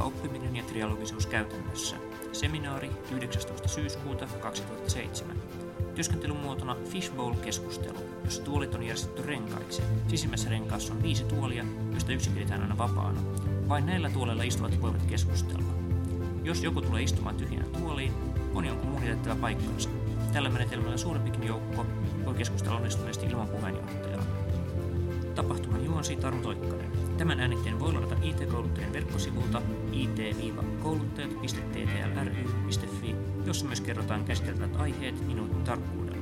Syvä oppiminen ja trialogisuus käytännössä. Seminaari 19. syyskuuta 2007. Työskentelyn muotona Fishbowl-keskustelu, jossa tuolit on järjestetty renkaiksi. Sisimmässä renkaassa on viisi tuolia, joista yksi pidetään aina vapaana. Vain näillä tuoleilla istuvat voivat keskustella. Jos joku tulee istumaan tyhjänä tuoliin, on jonkun muun jätettävä paikkansa. Tällä menetelmällä suurempikin joukko voi keskustella onnistuneesti ilman puheenjohtajaa. Tapahtuman juonsi Tarmo Toikkanen. Tämän äänitteen voi ladata IT-kouluttajien verkkosivulta it-kouluttajat.ttlry.fi, jossa myös kerrotaan käsiteltävät aiheet minuutin tarkkuudella.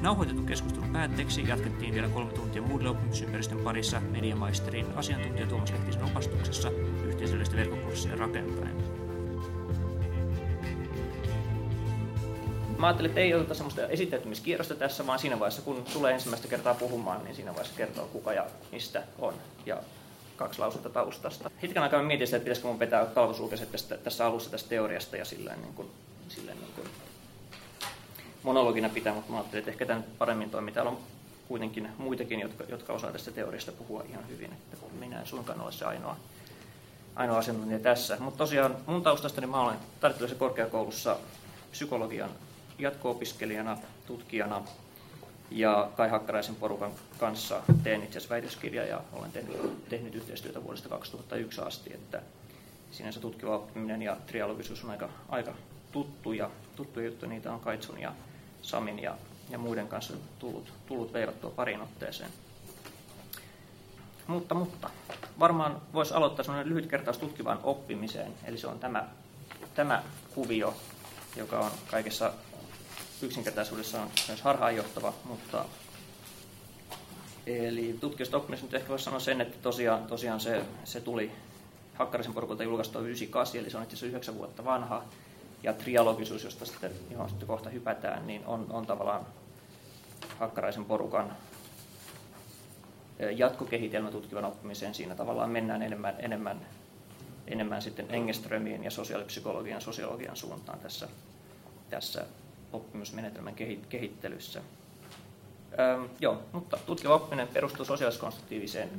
Nauhoitetun keskustelun päätteeksi jatkettiin vielä kolme tuntia muuden oppimisympäristön parissa mediamaisterin asiantuntija Tuomas Lehtisen opastuksessa yhteisöllistä verkkokurssia rakentaen. Mä ajattelin, että ei oteta semmoista esittäytymiskierrosta tässä, vaan siinä vaiheessa, kun tulee ensimmäistä kertaa puhumaan, niin siinä vaiheessa kertoo kuka ja mistä on. Ja kaksi lausetta taustasta. Hetken aikaa mietin sitä, että pitäisikö mun vetää palvelusulkaiset tästä, tässä alussa tästä teoriasta ja silleen, niin kuin, silleen niin kuin monologina pitää, mutta mä ajattelin, että ehkä tämän paremmin toimii. Täällä on kuitenkin muitakin, jotka, jotka osaa tästä teoriasta puhua ihan hyvin, että minä en suinkaan ole se ainoa, ainoa asiantuntija tässä. Mutta tosiaan mun taustastani mä olen Tarttuessa korkeakoulussa psykologian jatko-opiskelijana, tutkijana ja Kai Hakkaraisen porukan kanssa teen itse asiassa väitöskirjaa ja olen tehnyt, tehnyt yhteistyötä vuodesta 2001 asti, että sinänsä tutkiva oppiminen ja trialogisuus on aika, aika tuttuja, tuttuja juttuja, niitä on Kaitsun ja Samin ja, ja muiden kanssa tullut, tullut veivattua parin otteeseen. Mutta, mutta varmaan voisi aloittaa sellainen lyhyt kertaus tutkivaan oppimiseen, eli se on tämä, tämä kuvio, joka on kaikessa yksinkertaisuudessa on myös harhaanjohtava, mutta eli tutkijasta oppimista nyt ehkä voisi sanoa sen, että tosiaan, tosiaan se, se tuli Hakkarisen porukalta julkaistua 98, eli se on itse asiassa 9 vuotta vanha. Ja trialogisuus, josta sitten, johon sitten kohta hypätään, niin on, on tavallaan Hakkaraisen porukan jatkokehitelmä tutkivan oppimiseen. Siinä tavallaan mennään enemmän, enemmän, enemmän sitten Engeströmien ja sosiaalipsykologian sosiologian suuntaan tässä, tässä oppimismenetelmän kehittelyssä. Öö, joo, mutta tutkiva oppiminen perustuu sosiaaliskonstruktiiviseen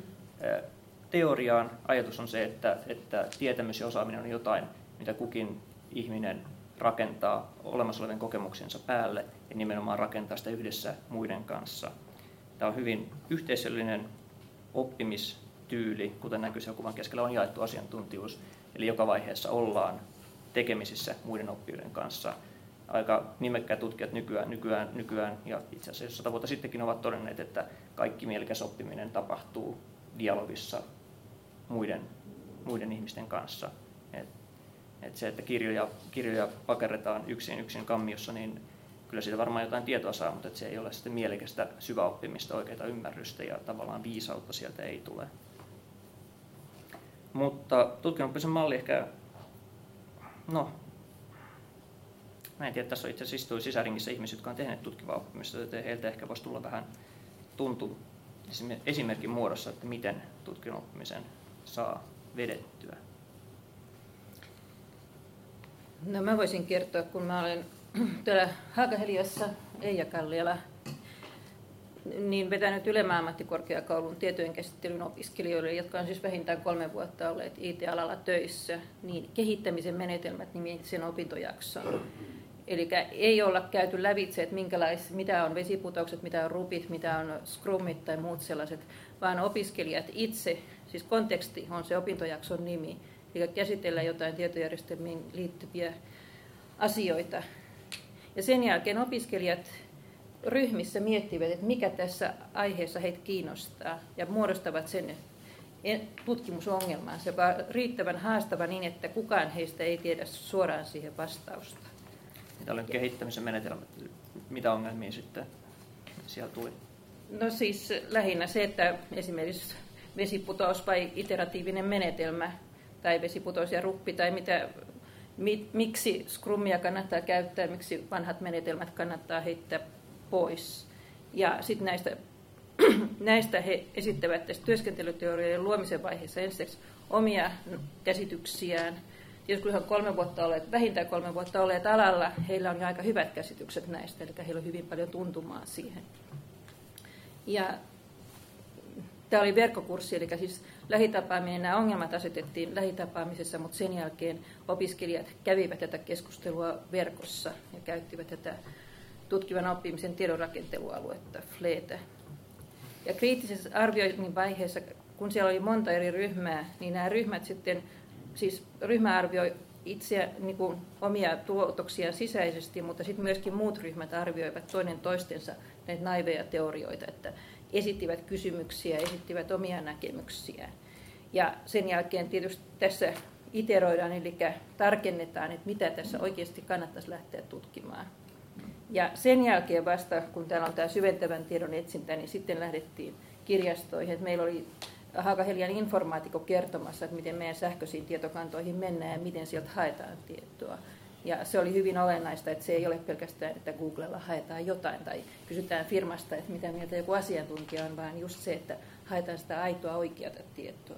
teoriaan. Ajatus on se, että, että tietämys ja osaaminen on jotain, mitä kukin ihminen rakentaa olemassa olevien kokemuksensa päälle ja nimenomaan rakentaa sitä yhdessä muiden kanssa. Tämä on hyvin yhteisöllinen oppimistyyli, kuten näkyy kuvan keskellä on jaettu asiantuntijuus, eli joka vaiheessa ollaan tekemisissä muiden oppijoiden kanssa aika nimekkäät tutkijat nykyään, nykyään, nykyään ja itse asiassa sata vuotta sittenkin ovat todenneet, että kaikki mielekäs oppiminen tapahtuu dialogissa muiden, muiden ihmisten kanssa. Et, et se, että kirjoja, kirjoja pakerretaan yksin yksin kammiossa, niin kyllä siitä varmaan jotain tietoa saa, mutta se ei ole sitten mielekästä syväoppimista, oikeaa ymmärrystä ja tavallaan viisautta sieltä ei tule. Mutta tutkimuksellisen malli ehkä, no Mä en tiedä, tässä itse asiassa sisäringissä ihmisiä, jotka on tehneet tutkivaa oppimista, joten heiltä ehkä voisi tulla vähän tuntu esimerkin muodossa, että miten tutkivan oppimisen saa vedettyä. No mä voisin kertoa, kun mä olen täällä Haakaheliassa Eija Kalliala niin vetänyt Ylemmän ammattikorkeakoulun tietojen käsittelyn opiskelijoille, jotka on siis vähintään kolme vuotta olleet IT-alalla töissä, niin kehittämisen menetelmät nimisen opintojakson. Eli ei olla käyty lävitse, että minkälais, mitä on vesiputoukset, mitä on rupit, mitä on scrummit tai muut sellaiset, vaan opiskelijat itse, siis konteksti on se opintojakson nimi, eli käsitellä jotain tietojärjestelmiin liittyviä asioita. Ja sen jälkeen opiskelijat ryhmissä miettivät, että mikä tässä aiheessa heitä kiinnostaa ja muodostavat sen tutkimusongelman. Se on riittävän haastava niin, että kukaan heistä ei tiedä suoraan siihen vastausta tällainen kehittämisen menetelmä, mitä ongelmia sitten siellä tuli? No siis lähinnä se, että esimerkiksi vesiputous vai iteratiivinen menetelmä tai vesiputous ja ruppi tai mitä, mi, miksi scrummia kannattaa käyttää, miksi vanhat menetelmät kannattaa heittää pois. Ja sitten näistä, näistä he esittävät tästä työskentelyteorioiden luomisen vaiheessa ensiksi omia käsityksiään – Joskus on kolme vuotta olleet, vähintään kolme vuotta olleet alalla, heillä on jo aika hyvät käsitykset näistä, eli heillä on hyvin paljon tuntumaa siihen. Ja tämä oli verkkokurssi, eli siis lähitapaaminen, nämä ongelmat asetettiin lähitapaamisessa, mutta sen jälkeen opiskelijat kävivät tätä keskustelua verkossa ja käyttivät tätä tutkivan oppimisen tiedonrakentelualuetta, FLEEtä. Ja kriittisessä arvioinnin vaiheessa, kun siellä oli monta eri ryhmää, niin nämä ryhmät sitten, siis ryhmä arvioi itse niin kuin omia tuotoksia sisäisesti, mutta sitten myöskin muut ryhmät arvioivat toinen toistensa näitä naiveja teorioita, että esittivät kysymyksiä, esittivät omia näkemyksiä. Ja sen jälkeen tietysti tässä iteroidaan, eli tarkennetaan, että mitä tässä oikeasti kannattaisi lähteä tutkimaan. Ja sen jälkeen vasta, kun täällä on tämä syventävän tiedon etsintä, niin sitten lähdettiin kirjastoihin. Että meillä oli Haakahelian informaatikko kertomassa, että miten meidän sähköisiin tietokantoihin mennään ja miten sieltä haetaan tietoa. Ja se oli hyvin olennaista, että se ei ole pelkästään, että Googlella haetaan jotain tai kysytään firmasta, että mitä mieltä joku asiantuntija on, vaan just se, että haetaan sitä aitoa oikeata tietoa.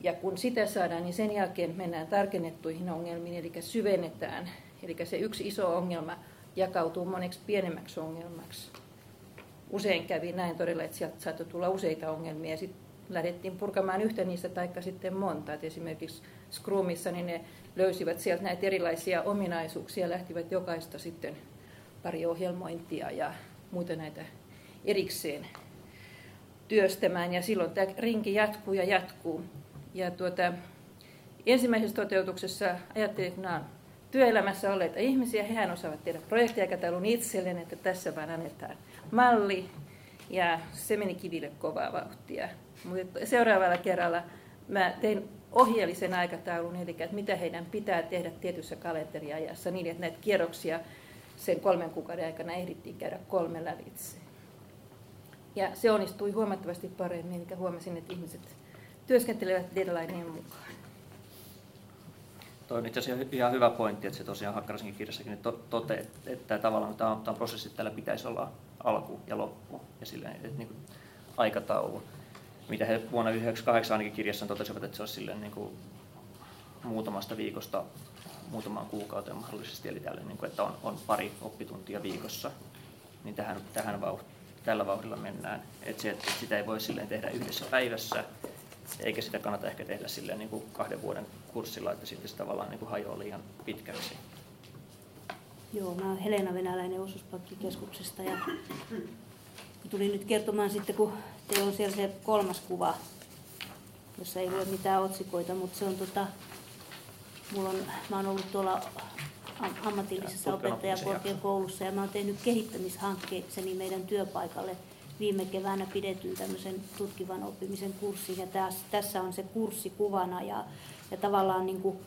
Ja kun sitä saadaan, niin sen jälkeen mennään tarkennettuihin ongelmiin, eli syvennetään. Eli se yksi iso ongelma jakautuu moneksi pienemmäksi ongelmaksi. Usein kävi näin todella, että sieltä saattoi tulla useita ongelmia ja sitten lähdettiin purkamaan yhtä niistä taikka sitten monta. Et esimerkiksi Scrumissa niin ne löysivät sieltä näitä erilaisia ominaisuuksia, lähtivät jokaista sitten pari ohjelmointia ja muita näitä erikseen työstämään. Ja silloin tämä rinki jatkuu ja jatkuu. Ja tuota, ensimmäisessä toteutuksessa ajattelin, että nämä työelämässä olleita ihmisiä, hehän osaavat tehdä projektiaikataulun itselleen, että tässä vaan annetaan malli. Ja se meni kiville kovaa vauhtia. Mutta seuraavalla kerralla mä tein ohjeellisen aikataulun, eli että mitä heidän pitää tehdä tietyssä kalenteriajassa niin, että näitä kierroksia sen kolmen kuukauden aikana ehdittiin käydä kolme lävitse. Ja se onnistui huomattavasti paremmin, eli huomasin, että ihmiset työskentelevät deadlineen mukaan. Tuo on itse asiassa ihan hyvä pointti, että se tosiaan Hakkarasenkin kirjassakin toteaa, että tavallaan tämä, tämä prosessi täällä pitäisi olla alku ja loppu ja silleen, että niin kuin aikataulu. Mitä he vuonna 1998 ainakin kirjassa totesivat, että se olisi silleen niin kuin muutamasta viikosta muutamaan kuukauteen mahdollisesti, eli tälle, niin kuin, että on, on pari oppituntia viikossa, niin tähän, tähän vauht, tällä vauhdilla mennään. Että se, että sitä ei voi silleen tehdä yhdessä päivässä, eikä sitä kannata ehkä tehdä silleen niin kuin kahden vuoden kurssilla, että sitten se tavallaan niin kuin hajoaa liian pitkäksi. Joo, mä olen Helena Venäläinen osuuspankkikeskuksesta ja tulin nyt kertomaan sitten, kun teillä on siellä se kolmas kuva, jossa ei ole mitään otsikoita, mutta se on tota, mulla on, mä oon ollut tuolla ammatillisessa opettajakorkeakoulussa ja mä oon tehnyt kehittämishankkeekseni meidän työpaikalle viime keväänä pidetyn tämmöisen tutkivan oppimisen kurssin. Ja tässä, tässä on se kurssi kuvana ja, ja tavallaan niin kuin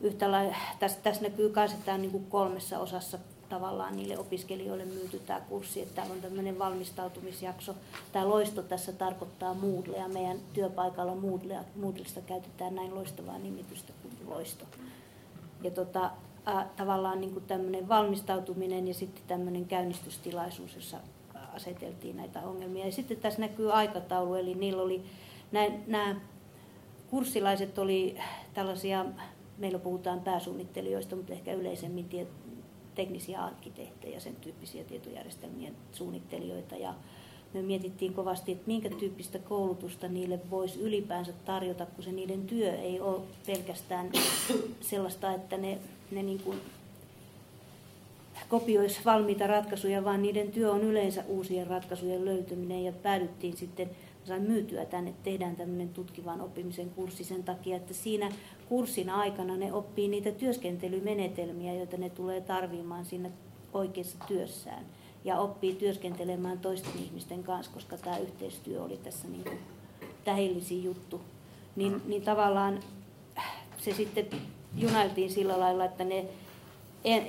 yhtä lailla, tässä, tässä näkyy myös, että tämä on niin kuin kolmessa osassa tavallaan niille opiskelijoille myyty tämä kurssi, että täällä on tämmöinen valmistautumisjakso. Tämä loisto tässä tarkoittaa Moodlea. Meidän työpaikalla Moodlea, Moodlesta käytetään näin loistavaa nimitystä kuin loisto. Ja tota, ä, tavallaan niin tämmöinen valmistautuminen ja sitten tämmöinen käynnistystilaisuus, jossa aseteltiin näitä ongelmia. Ja sitten tässä näkyy aikataulu, eli niillä oli nämä kurssilaiset oli tällaisia, meillä puhutaan pääsuunnittelijoista, mutta ehkä yleisemmin teknisiä arkkitehtejä, sen tyyppisiä tietojärjestelmien suunnittelijoita. Ja me mietittiin kovasti, että minkä tyyppistä koulutusta niille voisi ylipäänsä tarjota, kun se niiden työ ei ole pelkästään sellaista, että ne, ne niin kuin kopioisi valmiita ratkaisuja, vaan niiden työ on yleensä uusien ratkaisujen löytyminen ja päädyttiin sitten sain myytyä tänne, että tehdään tämmöinen tutkivan oppimisen kurssi sen takia, että siinä kurssin aikana ne oppii niitä työskentelymenetelmiä, joita ne tulee tarvimaan siinä oikeassa työssään. Ja oppii työskentelemään toisten ihmisten kanssa, koska tämä yhteistyö oli tässä niin kuin tähillisin juttu. Niin, niin tavallaan se sitten junailtiin sillä lailla, että ne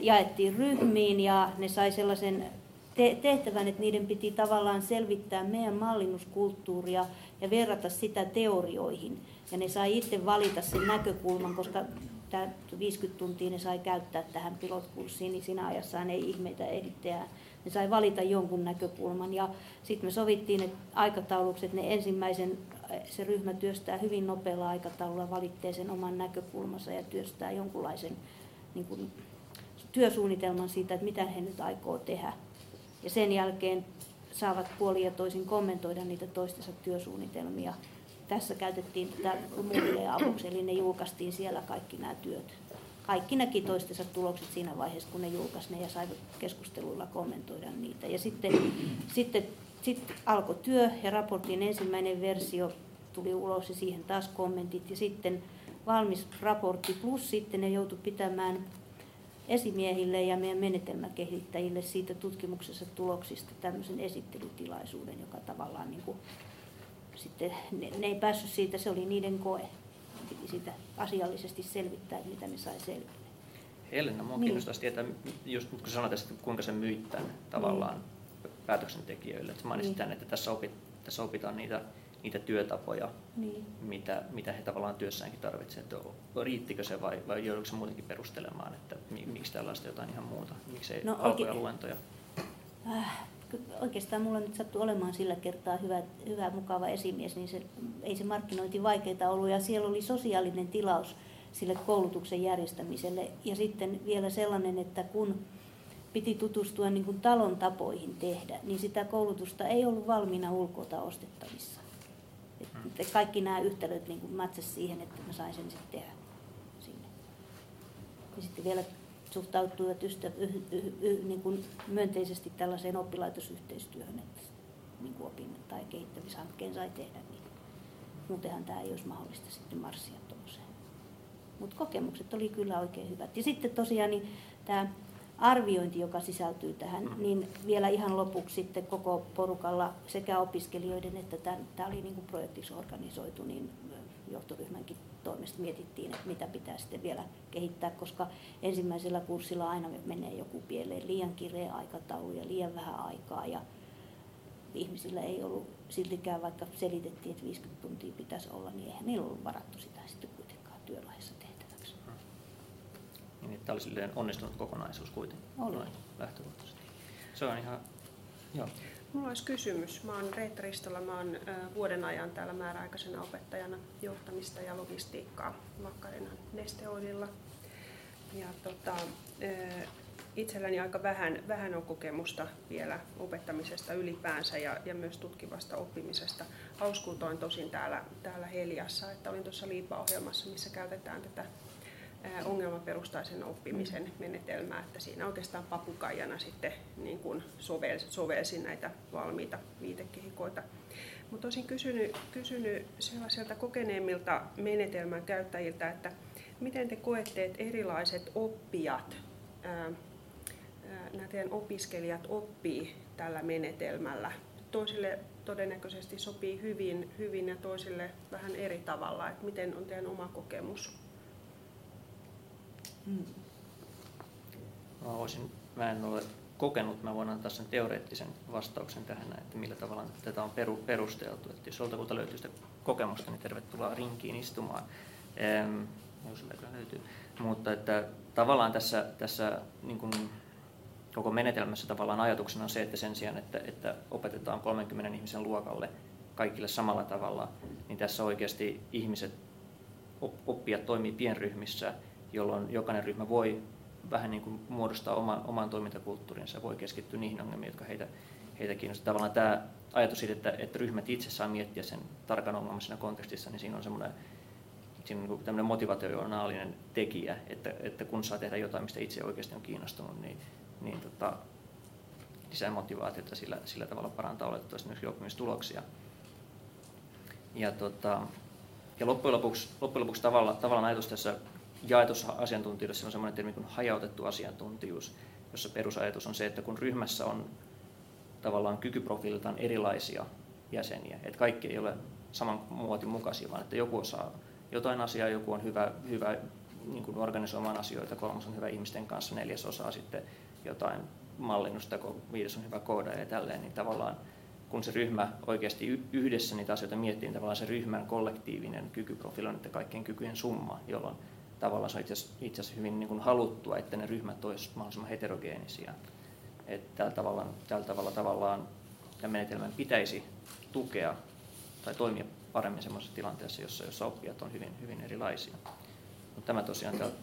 jaettiin ryhmiin ja ne sai sellaisen tehtävän, että niiden piti tavallaan selvittää meidän mallinnuskulttuuria ja verrata sitä teorioihin. Ja ne sai itse valita sen näkökulman, koska tämä 50 tuntia ne sai käyttää tähän pilotkurssiin, niin siinä ajassaan ei ihmeitä ehdittää. Ne sai valita jonkun näkökulman ja sitten me sovittiin että aikatauluksi, että ne ensimmäisen, se ryhmä työstää hyvin nopealla aikataululla, valitsee sen oman näkökulmansa ja työstää jonkunlaisen niin kuin, työsuunnitelman siitä, että mitä he nyt aikoo tehdä. Ja sen jälkeen saavat puoli ja toisin kommentoida niitä toistensa työsuunnitelmia tässä käytettiin tätä muille avuksi, eli ne julkaistiin siellä kaikki nämä työt. Kaikki näki toistensa tulokset siinä vaiheessa, kun ne julkaisi ne ja saivat keskusteluilla kommentoida niitä. Ja sitten, sitten, sitten alkoi työ ja raportin ensimmäinen versio tuli ulos ja siihen taas kommentit. Ja sitten valmis raportti plus sitten ne joutui pitämään esimiehille ja meidän menetelmäkehittäjille siitä tutkimuksessa tuloksista tämmöisen esittelytilaisuuden, joka tavallaan niin kuin, sitten ne, ne ei päässyt siitä, se oli niiden koe. Piti siitä asiallisesti selvittää, mitä ne sai selville. Helena, minua niin. kiinnostaisi tietää, just kun sanoit, että kuinka se myyt tämän tavallaan niin. päätöksentekijöille. Että mainitsit niin. tämän, että tässä, opit, tässä opitaan niitä niitä työtapoja, niin. mitä, mitä he tavallaan työssäänkin tarvitsevat. Riittikö se vai, vai joudutko se muutenkin perustelemaan, että miksi tällaista jotain ihan muuta, miksi ei no, oikein, luentoja? Äh, oikeastaan mulla nyt sattuu olemaan sillä kertaa hyvä, hyvä mukava esimies, niin se, ei se markkinointi vaikeita ollut ja siellä oli sosiaalinen tilaus sille koulutuksen järjestämiselle ja sitten vielä sellainen, että kun piti tutustua niin kuin talon tapoihin tehdä, niin sitä koulutusta ei ollut valmiina ulkoa ostettavissa. Et kaikki nämä yhtälöt niin matsas siihen, että mä sain sen sitten tehdä sinne. Ja sitten vielä suhtautuivat ystä, yh, yh, yh, niin kuin myönteisesti tällaiseen oppilaitosyhteistyöhön, että niin kuin opin tai kehittämishankkeen sai tehdä, niin muutenhan tämä ei olisi mahdollista sitten marssia tuollaiseen. Mutta kokemukset oli kyllä oikein hyvät. Ja sitten tosiaan niin tämä arviointi, joka sisältyy tähän, mm. niin vielä ihan lopuksi sitten koko porukalla sekä opiskelijoiden että tämä oli niin kuin projektiksi organisoitu, niin johtoryhmänkin toimesta mietittiin, että mitä pitää sitten vielä kehittää, koska ensimmäisellä kurssilla aina menee joku pieleen liian kireä aikataulu ja liian vähän aikaa ja ihmisillä ei ollut siltikään, vaikka selitettiin, että 50 tuntia pitäisi olla, niin eihän niillä ollut varattu sitä sitten kuitenkaan työlaissa niin tämä oli silleen onnistunut kokonaisuus kuitenkin oli. lähtökohtaisesti. Se on ihan, joo. Mulla olisi kysymys. Mä oon Reetta Ristola, mä oon vuoden ajan täällä määräaikaisena opettajana johtamista ja logistiikkaa Vakkarina Nesteoililla. Ja tota, itselläni aika vähän, vähän on kokemusta vielä opettamisesta ylipäänsä ja, ja myös tutkivasta oppimisesta. Hauskuutoin tosin täällä, täällä Heliassa, että olin tuossa LIIPA-ohjelmassa, missä käytetään tätä ongelmaperustaisen oppimisen menetelmää, että siinä oikeastaan papukaijana sitten niin kuin sovelsin, näitä valmiita viitekehikoita. Mutta olisin kysynyt, kysynyt sellaisilta kokeneemmilta menetelmän käyttäjiltä, että miten te koette, että erilaiset oppijat, nämä teidän opiskelijat oppii tällä menetelmällä? Toisille todennäköisesti sopii hyvin, hyvin ja toisille vähän eri tavalla. Että miten on teidän oma kokemus? Mm. Mä, voisin, mä en ole kokenut, mä voin antaa sen teoreettisen vastauksen tähän, että millä tavalla tätä on peru, perusteltu. Että jos joltakulta löytyy sitä kokemusta, niin tervetuloa rinkiin istumaan. Ähm, jos löytyy. Mutta että tavallaan tässä, tässä niin kuin koko menetelmässä tavallaan ajatuksena on se, että sen sijaan, että, että opetetaan 30 ihmisen luokalle kaikille samalla tavalla, niin tässä oikeasti ihmiset, oppijat toimii pienryhmissä jolloin jokainen ryhmä voi vähän niin kuin muodostaa oman, oman toimintakulttuurinsa voi keskittyä niihin ongelmiin, jotka heitä, heitä kiinnostavat. Tavallaan tämä ajatus siitä, että, että ryhmät itse saa miettiä sen tarkan ongelman siinä kontekstissa, niin siinä on semmoinen siinä on tämmöinen motivationaalinen tekijä, että, että kun saa tehdä jotain, mistä itse oikeasti on kiinnostunut, niin, niin tota, lisää motivaatiota sillä, sillä tavalla parantaa oletettavasti myös oppimistuloksia. Ja, tota, ja loppujen lopuksi, loppujen lopuksi tavalla, tavallaan ajatus tässä jaetussa asiantuntijuudessa on sellainen termi kuin hajautettu asiantuntijuus, jossa perusajatus on se, että kun ryhmässä on tavallaan kykyprofiililtaan erilaisia jäseniä, että kaikki ei ole saman muotin mukaisia, vaan että joku osaa jotain asiaa, joku on hyvä, hyvä niin kuin organisoimaan asioita, kolmas on hyvä ihmisten kanssa, neljäs osaa sitten jotain mallinnusta, viides on hyvä kooda ja tälleen, niin tavallaan kun se ryhmä oikeasti yhdessä niitä asioita miettii, niin tavallaan se ryhmän kollektiivinen että kaikkien kykyjen summa, jolloin tavallaan se on itse asiassa hyvin niin kuin haluttua, että ne ryhmät olisivat mahdollisimman heterogeenisia. Että tällä tavalla, tällä tavalla tavallaan tämän menetelmän pitäisi tukea tai toimia paremmin sellaisessa tilanteessa, jossa, jossa oppijat on hyvin, hyvin erilaisia. Mutta tämä tosiaan täällä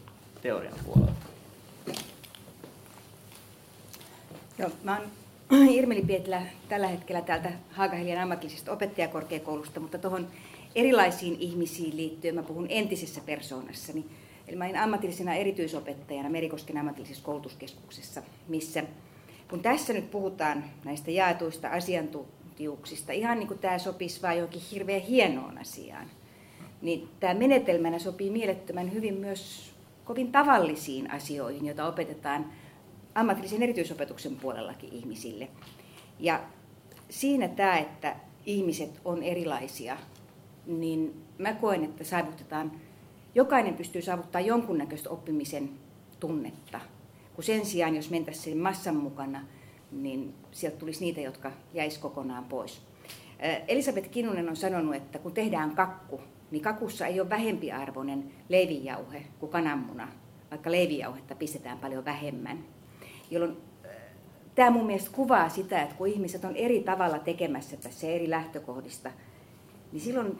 teorian puolella. Joo, mä oon Irmeli Pietilä tällä hetkellä täältä Haagahelian ammatillisesta opettajakorkeakoulusta, mutta tuohon erilaisiin ihmisiin liittyen. Mä puhun entisessä persoonassani. Eli mä olin ammatillisena erityisopettajana Merikosken ammatillisessa koulutuskeskuksessa, missä kun tässä nyt puhutaan näistä jaetuista asiantuntijuuksista, ihan niin kuin tämä sopisi vain johonkin hirveän hienoon asiaan, niin tämä menetelmänä sopii mielettömän hyvin myös kovin tavallisiin asioihin, joita opetetaan ammatillisen erityisopetuksen puolellakin ihmisille. Ja siinä tämä, että ihmiset on erilaisia, niin mä koen, että saavutetaan, jokainen pystyy saavuttamaan jonkunnäköistä oppimisen tunnetta. Kun sen sijaan, jos mentäisiin massan mukana, niin sieltä tulisi niitä, jotka jäisi kokonaan pois. Elisabeth Kinnunen on sanonut, että kun tehdään kakku, niin kakussa ei ole vähempiarvoinen leivijauhe kuin kananmuna, vaikka leivijauhetta pistetään paljon vähemmän. Jolloin tämä mun mielestä kuvaa sitä, että kun ihmiset on eri tavalla tekemässä tässä eri lähtökohdista, niin silloin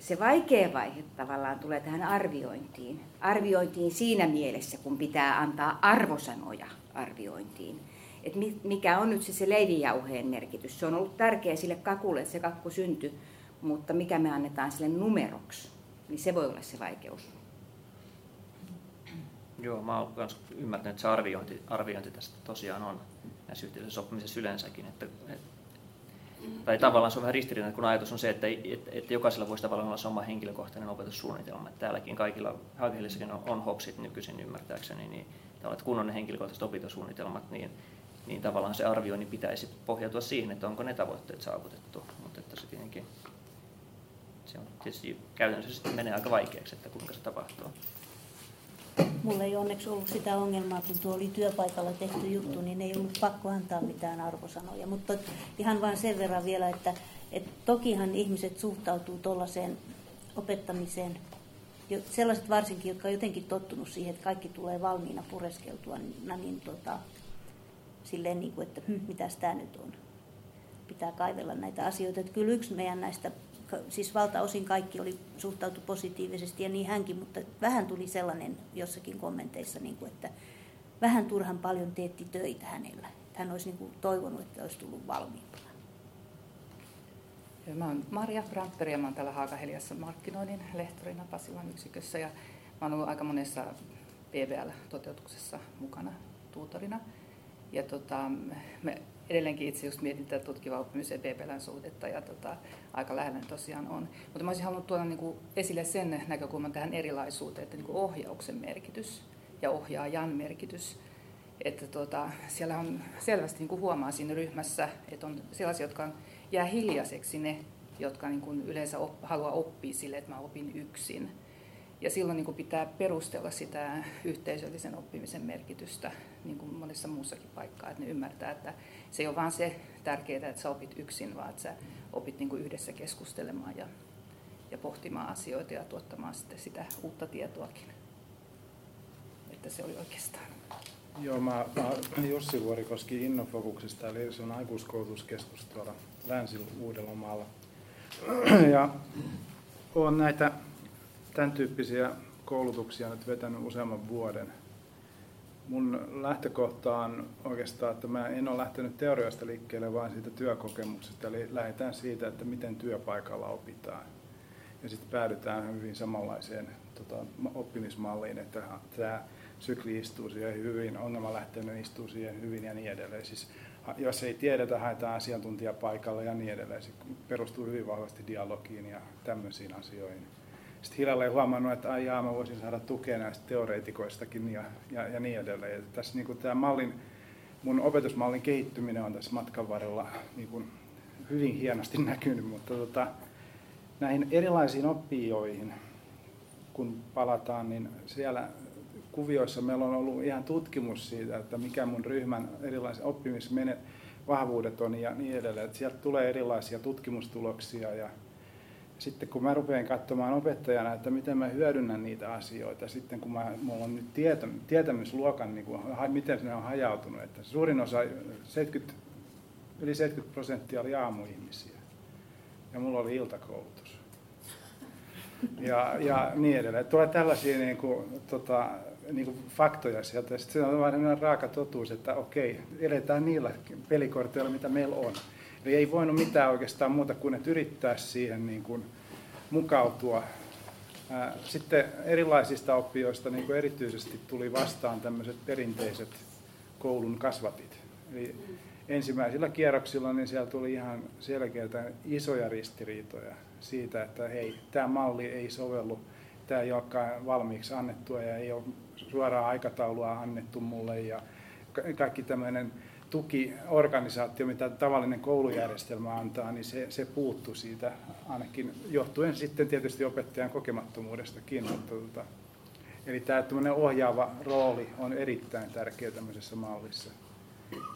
se vaikea vaihe tavallaan tulee tähän arviointiin. Arviointiin siinä mielessä, kun pitää antaa arvosanoja arviointiin. Että mikä on nyt se, se leivijauheen merkitys. Se on ollut tärkeä sille kakulle, että se kakku syntyi, mutta mikä me annetaan sille numeroksi, niin se voi olla se vaikeus. Joo, mä oon myös ymmärtänyt, että se arviointi, arviointi tästä tosiaan on näissä yhteisössä oppimisessa yleensäkin. Että, et, tai tavallaan se on vähän ristiriitainen, kun ajatus on se, että, että, että jokaisella voisi tavallaan olla sama henkilökohtainen opetussuunnitelma. Että täälläkin kaikilla, Hakelissakin on, on HOPSit nykyisin ymmärtääkseni, niin että kunnon henkilökohtaiset opintosuunnitelmat, niin, niin tavallaan se arvioinnin pitäisi pohjautua siihen, että onko ne tavoitteet saavutettu. Mutta että se tietenkin se on tietysti käytännössä sitten menee aika vaikeaksi, että kuinka se tapahtuu. Mulla ei onneksi ollut sitä ongelmaa, kun tuo oli työpaikalla tehty juttu, niin ei ollut pakko antaa mitään arvosanoja. Mutta ihan vain sen verran vielä, että, että tokihan ihmiset suhtautuu tuollaiseen opettamiseen, sellaiset varsinkin, jotka on jotenkin tottunut siihen, että kaikki tulee valmiina pureskeltua, niin, tota, silleen niin kuin, että hm, mitäs tämä nyt on. Pitää kaivella näitä asioita. Että kyllä yksi meidän näistä siis valtaosin kaikki oli suhtautu positiivisesti ja niin hänkin, mutta vähän tuli sellainen jossakin kommenteissa, niin kuin, että vähän turhan paljon teetti töitä hänellä. Hän olisi niin kuin toivonut, että olisi tullut valmiimpana. Mä olen Maria Brantberg ja mä olen täällä Haakaheliassa markkinoinnin lehtorina Pasilan yksikössä ja mä olen ollut aika monessa PBL-toteutuksessa mukana tuutorina. Ja tota, me edelleenkin itse just mietin tätä tutkiva oppimisen PPLn suhdetta ja tota, aika lähellä tosiaan on. Mutta mä olisin halunnut tuoda niin kuin esille sen näkökulman tähän erilaisuuteen, että niin kuin ohjauksen merkitys ja ohjaajan merkitys. Että tota, siellä on selvästi niin kuin huomaa siinä ryhmässä, että on sellaisia, jotka on, jää hiljaiseksi ne, jotka niin kuin yleensä op, haluaa oppia sille, että mä opin yksin. Ja silloin niin kuin pitää perustella sitä yhteisöllisen oppimisen merkitystä niin kuin monessa muussakin paikkaa, että ne ymmärtää, että se ei ole vain se tärkeää, että sä opit yksin, vaan että sä opit niin kuin yhdessä keskustelemaan ja, ja pohtimaan asioita ja tuottamaan sitten sitä uutta tietoakin. Että se oli oikeastaan. Joo, mä, mä Jussi Vuorikoski Innofokuksesta, eli se on aikuiskoulutuskeskus tuolla Länsi-Uudellamaalla. Ja olen näitä tämän tyyppisiä koulutuksia nyt vetänyt useamman vuoden mun lähtökohta on oikeastaan, että mä en ole lähtenyt teoriasta liikkeelle, vaan siitä työkokemuksesta. Eli lähdetään siitä, että miten työpaikalla opitaan. Ja sitten päädytään hyvin samanlaiseen tota, oppimismalliin, että tämä sykli istuu siihen hyvin, ongelmalähtöinen istuu siihen hyvin ja niin edelleen. Siis, jos ei tiedetä, haetaan asiantuntijapaikalla ja niin edelleen. Se perustuu hyvin vahvasti dialogiin ja tämmöisiin asioihin sitten hiljalleen huomannut, että ai jaa, mä voisin saada tukea näistä teoreetikoistakin ja, ja, ja niin edelleen. Ja tässä niin tämä mallin, mun opetusmallin kehittyminen on tässä matkan varrella niin kuin hyvin hienosti näkynyt, mutta tota, näihin erilaisiin oppijoihin, kun palataan, niin siellä kuvioissa meillä on ollut ihan tutkimus siitä, että mikä mun ryhmän erilaiset oppimismenet vahvuudet on ja niin edelleen. Että sieltä tulee erilaisia tutkimustuloksia ja sitten kun mä rupean katsomaan opettajana, että miten mä hyödynnän niitä asioita, sitten kun mä, mulla on nyt tietä, tietämysluokan, niin kuin, miten ne on hajautunut, että suurin osa, 70, yli 70 prosenttia oli aamuihmisiä ja mulla oli iltakoulutus. Ja, ja niin edelleen. Tulee tällaisia niin kuin, tota, niin kuin faktoja sieltä. Sitten se on vain raaka totuus, että okei, eletään niillä pelikorteilla, mitä meillä on. Eli ei voinut mitään oikeastaan muuta kuin, että yrittää siihen niin kuin mukautua. Sitten erilaisista oppijoista niin kuin erityisesti tuli vastaan tämmöiset perinteiset koulun kasvatit. Eli ensimmäisillä kierroksilla niin siellä tuli ihan selkeitä isoja ristiriitoja siitä, että hei, tämä malli ei sovellu, tämä ei olekaan valmiiksi annettua ja ei ole suoraa aikataulua annettu mulle ja kaikki tämmöinen tukiorganisaatio, mitä tavallinen koulujärjestelmä antaa, niin se, se puuttu siitä ainakin johtuen sitten tietysti opettajan kokemattomuudestakin. Mutta, tota, eli tämä ohjaava rooli on erittäin tärkeä tämmöisessä mallissa.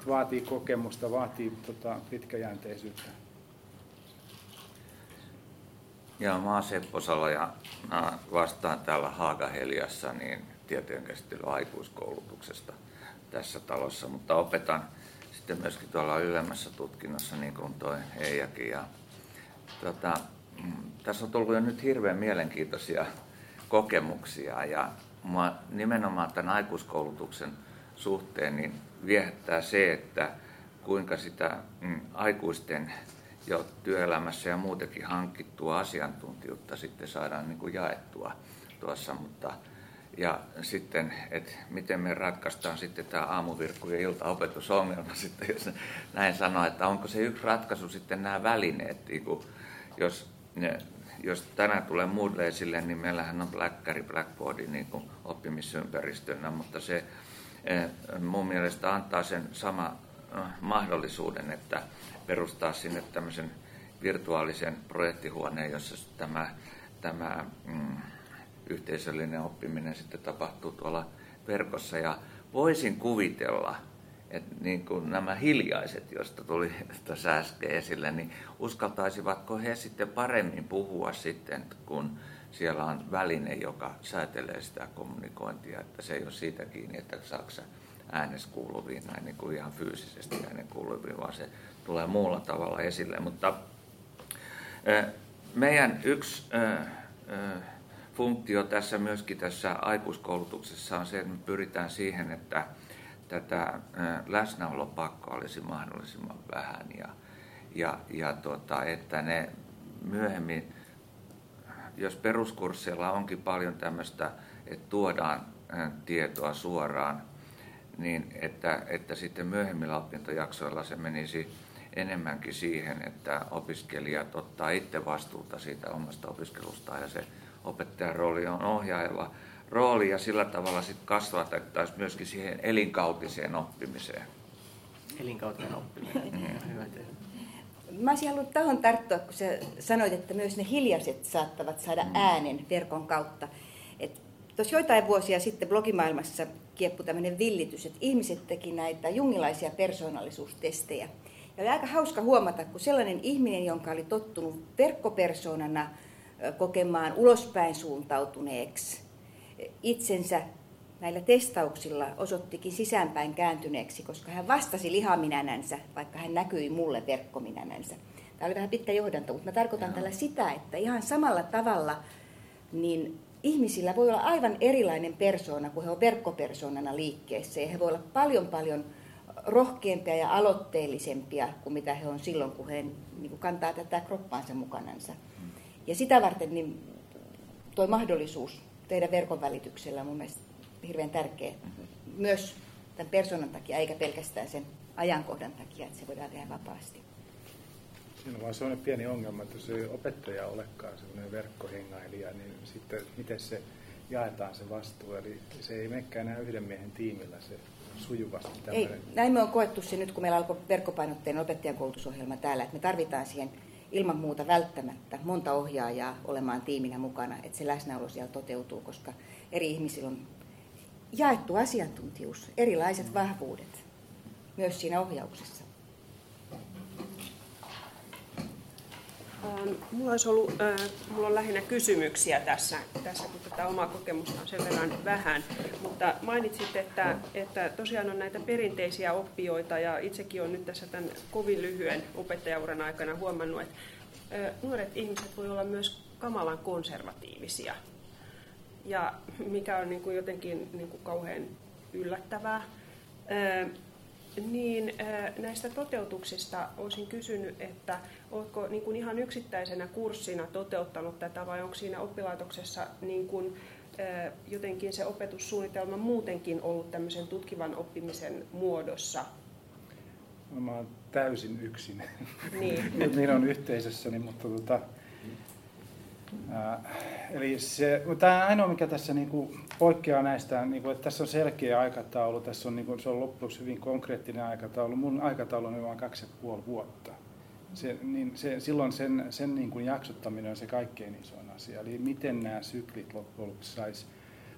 Vaatii kokemusta, vaatii tota, pitkäjänteisyyttä. Ja mä oon Seppo Salo ja vastaan täällä Haagaheliassa niin käsittely aikuiskoulutuksesta tässä talossa, mutta opetan sitten myöskin tuolla ylemmässä tutkinnossa, niin kuin toi Eijakin. Ja, tota, mm, tässä on tullut jo nyt hirveän mielenkiintoisia kokemuksia ja mua nimenomaan tämän aikuiskoulutuksen suhteen niin viehättää se, että kuinka sitä mm, aikuisten jo työelämässä ja muutenkin hankittua asiantuntijuutta sitten saadaan niin kuin jaettua tuossa, mutta ja sitten, että miten me ratkaistaan sitten tämä aamuvirkku ja iltaopetusongelma sitten, jos näin sanoo, että onko se yksi ratkaisu sitten nämä välineet, niin kuin, jos, ne, jos tänään tulee Moodle esille, niin meillähän on Blackberry, Blackboardi niin oppimisympäristönä, mutta se eh, mun mielestä antaa sen sama eh, mahdollisuuden, että perustaa sinne tämmöisen virtuaalisen projektihuoneen, jossa tämä, tämä mm, yhteisöllinen oppiminen sitten tapahtuu tuolla verkossa. Ja voisin kuvitella, että niin kuin nämä hiljaiset, joista tuli tässä äsken esille, niin uskaltaisivatko he sitten paremmin puhua sitten, kun siellä on väline, joka säätelee sitä kommunikointia, että se ei ole siitä kiinni, että Saksa äänes kuuluviin näin niin kuin ihan fyysisesti äänen kuuluviin, vaan se tulee muulla tavalla esille. Mutta meidän yksi funktio tässä myöskin tässä aikuiskoulutuksessa on se, että me pyritään siihen, että tätä läsnäolopakkoa olisi mahdollisimman vähän ja, ja, ja tota, että ne myöhemmin, jos peruskursseilla onkin paljon tämmöistä, että tuodaan tietoa suoraan, niin että, että sitten myöhemmillä opintojaksoilla se menisi enemmänkin siihen, että opiskelijat ottaa itse vastuuta siitä omasta opiskelustaan ja se opettajan rooli on ohjaava rooli ja sillä tavalla sitten kasvatettaisiin myöskin siihen elinkautiseen oppimiseen. Elinkautinen oppiminen, mm. hyvä Mä olisin halunnut tähän tarttua, kun sä sanoit, että myös ne hiljaiset saattavat saada mm. äänen verkon kautta. Tuossa joitain vuosia sitten blogimaailmassa kieppu tämmöinen villitys, että ihmiset teki näitä jungilaisia persoonallisuustestejä. Ja oli aika hauska huomata, kun sellainen ihminen, jonka oli tottunut verkkopersoonana kokemaan ulospäin suuntautuneeksi itsensä näillä testauksilla osoittikin sisäänpäin kääntyneeksi, koska hän vastasi lihaminänänsä, vaikka hän näkyi mulle verkkominänänsä. Tämä oli vähän pitkä johdanto, mutta mä tarkoitan tällä sitä, että ihan samalla tavalla niin ihmisillä voi olla aivan erilainen persoona, kun he on verkkopersoonana liikkeessä. Ja he voi olla paljon paljon rohkeampia ja aloitteellisempia kuin mitä he on silloin, kun he niin kuin kantaa tätä kroppaansa mukanansa. Ja sitä varten niin tuo mahdollisuus tehdä verkon välityksellä on mun mielestä hirveän tärkeä. Myös tämän persoonan takia, eikä pelkästään sen ajankohdan takia, että se voidaan tehdä vapaasti. Siinä on vaan sellainen pieni ongelma, että jos ei opettaja olekaan sellainen verkkohengailija, niin sitten miten se jaetaan se vastuu. Eli se ei menekään enää yhden miehen tiimillä se sujuvasti. Ei, näin me on koettu se nyt, kun meillä alkoi verkkopainotteinen opettajakoulutusohjelma täällä, että me tarvitaan siihen ilman muuta välttämättä monta ohjaajaa olemaan tiiminä mukana, että se läsnäolo siellä toteutuu, koska eri ihmisillä on jaettu asiantuntijuus, erilaiset vahvuudet myös siinä ohjauksessa. Ähm, mulla, olisi ollut, mulla on lähinnä kysymyksiä tässä, tässä, kun tätä omaa kokemusta on sen verran vähän. Mutta mainitsit, että, että tosiaan on näitä perinteisiä oppijoita ja itsekin olen nyt tässä tämän kovin lyhyen opettajauran aikana huomannut, että nuoret ihmiset voi olla myös kamalan konservatiivisia. Ja mikä on niin kuin jotenkin niin kuin kauhean yllättävää. Niin, näistä toteutuksista olisin kysynyt, että oletko niin kuin ihan yksittäisenä kurssina toteuttanut tätä vai onko siinä oppilaitoksessa niin kuin, jotenkin se opetussuunnitelma muutenkin ollut tämmöisen tutkivan oppimisen muodossa? No, mä olen täysin yksin. Niin. niin on yhteisössäni, mutta tota, eli se, tämä ainoa mikä tässä niinku poikkeaa näistä, niinku, että tässä on selkeä aikataulu, tässä on, niinku, se on loppujen hyvin konkreettinen aikataulu. Mun aikataulu on vain kaksi ja puoli vuotta. Se, niin se, silloin sen, sen niin kuin jaksottaminen on se kaikkein isoin asia. Eli miten nämä syklit loppujen lopuksi saisi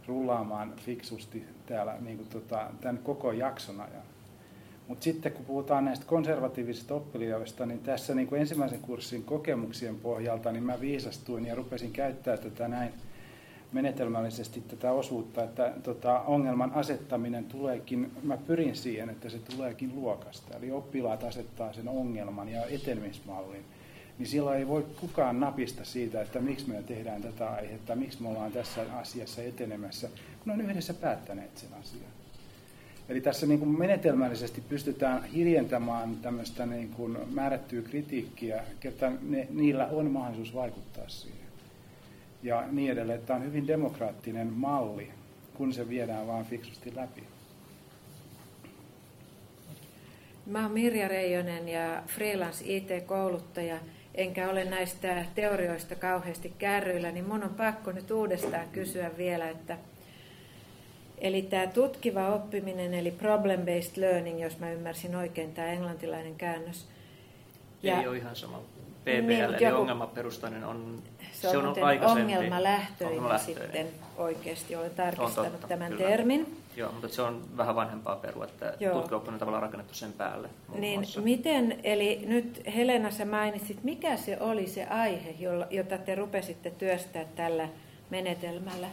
rullaamaan fiksusti täällä niin kuin tota, tämän koko jakson ajan. Mutta sitten kun puhutaan näistä konservatiivisista oppilijoista, niin tässä niin kuin ensimmäisen kurssin kokemuksien pohjalta niin mä viisastuin ja rupesin käyttää tätä näin menetelmällisesti tätä osuutta, että tota, ongelman asettaminen tuleekin, mä pyrin siihen, että se tuleekin luokasta. Eli oppilaat asettaa sen ongelman ja etenemismallin. Niin silloin ei voi kukaan napista siitä, että miksi me tehdään tätä aihetta, miksi me ollaan tässä asiassa etenemässä, kun on yhdessä päättäneet sen asian. Eli tässä niin kuin menetelmällisesti pystytään hiljentämään tämmöistä niin kuin määrättyä kritiikkiä, että ne, niillä on mahdollisuus vaikuttaa siihen. Ja niin edelleen, tämä on hyvin demokraattinen malli, kun se viedään vaan fiksusti läpi. Mä oon Mirja Reijonen ja freelance IT-kouluttaja, enkä ole näistä teorioista kauheasti kärryillä, niin mun on pakko nyt uudestaan kysyä vielä, että Eli tämä tutkiva oppiminen, eli problem-based learning, jos mä ymmärsin oikein, tämä englantilainen käännös. Ja, Ei ole ihan sama. PBL, niin, eli joku, ongelmaperustainen on, se on, se on aikaisempi. ongelmalähtöinen, ongelmalähtöinen sitten oikeasti. Olen tarkistanut on totta, tämän kyllä. termin. Joo, mutta se on vähän vanhempaa perua, että tutkiva on tavallaan rakennettu sen päälle. Niin, miten, eli nyt Helena sä mainitsit, mikä se oli se aihe, jota te rupesitte työstää tällä menetelmällä?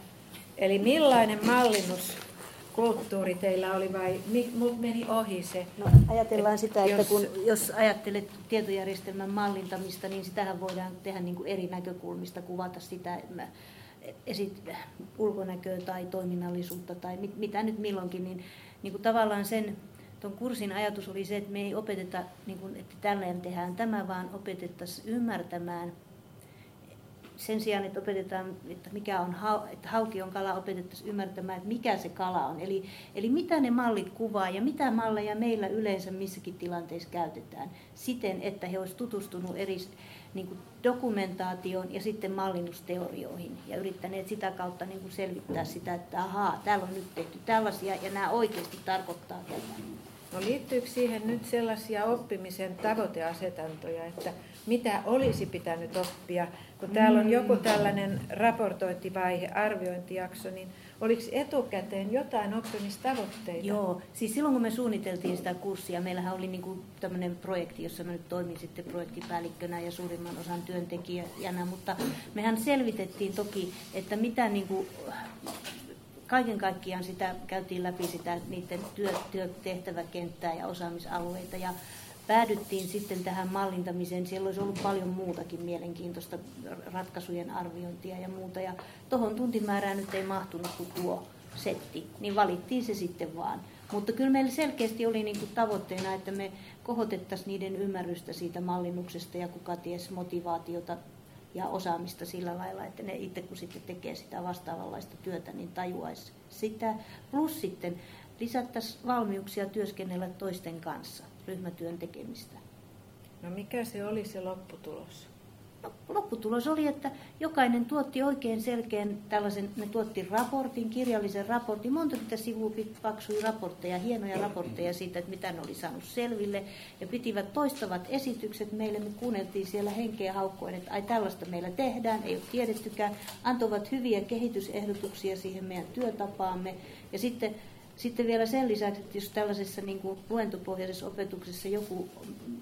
Eli millainen mallinnuskulttuuri teillä oli vai mut meni ohi se? No, ajatellaan sitä, että jos, kun, jos ajattelet tietojärjestelmän mallintamista, niin sitähän voidaan tehdä niin kuin eri näkökulmista, kuvata sitä esit, ulkonäköä tai toiminnallisuutta tai mit, mitä nyt milloinkin, niin, niin kuin tavallaan sen tuon kurssin ajatus oli se, että me ei opeteta, niin kuin, että tälleen tehdään tämä, vaan opetettaisiin ymmärtämään – sen sijaan, että opetetaan, että mikä on että hauki on kala, opetettaisiin ymmärtämään, että mikä se kala on. Eli, eli mitä ne mallit kuvaa ja mitä malleja meillä yleensä missäkin tilanteissa käytetään siten, että he olisivat tutustunut eri niin kuin dokumentaatioon ja sitten mallinnusteorioihin ja yrittäneet sitä kautta niin kuin selvittää sitä, että ahaa, täällä on nyt tehty tällaisia ja nämä oikeasti tarkoittaa tätä. No liittyykö siihen nyt sellaisia oppimisen tavoiteasetantoja, että mitä olisi pitänyt oppia? Kun täällä on joku tällainen raportointivaihe, arviointijakso, niin oliko etukäteen jotain oppimistavoitteita? Joo, siis silloin kun me suunniteltiin sitä kurssia, meillähän oli niin tämmöinen projekti, jossa mä nyt toimin sitten projektipäällikkönä ja suurimman osan työntekijänä, mutta mehän selvitettiin toki, että mitä niin kuin kaiken kaikkiaan sitä käytiin läpi sitä niiden työ, työtehtäväkenttää ja osaamisalueita ja päädyttiin sitten tähän mallintamiseen. Siellä olisi ollut paljon muutakin mielenkiintoista ratkaisujen arviointia ja muuta. Ja tuohon tuntimäärään nyt ei mahtunut kuin tuo setti, niin valittiin se sitten vaan. Mutta kyllä meillä selkeästi oli niin kuin tavoitteena, että me kohotettaisiin niiden ymmärrystä siitä mallinnuksesta ja kuka ties motivaatiota ja osaamista sillä lailla, että ne itse kun sitten tekee sitä vastaavanlaista työtä, niin tajuaisi sitä. Plus sitten lisättäisiin valmiuksia työskennellä toisten kanssa, ryhmätyön tekemistä. No mikä se oli se lopputulos? lopputulos oli, että jokainen tuotti oikein selkeän tällaisen, ne tuotti raportin, kirjallisen raportin, monta mitä sivua paksui raportteja, hienoja raportteja siitä, että mitä ne oli saanut selville, ja pitivät toistavat esitykset meille, me kuunneltiin siellä henkeä haukkoen, että ai tällaista meillä tehdään, ei ole tiedettykään, antoivat hyviä kehitysehdotuksia siihen meidän työtapaamme, ja sitten sitten vielä sen lisäksi, että jos tällaisessa niin kuin luentopohjaisessa opetuksessa joku,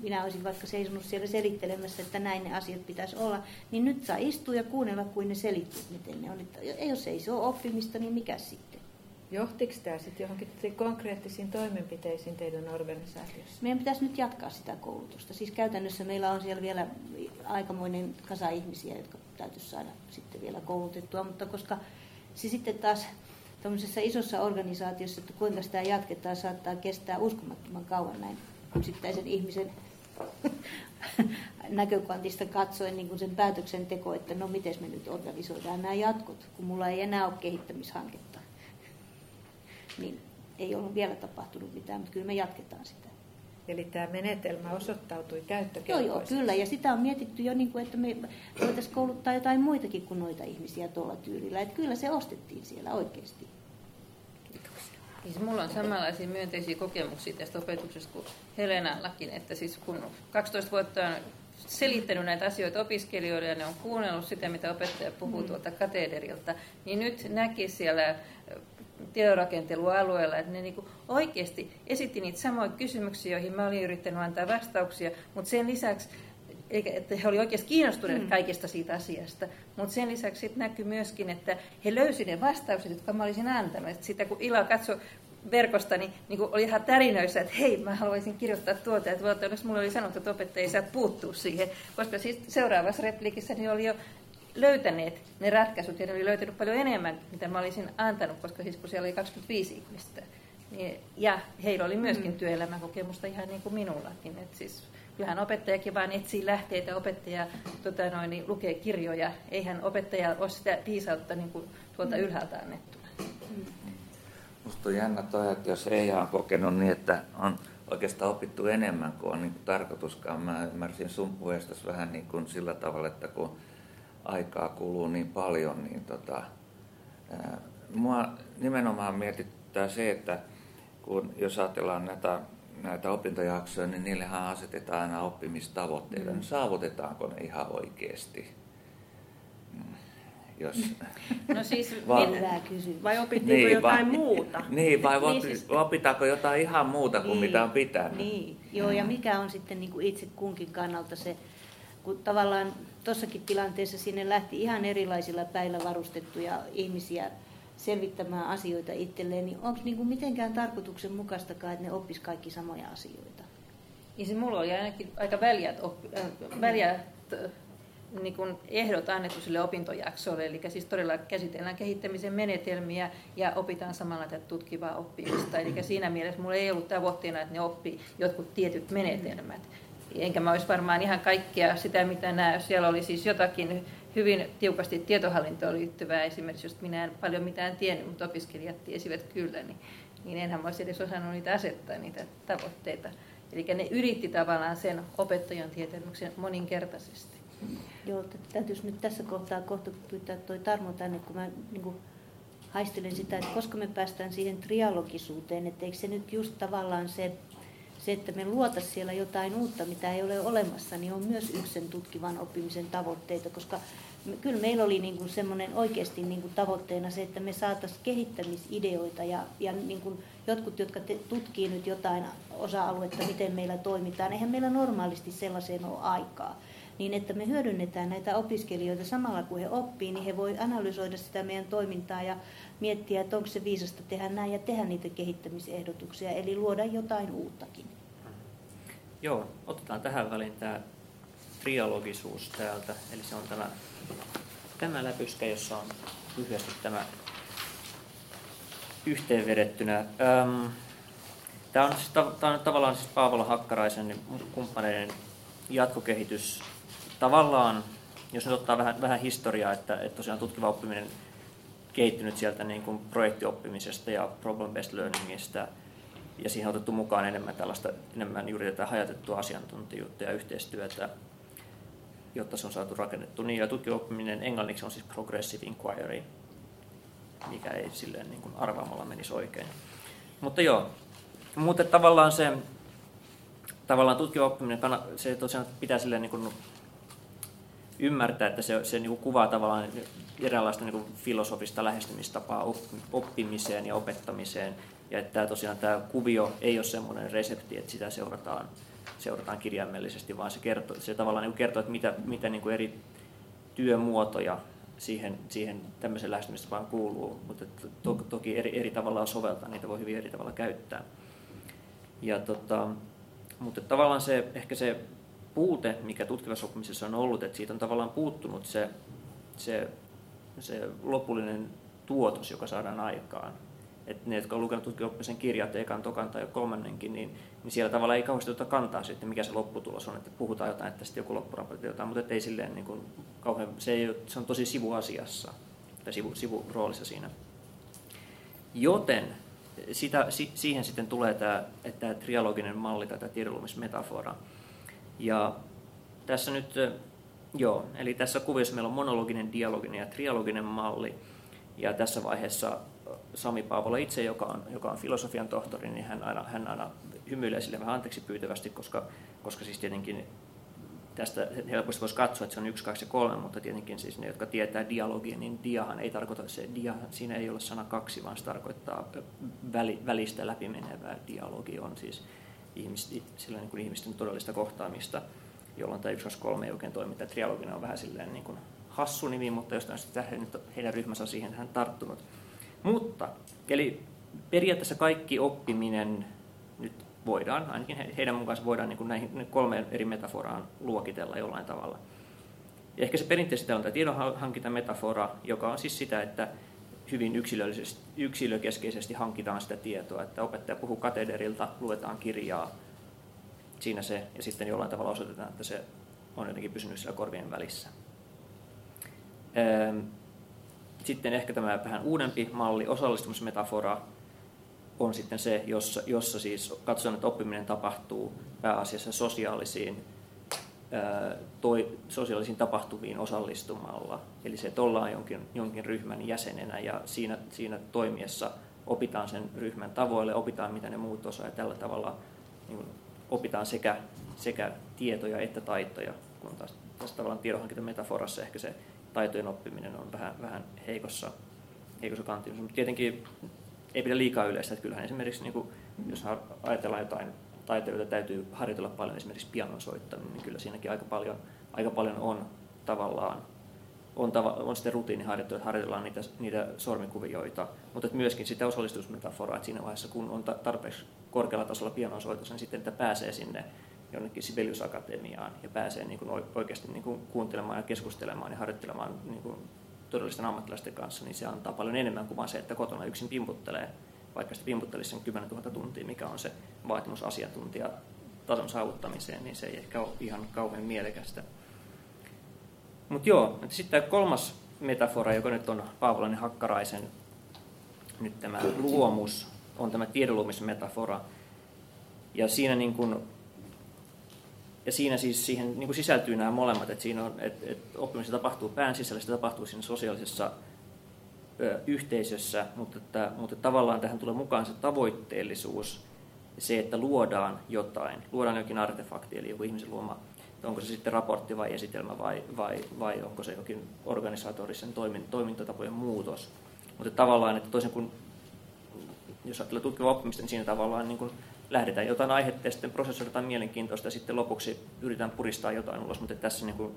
minä olisin vaikka seisonut siellä selittelemässä, että näin ne asiat pitäisi olla, niin nyt saa istua ja kuunnella, kuin ne selittyy, miten ne on. Että jos ei se ole oppimista, niin mikä sitten? Johtiko tämä sitten johonkin konkreettisiin toimenpiteisiin teidän organisaatiossa? Meidän pitäisi nyt jatkaa sitä koulutusta. Siis käytännössä meillä on siellä vielä aikamoinen kasa ihmisiä, jotka täytyisi saada sitten vielä koulutettua, mutta koska se sitten taas tuollaisessa isossa organisaatiossa, että kuinka sitä jatketaan, saattaa kestää uskomattoman kauan näin yksittäisen ihmisen näkökantista katsoen niin kuin sen päätöksenteko, että no miten me nyt organisoidaan nämä jatkot, kun mulla ei enää ole kehittämishanketta. Niin ei ole vielä tapahtunut mitään, mutta kyllä me jatketaan sitä. Eli tämä menetelmä osoittautui Joo, joo, kyllä. Ja sitä on mietitty jo, niin kuin, että me voitaisiin kouluttaa jotain muitakin kuin noita ihmisiä tuolla tyylillä. Että kyllä se ostettiin siellä oikeasti. Siis mulla on samanlaisia myönteisiä kokemuksia tästä opetuksesta kuin Helenallakin, että siis kun 12 vuotta on selittänyt näitä asioita opiskelijoille ja ne on kuunnellut sitä, mitä opettaja puhuu mm. tuolta katederilta, niin nyt näki siellä tiedonrakentelualueella, että ne niinku oikeasti esitti niitä samoja kysymyksiä, joihin mä olin yrittänyt antaa vastauksia, mutta sen lisäksi että he olivat oikeasti kiinnostuneet mm. kaikesta siitä asiasta. Mutta sen lisäksi sit näkyy myöskin, että he löysivät ne vastaukset, jotka mä olisin antanut. Sitä kun Ila katsoi verkosta, niin, niin oli ihan tärinöissä, että hei, mä haluaisin kirjoittaa tuota, että onneksi mulle oli sanottu, että opettaja ei saa puuttua siihen, koska siis seuraavassa repliikissä niin oli jo löytäneet ne ratkaisut ja ne oli löytänyt paljon enemmän, mitä mä olisin antanut, koska siis kun siellä oli 25 ihmistä. Niin, ja heillä oli myöskin mm. työelämäkokemusta ihan niin kuin minullakin. Et siis, kyllähän opettajakin vaan etsii lähteitä, opettaja tota noin, niin lukee kirjoja. Eihän opettaja ole sitä viisautta niin kuin tuolta mm. ylhäältä annettuna. Mm. Minusta on jännä toi, että jos ei ole kokenut niin, että on oikeastaan opittu enemmän kuin on niin kuin tarkoituskaan. Mä ymmärsin sun puheesta vähän niin kuin sillä tavalla, että kun aikaa kuluu niin paljon, niin tota, ää, mua nimenomaan mietittää se, että kun jos ajatellaan näitä, näitä opintojaksoja, niin niillehän asetetaan aina oppimistavoitteita. Mm. Niin saavutetaanko ne ihan oikeasti? Jos... No siis, vai, vai opittiinko niin, jotain vai, muuta? Niin, vai niin, siis, opitaanko jotain ihan muuta kuin niin, mitä on pitänyt? Niin, joo, ja mikä on sitten niin kuin itse kunkin kannalta se, kun tavallaan tuossakin tilanteessa sinne lähti ihan erilaisilla päillä varustettuja ihmisiä selvittämään asioita itselleen, niin onko niin kuin mitenkään tarkoituksenmukaistakaan, että ne oppis kaikki samoja asioita? Niin se mulla oli ainakin aika väljät, oppi, äh, väljät niin kuin ehdot annettu sille opintojaksolle, eli siis todella käsitellään kehittämisen menetelmiä ja opitaan samalla tätä tutkivaa oppimista. Eli siinä mielessä minulla ei ollut tavoitteena, että ne oppii jotkut tietyt menetelmät. Enkä mä olisi varmaan ihan kaikkea sitä, mitä nämä, siellä oli siis jotakin hyvin tiukasti tietohallintoon liittyvää, esimerkiksi jos minä en paljon mitään tiennyt, mutta opiskelijat tiesivät kyllä, niin, niin enhän mä olisi edes osannut niitä asettaa, niitä tavoitteita. Eli ne yritti tavallaan sen opettajan tietämyksen moninkertaisesti. Joo, täytyisi nyt tässä kohtaa kohta pyytää toi Tarmo tänne, kun mä niin kuin haistelen sitä, että koska me päästään siihen trialogisuuteen, että eikö se nyt just tavallaan se, se että me luotaisiin siellä jotain uutta, mitä ei ole olemassa, niin on myös yksi sen tutkivan oppimisen tavoitteita, koska kyllä meillä oli niin kuin semmoinen oikeasti niin kuin tavoitteena se, että me saataisiin kehittämisideoita ja, ja niin kuin jotkut, jotka te, tutkii nyt jotain osa-aluetta, miten meillä toimitaan, eihän meillä normaalisti sellaiseen ole aikaa. Niin että me hyödynnetään näitä opiskelijoita samalla kun he oppii, niin he voi analysoida sitä meidän toimintaa ja miettiä, että onko se viisasta tehdä näin ja tehdä niitä kehittämisehdotuksia, eli luoda jotain uuttakin. Joo, otetaan tähän väliin tämä triologisuus täältä, eli se on tämä, tämä läpyskä, jossa on lyhyesti tämä yhteenvedettynä. Tämä on, siis, tämä on tavallaan siis Paavola Hakkaraisen kumppaneiden jatkokehitys tavallaan, jos nyt ottaa vähän, vähän historiaa, että, että tosiaan tutkiva oppiminen kehittynyt sieltä niin kuin projektioppimisesta ja problem-based learningista, ja siihen on otettu mukaan enemmän tällaista, enemmän juuri tätä hajatettua asiantuntijuutta ja yhteistyötä, jotta se on saatu rakennettu. Niin, ja tutkiva oppiminen englanniksi on siis progressive inquiry, mikä ei silleen niin kuin arvaamalla menisi oikein. Mutta joo, mutta tavallaan se tavallaan tutkiva oppiminen, se tosiaan pitää silleen niin kuin ymmärtää, että se, se niin kuvaa tavallaan eräänlaista niin filosofista lähestymistapaa oppimiseen ja opettamiseen. Ja että tämä, tosiaan tämä kuvio ei ole semmoinen resepti, että sitä seurataan, seurataan kirjaimellisesti, vaan se, kertoo, se tavallaan niin kertoo, että mitä, mitä niin kuin eri työmuotoja siihen, siihen tämmöisen lähestymistapaan kuuluu, mutta to, toki eri, eri tavalla soveltaa, niitä voi hyvin eri tavalla käyttää. Ja tota, mutta tavallaan se, ehkä se puute, mikä tutkivassa oppimisessa on ollut, että siitä on tavallaan puuttunut se, se, se lopullinen tuotos, joka saadaan aikaan. Et ne, jotka on lukenut tutkimuksellisen kirjat, ekan, tokan tai kolmannenkin, niin, niin siellä tavallaan ei kauheasti oteta kantaa sitten, mikä se lopputulos on, että puhutaan jotain, että sitten joku loppuraportti jotain, mutta ei silleen niin kuin, kauhean, se, ei, se on tosi sivuasiassa tai sivu, sivuroolissa siinä. Joten sitä, si, siihen sitten tulee tämä, tämä trialoginen malli tai tämä tiedonluomismetafora. Ja tässä nyt, joo, eli tässä kuviossa meillä on monologinen, dialoginen ja trialoginen malli. Ja tässä vaiheessa Sami Paavola itse, joka on, joka on filosofian tohtori, niin hän aina, hän aina hymyilee sille vähän anteeksi pyytävästi, koska, koska siis tietenkin tästä helposti voisi katsoa, että se on yksi, kaksi ja kolme, mutta tietenkin siis ne, jotka tietää dialogia, niin diahan ei tarkoita se, dia, siinä ei ole sana kaksi, vaan se tarkoittaa väli, välistä läpimenevää. Dialogi on siis ihmis, sillä niin kuin ihmisten todellista kohtaamista, jolloin tämä 1, 2, 3 ei oikein toimi. Tämä trialogina on vähän silleen niin kuin hassu nimi, mutta jostain sitten heidän ryhmänsä on siihen hän tarttunut. Mutta, eli periaatteessa kaikki oppiminen nyt voidaan, ainakin heidän mukaansa voidaan niin kuin näihin kolmeen eri metaforaan luokitella jollain tavalla. Ja ehkä se perinteisesti on tämä tiedonhankintametafora, joka on siis sitä, että hyvin yksilökeskeisesti hankitaan sitä tietoa, että opettaja puhuu katederilta, luetaan kirjaa, siinä se, ja sitten jollain tavalla osoitetaan, että se on jotenkin pysynyt siellä korvien välissä. Sitten ehkä tämä vähän uudempi malli, osallistumismetafora, on sitten se, jossa, jossa siis katsotaan, että oppiminen tapahtuu pääasiassa sosiaalisiin, toi, sosiaalisiin tapahtuviin osallistumalla. Eli se, että ollaan jonkin, jonkin ryhmän jäsenenä ja siinä, siinä toimiessa opitaan sen ryhmän tavoille, opitaan mitä ne muut osaa ja tällä tavalla niin opitaan sekä, sekä tietoja että taitoja, kun taas tässä tavallaan tiedonhankintametaforassa ehkä se taitojen oppiminen on vähän, vähän heikossa, heikossa kantissa. Mutta tietenkin ei pidä liikaa yleistä, että kyllähän esimerkiksi niin kuin, jos ajatellaan jotain taiteilijoita täytyy harjoitella paljon esimerkiksi pianon soittaminen, niin kyllä siinäkin aika paljon, aika paljon on tavallaan on, tava, on sitten rutiiniharjoittelu, että harjoitellaan niitä, niitä sormikuvioita, mutta että myöskin sitä osallistusmetaforaa, että siinä vaiheessa kun on tarpeeksi korkealla tasolla pianonsoitossa, niin sitten että pääsee sinne jonnekin Sibelius Akatemiaan ja pääsee niin kuin oikeasti niin kuin kuuntelemaan ja keskustelemaan ja harjoittelemaan niin kuin todellisten ammattilaisten kanssa, niin se antaa paljon enemmän kuin vain se, että kotona yksin pimputtelee, vaikka sitten pimputtelisi sen 10 000 tuntia, mikä on se vaatimus asiantuntijatason saavuttamiseen, niin se ei ehkä ole ihan kauhean mielekästä. Mutta joo, sitten tämä kolmas metafora, joka nyt on Paavolainen Hakkaraisen, nyt tämä luomus, on tämä tiedonluomismetafora. Ja siinä niin kuin ja siinä siis siihen niin sisältyy nämä molemmat, että, siinä on, että, että oppiminen tapahtuu pään sisällä, se tapahtuu siinä sosiaalisessa yhteisössä, mutta, että, mutta tavallaan tähän tulee mukaan se tavoitteellisuus, se, että luodaan jotain, luodaan jokin artefakti, eli joku ihmisen luoma, onko se sitten raportti vai esitelmä vai, vai, vai onko se jokin organisaatorisen toimin, toimintatapojen muutos. Mutta tavallaan, että toisin kuin jos ajattelee tutkivaa oppimista, niin siinä tavallaan niin kuin lähdetään jotain aihetta ja sitten prosessoidaan mielenkiintoista ja sitten lopuksi yritetään puristaa jotain ulos, mutta tässä niin kuin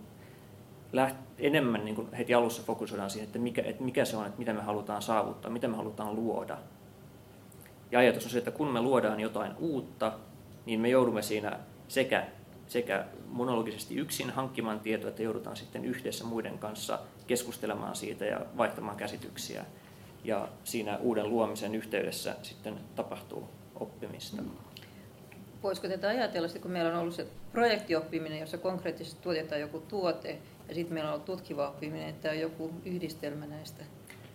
läht, enemmän niin kuin heti alussa fokusoidaan siihen, että mikä, että mikä se on, että mitä me halutaan saavuttaa, mitä me halutaan luoda. Ja ajatus on se, että kun me luodaan jotain uutta, niin me joudumme siinä sekä, sekä monologisesti yksin hankkimaan tietoa, että joudutaan sitten yhdessä muiden kanssa keskustelemaan siitä ja vaihtamaan käsityksiä. Ja siinä uuden luomisen yhteydessä sitten tapahtuu oppimista. Voisiko tätä ajatella, kun meillä on ollut se projektioppiminen, jossa konkreettisesti tuotetaan joku tuote, ja sitten meillä on ollut tutkiva oppiminen, että on joku yhdistelmä näistä?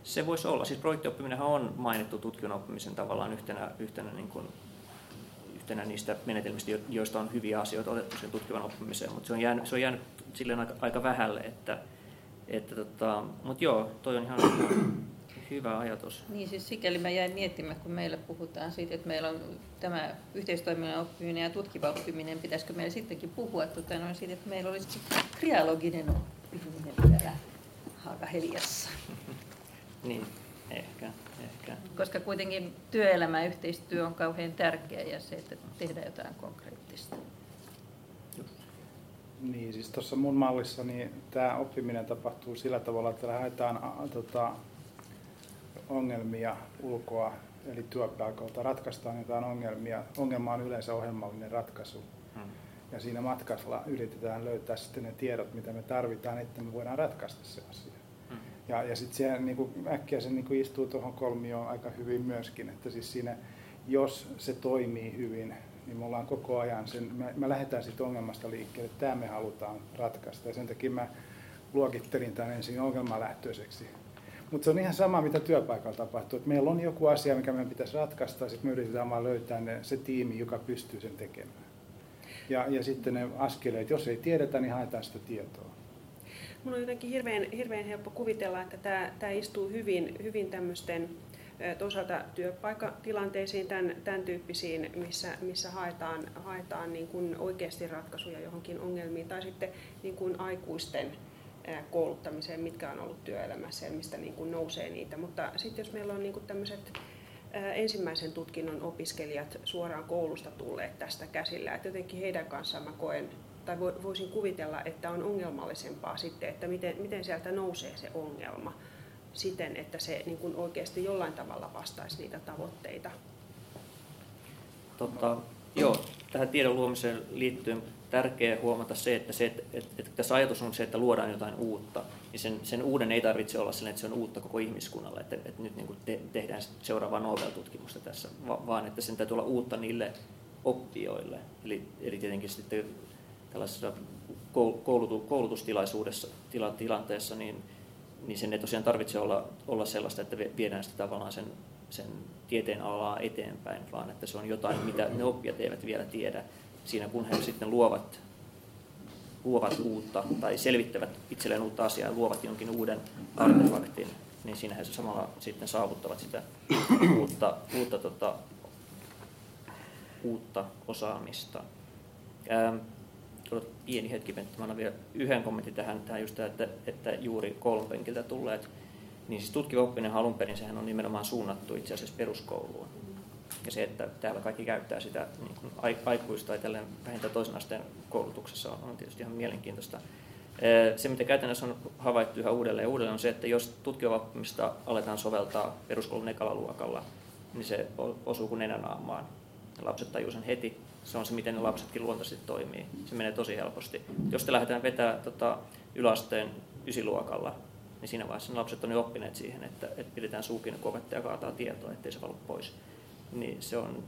Se voisi olla. Siis projektioppiminen on mainittu tutkivan oppimisen tavallaan yhtenä, yhtenä, niin kuin, yhtenä niistä menetelmistä, joista on hyviä asioita otettu sen tutkivan oppimiseen, mutta se on jäänyt, se on jäänyt silleen aika, aika vähälle, että, että tota, mutta joo, toi on ihan Hyvä ajatus. Niin siis sikäli mä jäin miettimään, kun meillä puhutaan siitä, että meillä on tämä yhteistoiminnan oppiminen ja tutkiva oppiminen, pitäisikö meillä sittenkin puhua tuota, noin siitä, että meillä olisi krialoginen oppiminen vielä Haagaheliassa. niin, ehkä, ehkä. Koska kuitenkin työelämä ja yhteistyö on kauhean tärkeä ja se, että tehdään jotain konkreettista. Niin, siis tuossa mun mallissa niin tämä oppiminen tapahtuu sillä tavalla, että lähdetään tota, ongelmia ulkoa, eli työpaikalta, ratkaistaan jotain ongelmia. Ongelma on yleensä ohjelmallinen ratkaisu. Hmm. Ja siinä matkalla yritetään löytää sitten ne tiedot, mitä me tarvitaan, että me voidaan ratkaista se asia. Hmm. Ja, ja sitten se niin kuin, äkkiä se niin kuin istuu tuohon kolmioon aika hyvin myöskin, että siis siinä, jos se toimii hyvin, niin me ollaan koko ajan, sen, me, me lähdetään siitä ongelmasta liikkeelle, että tämä me halutaan ratkaista. Ja sen takia mä luokittelin tämän ensin ongelmalähtöiseksi. Mutta se on ihan sama, mitä työpaikalla tapahtuu. Et meillä on joku asia, mikä meidän pitäisi ratkaista, sitten me yritetään vaan löytää ne, se tiimi, joka pystyy sen tekemään. Ja, ja sitten ne askeleet, jos ei tiedetä, niin haetaan sitä tietoa. Mun on jotenkin hirveän, hirveän helppo kuvitella, että tämä, tämä istuu hyvin, hyvin tämmöisten toisaalta työpaikkatilanteisiin, tämän, tämän tyyppisiin, missä, missä haetaan, haetaan niin kuin oikeasti ratkaisuja johonkin ongelmiin, tai sitten niin kuin aikuisten kouluttamiseen, mitkä on ollut työelämässä ja mistä niin kuin nousee niitä. Mutta sitten jos meillä on niin kuin tämmöiset ensimmäisen tutkinnon opiskelijat suoraan koulusta tulleet tästä käsillä, että jotenkin heidän kanssaan mä koen tai voisin kuvitella, että on ongelmallisempaa sitten, että miten, miten sieltä nousee se ongelma siten, että se niin kuin oikeasti jollain tavalla vastaisi niitä tavoitteita. Totta, joo, tähän tiedon luomiseen liittyen tärkeää huomata se, että, se, että, että, että tässä ajatus on se, että luodaan jotain uutta. niin sen, sen uuden ei tarvitse olla sellainen, että se on uutta koko ihmiskunnalle, että, että nyt niin kuin te, tehdään seuraavaa Nobel-tutkimusta tässä, vaan että sen täytyy olla uutta niille oppijoille. Eli, eli tietenkin sitten tällaisessa koulutu, koulutustilaisuudessa tila, tilanteessa, niin, niin sen ei tosiaan tarvitse olla, olla sellaista, että viedään sitä tavallaan sen, sen tieteen alaa eteenpäin, vaan että se on jotain, mitä ne oppijat eivät vielä tiedä siinä, kun he sitten luovat, luovat uutta tai selvittävät itselleen uutta asiaa ja luovat jonkin uuden artefaktin, niin siinä he samalla sitten saavuttavat sitä uutta, uutta, tota, uutta osaamista. Ähm, pieni hetki, Pentti, mä vielä yhden kommentin tähän, tähän just että, että juuri kolmpenkiltä tulleet, niin siis tutkiva oppinen alun perin sehän on nimenomaan suunnattu itse asiassa peruskouluun. Ja se, että täällä kaikki käyttää sitä niin kuin aikuista tai vähintään toisen asteen koulutuksessa on, on tietysti ihan mielenkiintoista. Se, mitä käytännössä on havaittu yhä uudelleen ja uudelleen, on se, että jos tutkiva oppimista aletaan soveltaa peruskoulun ekalla luokalla, niin se osuu kuin nenänaamaan. Lapset tajuu sen heti. Se on se, miten ne lapsetkin luontaisesti toimii. Se menee tosi helposti. Jos te lähdetään vetää tota, yläasteen ysiluokalla, niin siinä vaiheessa lapset on jo oppineet siihen, että, että pidetään suukin kun opettaja kaataa tietoa, ettei se valu pois niin se on,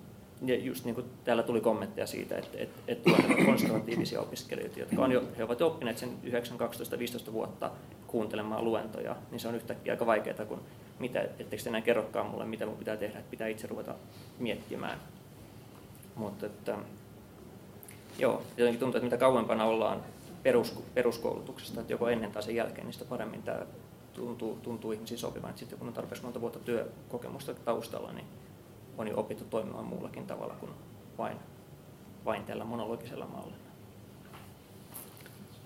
ja just niin kuin täällä tuli kommentteja siitä, että, että, että tulee konservatiivisia opiskelijoita, jotka on jo, he ovat oppineet sen 9, 12, 15 vuotta kuuntelemaan luentoja, niin se on yhtäkkiä aika vaikeaa, kun mitä, etteikö enää kerrokaan mulle, mitä mun pitää tehdä, että pitää itse ruveta miettimään. Mutta että, joo, jotenkin tuntuu, että mitä kauempana ollaan perus, peruskoulutuksesta, että joko ennen tai sen jälkeen, niin sitä paremmin tämä tuntuu, tuntuu ihmisiin sopivan. Sitten kun on tarpeeksi monta vuotta työkokemusta taustalla, niin on jo opittu toimimaan muullakin tavalla kuin vain, vain tällä monologisella mallilla.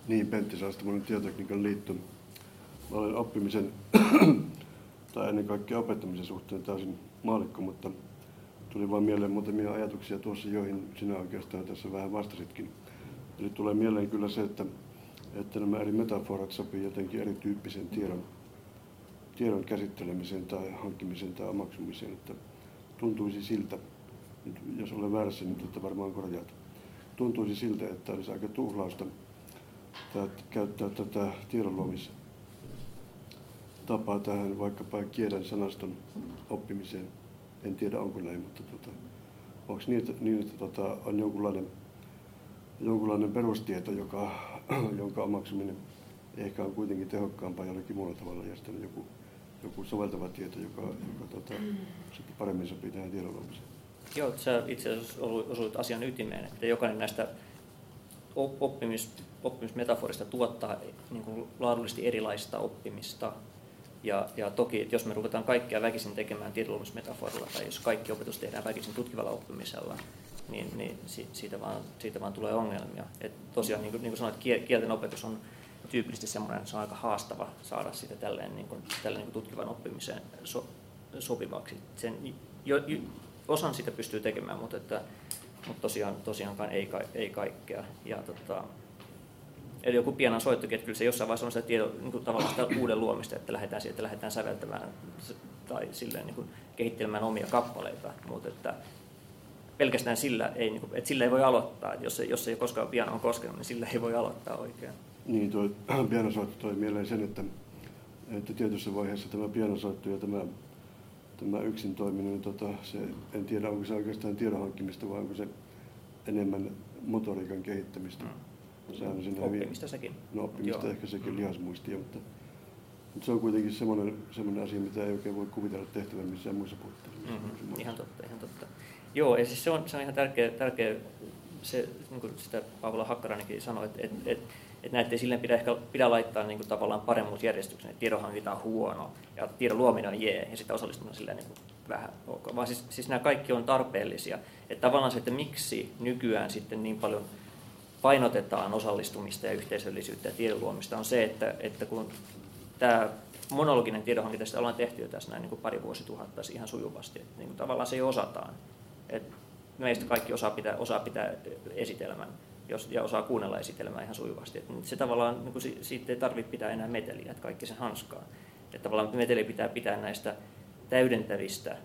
Niin, Pentti Saastamonen tietotekniikan liitto. Mä olen oppimisen tai ennen kaikkea opettamisen suhteen täysin maalikko, mutta tuli vain mieleen muutamia ajatuksia tuossa, joihin sinä oikeastaan tässä vähän vastasitkin. Eli tulee mieleen kyllä se, että, että nämä eri metaforat sopii jotenkin erityyppisen tiedon, tiedon käsittelemiseen tai hankkimiseen tai omaksumiseen. Että tuntuisi siltä, jos olen väärässä, niin tuota varmaan korjaat, tuntuisi siltä, että olisi aika tuhlausta käyttää tätä tiedonluomista tapaa tähän vaikkapa kielen sanaston oppimiseen. En tiedä onko näin, mutta tuota, onko niin, että, niin, että tuota, on jonkunlainen, jonkunlainen perustieto, joka, jonka omaksuminen ehkä on kuitenkin tehokkaampaa jollakin muulla tavalla ja sitten joku joku soveltava tieto, joka, joka tota, sitten paremmin sopii tähän tiedonluomiseen. Joo, sä itse asiassa osuit asian ytimeen, että jokainen näistä oppimis, oppimismetaforista tuottaa niin kuin laadullisesti erilaista oppimista. Ja, ja toki, että jos me ruvetaan kaikkia väkisin tekemään tiedonluomismetaforilla, tai jos kaikki opetus tehdään väkisin tutkivalla oppimisella, niin, niin siitä, vaan, siitä vaan tulee ongelmia. Et tosiaan, niin kuin, niin kuin sanoit, kielten opetus on tyypillisesti semmoinen, se on aika haastava saada sitä tälleen, niin kuin, tälleen niin kuin tutkivan oppimiseen so, sopivaksi. Sen, jo, jo, osan sitä pystyy tekemään, mutta, että, mutta tosiaan, tosiaankaan ei, ei kaikkea. Ja, tota, eli joku pianan soittokin, että kyllä se jossain vaiheessa on sitä, tieto, niin kuin tavallaan sitä uuden luomista, että lähdetään siitä, että lähdetään säveltämään tai silleen, niin kuin, kehittelemään omia kappaleita, mutta että pelkästään sillä ei, niin kuin, että sillä ei voi aloittaa. Että jos, ei, jos ei koskaan pianoon koskenut, niin sillä ei voi aloittaa oikein. Niin, tuo pianosoitto toi mieleen sen, että että tietyssä vaiheessa tämä pianosoitto ja tämä, tämä yksin toiminen, niin tota, se, en tiedä onko se oikeastaan tiedon hankkimista vai onko se enemmän motoriikan kehittämistä. Mm. Sehän on siinä Oppimista hyvin, sekin. No oppimista Joo. ehkä sekin lihasmuistia, mutta, mutta se on kuitenkin semmoinen, semmoinen asia, mitä ei oikein voi kuvitella tehtävän missään muissa puitteissa. Mm-hmm. Ihan totta, ihan totta. Joo, ja siis se on, se on ihan tärkeä, tärkeä se, niin kuin sitä Paavola Hakkaranenkin sanoi, että, että, että, että näitä silleen pidä, ehkä, pidä laittaa niin kuin tavallaan paremmuusjärjestyksen, että tiedonhankinta on huono ja tiedon luominen on jee ja sitä osallistuminen silleen niin kuin vähän ok. Vaan siis, siis nämä kaikki on tarpeellisia. Että tavallaan se, että miksi nykyään sitten niin paljon painotetaan osallistumista ja yhteisöllisyyttä ja tiedon luomista on se, että, että kun tämä monologinen tiedonhankinta, sitä ollaan tehty jo tässä näin niin kuin pari vuosituhatta ihan sujuvasti. Että niin kuin tavallaan se jo osataan. Et meistä kaikki osaa pitää, osaa pitää esitelmän jos, ja osaa kuunnella esitelmää ihan sujuvasti. Et se tavallaan, niin kuin siitä ei tarvitse pitää enää meteliä, että kaikki sen hanskaa. Että tavallaan meteli pitää pitää näistä täydentävistä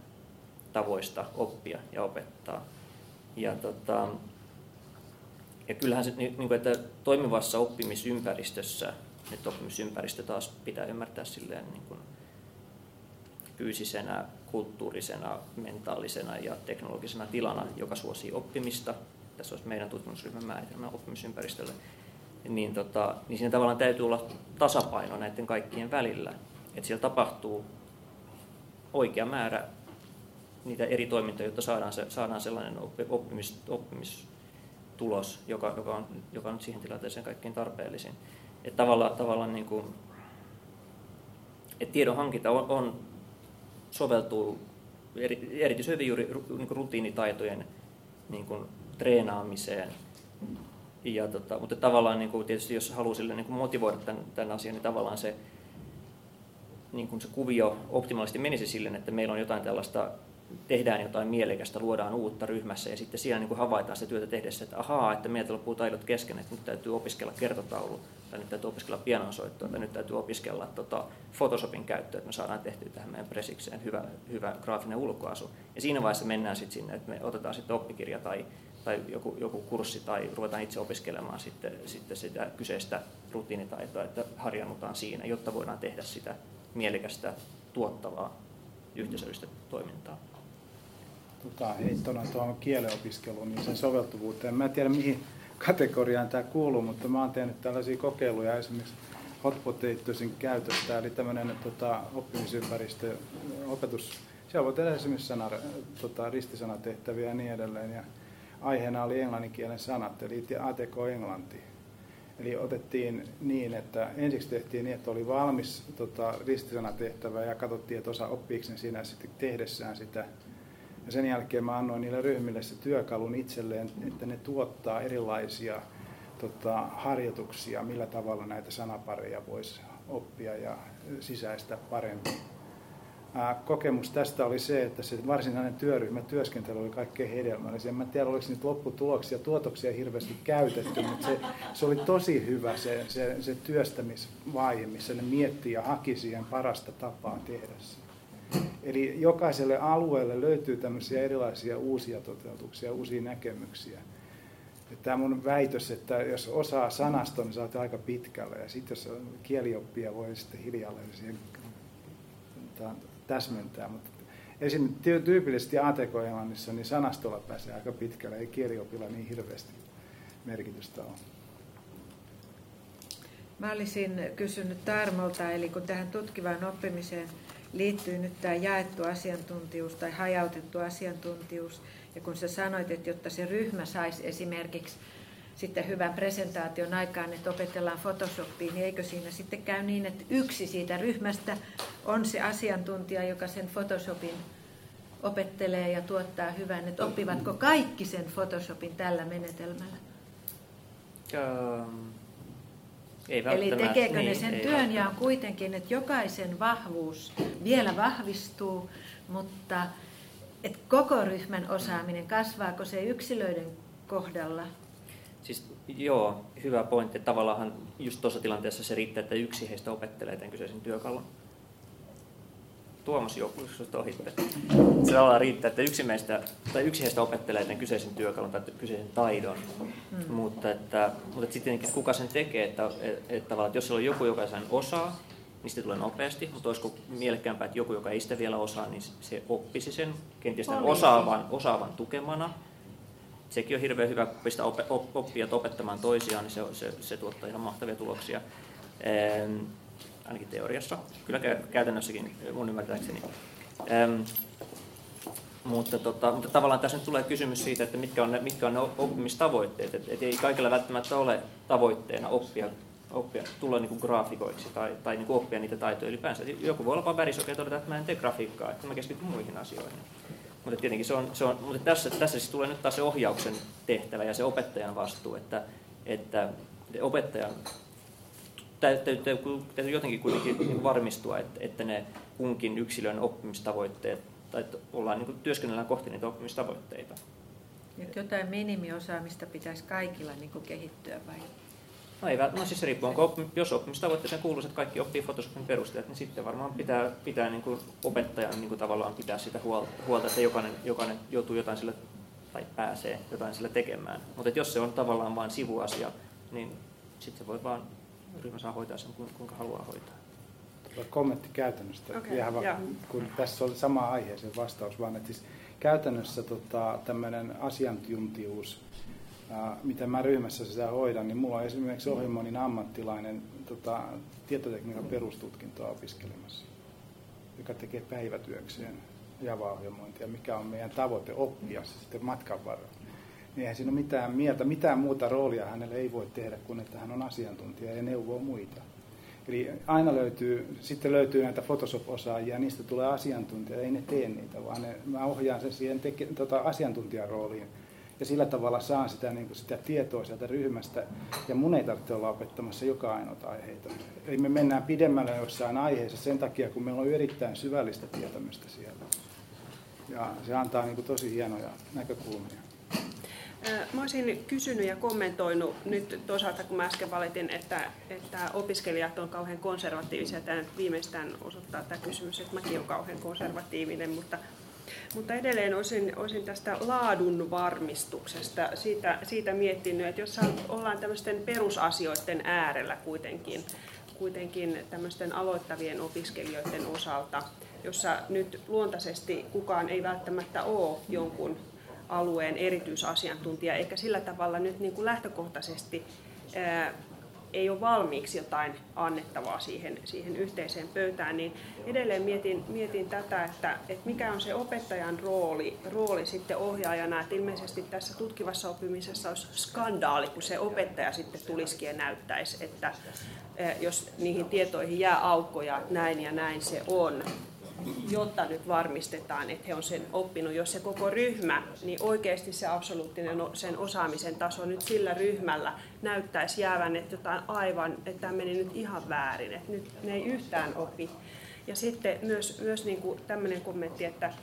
tavoista oppia ja opettaa. Ja, tota, ja kyllähän se, niin kuin, että toimivassa oppimisympäristössä, nyt oppimisympäristö taas pitää ymmärtää silleen niin kuin fyysisenä, kulttuurisena, mentaalisena ja teknologisena tilana, joka suosii oppimista. Tässä olisi meidän tutkimusryhmän määritelmä oppimisympäristölle. Niin, tota, niin siinä tavallaan täytyy olla tasapaino näiden kaikkien välillä. Että siellä tapahtuu oikea määrä niitä eri toimintoja, jotta saadaan, se, saadaan sellainen oppimis, oppimistulos, joka, joka, on, joka on siihen tilanteeseen kaikkein tarpeellisin. Että tavallaan, tavallaan niin kuin, että tiedon hankinta on, on soveltuu eri, erityisen hyvin juuri niin kuin rutiinitaitojen niin kuin, treenaamiseen. Ja, tota, mutta tavallaan niin kuin, tietysti jos haluaa sille, niin kuin motivoida tämän, tämän asian, niin tavallaan se, niin kuin se kuvio optimaalisesti menisi silleen, että meillä on jotain tällaista, tehdään jotain mielekästä, luodaan uutta ryhmässä ja sitten siellä niin kuin havaitaan se työtä tehdessä, että ahaa, että meiltä loppuu taidot kesken, että nyt täytyy opiskella kertotaulu, tai nyt täytyy opiskella pianonsoittoa, tai nyt täytyy opiskella tota, Photoshopin käyttöä, että me saadaan tehtyä tähän meidän presikseen hyvä, hyvä graafinen ulkoasu. Ja siinä vaiheessa mennään sitten sinne, että me otetaan sitten oppikirja tai, tai joku, joku kurssi, tai ruvetaan itse opiskelemaan sitten, sitten sitä kyseistä rutiinitaitoa, että harjannutaan siinä, jotta voidaan tehdä sitä mielekästä, tuottavaa yhteisöllistä toimintaa. Tota, heittona tuohon kielenopiskeluun, niin sen soveltuvuuteen. Mä en tiedä mihin kategoriaan tämä kuuluu, mutta mä oon tehnyt tällaisia kokeiluja esimerkiksi Hot käytöstä, eli tämmöinen tota, oppimisympäristö, opetus, siellä voi tehdä esimerkiksi sana, tota, ristisanatehtäviä ja niin edelleen, ja aiheena oli englanninkielen sanat, eli ATK Englanti. Eli otettiin niin, että ensiksi tehtiin niin, että oli valmis tota, ristisanatehtävä ja katsottiin, että osa oppiiko ne siinä sitten tehdessään sitä ja sen jälkeen mä annoin niille ryhmille se työkalun itselleen, että ne tuottaa erilaisia tota, harjoituksia, millä tavalla näitä sanapareja voisi oppia ja sisäistä paremmin. Kokemus tästä oli se, että se varsinainen työryhmä työskentely oli kaikkein hedelmällisin. En tiedä, oliko niitä lopputuloksia, tuotoksia hirveästi käytetty, mutta se, se oli tosi hyvä se, se, se työstämisvaihe, missä ne miettii ja haki siihen parasta tapaa tehdä se. Eli jokaiselle alueelle löytyy tämmöisiä erilaisia uusia toteutuksia, uusia näkemyksiä. Tämä mun väitös, että jos osaa sanaston, niin saat aika pitkälle. Ja sitten jos kielioppia voi sitten hiljalleen siihen täsmentää. Mutta esimerkiksi tyypillisesti ATK-englannissa niin sanastolla pääsee aika pitkälle, ei kieliopilla niin hirveästi merkitystä ole. Mä olisin kysynyt Tarmolta, eli kun tähän tutkivaan oppimiseen liittyy nyt tämä jaettu asiantuntijuus tai hajautettu asiantuntijuus, ja kun sä sanoit, että jotta se ryhmä saisi esimerkiksi sitten hyvän presentaation aikaan, että opetellaan Photoshopiin, niin eikö siinä sitten käy niin, että yksi siitä ryhmästä on se asiantuntija, joka sen Photoshopin opettelee ja tuottaa hyvän, että oppivatko kaikki sen Photoshopin tällä menetelmällä? Um, ei Eli tekeekö niin, ne sen työn ja on kuitenkin, että jokaisen vahvuus vielä vahvistuu, mutta että koko ryhmän osaaminen, kasvaako se yksilöiden kohdalla? Siis joo, hyvä pointti. Tavallaan just tuossa tilanteessa se riittää, että yksi heistä opettelee tämän kyseisen työkalun. Tuomas Jokusus ohitte. Se tavallaan riittää, että yksi, meistä, tai yksi heistä opettelee tämän kyseisen työkalun tai kyseisen taidon. Hmm. Mutta, että, mutta että sitten kuka sen tekee, että, että, että, että jos siellä on joku, joka sen osaa, niistä tulee nopeasti, mutta olisiko mielekkäämpää, että joku, joka ei sitä vielä osaa, niin se oppisi sen kenties tämän osaavan, osaavan tukemana. Sekin on hirveän hyvä pistää oppijat opettamaan toisiaan, niin se, se, se tuottaa ihan mahtavia tuloksia. Ähm, ainakin teoriassa, kyllä käytännössäkin mun ymmärtääkseni. Ähm, mutta, tota, mutta tavallaan tässä nyt tulee kysymys siitä, että mitkä on ne, mitkä on ne oppimistavoitteet. Et, et ei kaikilla välttämättä ole tavoitteena oppia, oppia tulla niin kuin graafikoiksi tai, tai niin kuin oppia niitä taitoja ylipäänsä. Joku voi olla vaan värisokea todeta, että mä en tee grafiikkaa, että mä keskityn muihin asioihin. Mutta tietenkin se on, se on mutta tässä, tässä siis tulee nyt taas se ohjauksen tehtävä ja se opettajan vastuu, että, että opettajan täytyy, täytyy jotenkin kuitenkin varmistua, että, että ne kunkin yksilön oppimistavoitteet tai ollaan niin kuin, työskennellään kohti niitä oppimistavoitteita. Nyt jotain minimiosaamista pitäisi kaikilla niin kuin kehittyä vai? No, ei, no siis se riippuu, onko oppi, jos oppimistavoitteeseen kuuluu, että kaikki oppii Photoshopin perusteet, niin sitten varmaan pitää, pitää niin kuin opettajan niin kuin tavallaan pitää sitä huolta, huolta, että jokainen, jokainen joutuu jotain sillä tai pääsee jotain sillä tekemään. Mutta jos se on tavallaan vain sivuasia, niin sitten se voi vaan, ryhmä saa hoitaa sen kuinka haluaa hoitaa kommentti käytännöstä, okay, ihan va- kun tässä oli sama aiheeseen vastaus, vaan että siis käytännössä tota, tämmöinen asiantuntijuus, ää, mitä mä ryhmässä sitä hoidan, niin mulla on esimerkiksi ohjelmoinnin ammattilainen tota, tietotekniikan perustutkintoa opiskelemassa, joka tekee päivätyökseen Java-ohjelmointia, mikä on meidän tavoite oppia se sitten matkan varrella. Niin eihän siinä ole mitään mieltä, mitään muuta roolia hänelle ei voi tehdä kuin että hän on asiantuntija ja neuvoo muita. Eli aina löytyy, sitten löytyy näitä Photoshop-osaajia, niistä tulee asiantuntija, ei ne tee niitä, vaan ne, mä ohjaan sen siihen teke, tota, asiantuntijarooliin. Ja sillä tavalla saan sitä, niin kuin sitä tietoa sieltä ryhmästä, ja mun ei tarvitse olla opettamassa joka ainoa aiheita. Eli me mennään pidemmälle jossain aiheessa sen takia, kun meillä on erittäin syvällistä tietämystä siellä. Ja se antaa niin kuin tosi hienoja näkökulmia. Mä olisin kysynyt ja kommentoinut nyt toisaalta, kun mä äsken valitin, että, että opiskelijat on kauhean konservatiivisia. Tämä viimeistään osoittaa tämä kysymys, että mäkin olen kauhean konservatiivinen, mutta, mutta edelleen olisin, olisin tästä laadun varmistuksesta siitä, siitä miettinyt, että jos ollaan tämmöisten perusasioiden äärellä kuitenkin, kuitenkin tämmöisten aloittavien opiskelijoiden osalta, jossa nyt luontaisesti kukaan ei välttämättä ole jonkun alueen erityisasiantuntija, eikä sillä tavalla nyt niin kuin lähtökohtaisesti ei ole valmiiksi jotain annettavaa siihen, siihen yhteiseen pöytään, niin edelleen mietin, mietin tätä, että, että mikä on se opettajan rooli, rooli sitten ohjaajana, että ilmeisesti tässä tutkivassa oppimisessa olisi skandaali, kun se opettaja sitten tulisikin ja näyttäisi, että jos niihin tietoihin jää aukkoja, näin ja näin se on, jotta nyt varmistetaan, että he on sen oppinut. Jos se koko ryhmä, niin oikeasti se absoluuttinen sen osaamisen taso nyt sillä ryhmällä näyttäisi jäävän, että jotain aivan, että tämä meni nyt ihan väärin, että nyt ne ei yhtään opi. Ja sitten myös, myös niin kuin tämmöinen kommentti, että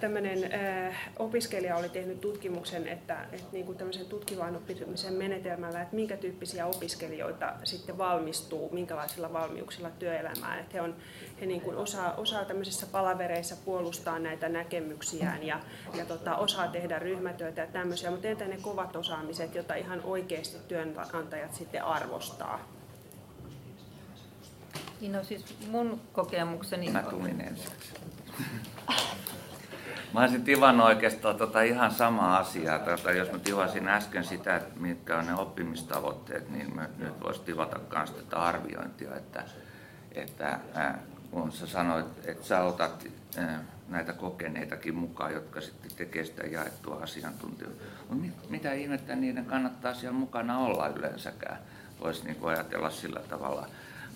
tämmöinen äh, opiskelija oli tehnyt tutkimuksen, että, että niin kuin tämmöisen tutkivan oppimisen menetelmällä, että minkä tyyppisiä opiskelijoita sitten valmistuu, minkälaisilla valmiuksilla työelämään. Että he, on, he niin kuin osaa, osaa tämmöisissä palavereissa puolustaa näitä näkemyksiään ja, ja tota, osaa tehdä ryhmätyötä ja tämmöisiä, mutta entä ne kovat osaamiset, joita ihan oikeasti työnantajat sitten arvostaa? Niin no siis mun kokemukseni... Mä tulin ensiksi. Mä olisin tivannut oikeastaan tota ihan sama asia. Tota, jos mä tivasin äsken sitä, että mitkä on ne oppimistavoitteet, niin mä nyt voisi tivata myös tätä arviointia, että, että äh, kun sä sanoit, että sä otat äh, näitä kokeneitakin mukaan, jotka sitten tekee sitä jaettua asiantuntijuutta. Mutta mit, mitä ihmettä niiden kannattaa siellä mukana olla yleensäkään, voisi niin ajatella sillä tavalla.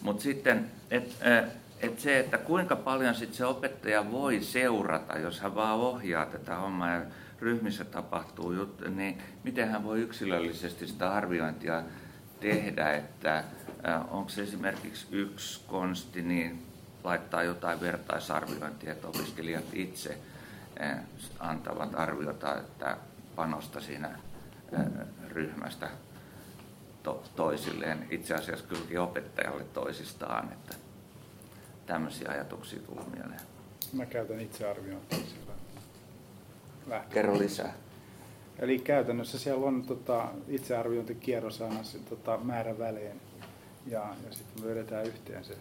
Mutta sitten, että äh, et se, että kuinka paljon sit se opettaja voi seurata, jos hän vaan ohjaa tätä hommaa ja ryhmissä tapahtuu juttu, niin miten hän voi yksilöllisesti sitä arviointia tehdä, että äh, onko esimerkiksi yksi konsti, niin laittaa jotain vertaisarviointia, että opiskelijat itse äh, antavat arviota, että panosta siinä äh, ryhmästä toisilleen, itse asiassa kyllä opettajalle toisistaan, että tämmöisiä ajatuksia tullut mieleen? Mä käytän itsearviointia siellä. Lähtö. Kerro lisää. Eli käytännössä siellä on tota, itsearviointikierros aina tota, määrä välein. ja, ja sitten me vedetään yhteen se,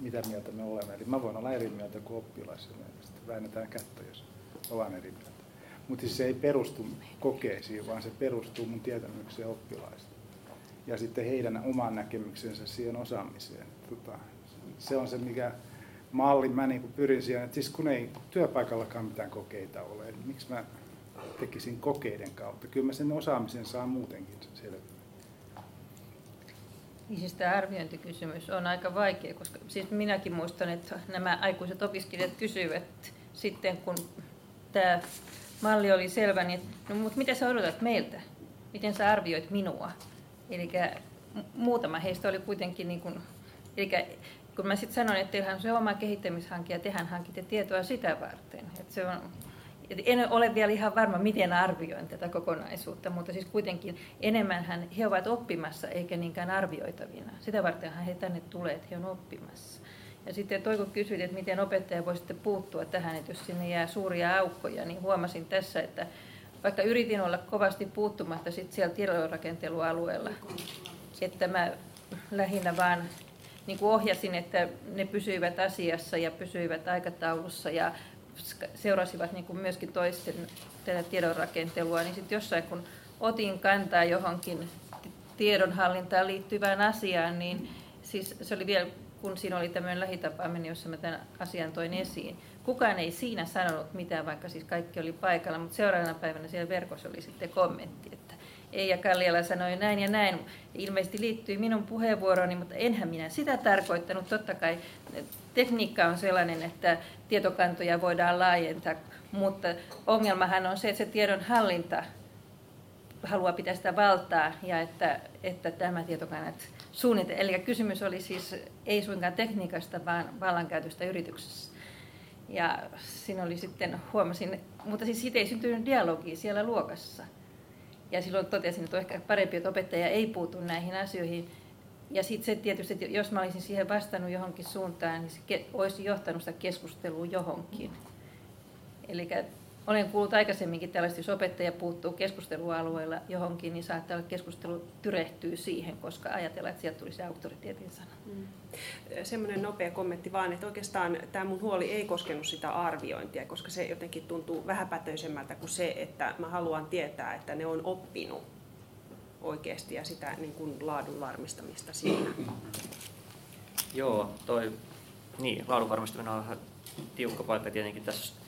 mitä mieltä me olemme. Eli mä voin olla eri mieltä kuin oppilas ja sitten väännetään kättä, jos ollaan eri mieltä. Mutta siis se ei perustu kokeisiin, vaan se perustuu mun tietämykseen oppilaista. Ja sitten heidän oman näkemyksensä siihen osaamiseen. Tota, se on se, mikä malli mä niin pyrin siihen, että siis kun ei työpaikallakaan mitään kokeita ole, niin miksi mä tekisin kokeiden kautta? Kyllä mä sen osaamisen saan muutenkin selville. Niin siis tämä arviointikysymys on aika vaikea, koska siis minäkin muistan, että nämä aikuiset opiskelijat kysyivät sitten, kun tämä malli oli selvä, niin no, mutta mitä sä odotat meiltä? Miten sä arvioit minua? Eli muutama heistä oli kuitenkin, niin kuin, eli kun mä sitten sanoin, että teillähän on se oma kehittämishanke ja tehän hankitte tietoa sitä varten. Että se on, en ole vielä ihan varma, miten arvioin tätä kokonaisuutta, mutta siis kuitenkin enemmän he ovat oppimassa eikä niinkään arvioitavina. Sitä vartenhan he tänne tulee, että he on oppimassa. Ja sitten Toiko kysyi, että miten opettaja voi sitten puuttua tähän, että jos sinne jää suuria aukkoja, niin huomasin tässä, että vaikka yritin olla kovasti puuttumatta sitten siellä tiedonrakentelualueella, että mä lähinnä vaan niin kuin ohjasin, että ne pysyivät asiassa ja pysyivät aikataulussa ja seurasivat niin kuin myöskin toisten tätä tiedonrakentelua, niin sitten jossain kun otin kantaa johonkin tiedonhallintaan liittyvään asiaan, niin siis se oli vielä, kun siinä oli tämmöinen lähitapaaminen, jossa mä tämän asian toin esiin. Kukaan ei siinä sanonut mitään, vaikka siis kaikki oli paikalla, mutta seuraavana päivänä siellä verkossa oli sitten kommentti, Eija Kalliala sanoi näin ja näin. Ilmeisesti liittyy minun puheenvuoroni, mutta enhän minä sitä tarkoittanut. Totta kai tekniikka on sellainen, että tietokantoja voidaan laajentaa, mutta ongelmahan on se, että se tiedon hallinta haluaa pitää sitä valtaa ja että, että tämä tietokannat suunnitellaan. Eli kysymys oli siis ei suinkaan tekniikasta, vaan vallankäytöstä yrityksessä. Ja siinä oli sitten, huomasin, mutta siis siitä ei syntynyt dialogia siellä luokassa. Ja silloin totesin, että on ehkä parempi, että opettaja ei puutu näihin asioihin. Ja sitten se tietysti, että jos mä olisin siihen vastannut johonkin suuntaan, niin se olisi johtanut sitä keskustelua johonkin. Eli olen kuullut aikaisemminkin tällaista, jos opettaja puuttuu keskustelualueella johonkin, niin saattaa olla keskustelu tyrehtyy siihen, koska ajatellaan, että sieltä tulisi auktoriteetin sana. Mm. Semmoinen nopea kommentti vaan, että oikeastaan tämä mun huoli ei koskenut sitä arviointia, koska se jotenkin tuntuu vähäpätöisemmältä kuin se, että mä haluan tietää, että ne on oppinut oikeasti ja sitä niin kuin laadun varmistamista siinä. Joo, toi, niin, laadun varmistaminen on vähän tiukka paikka tietenkin tässä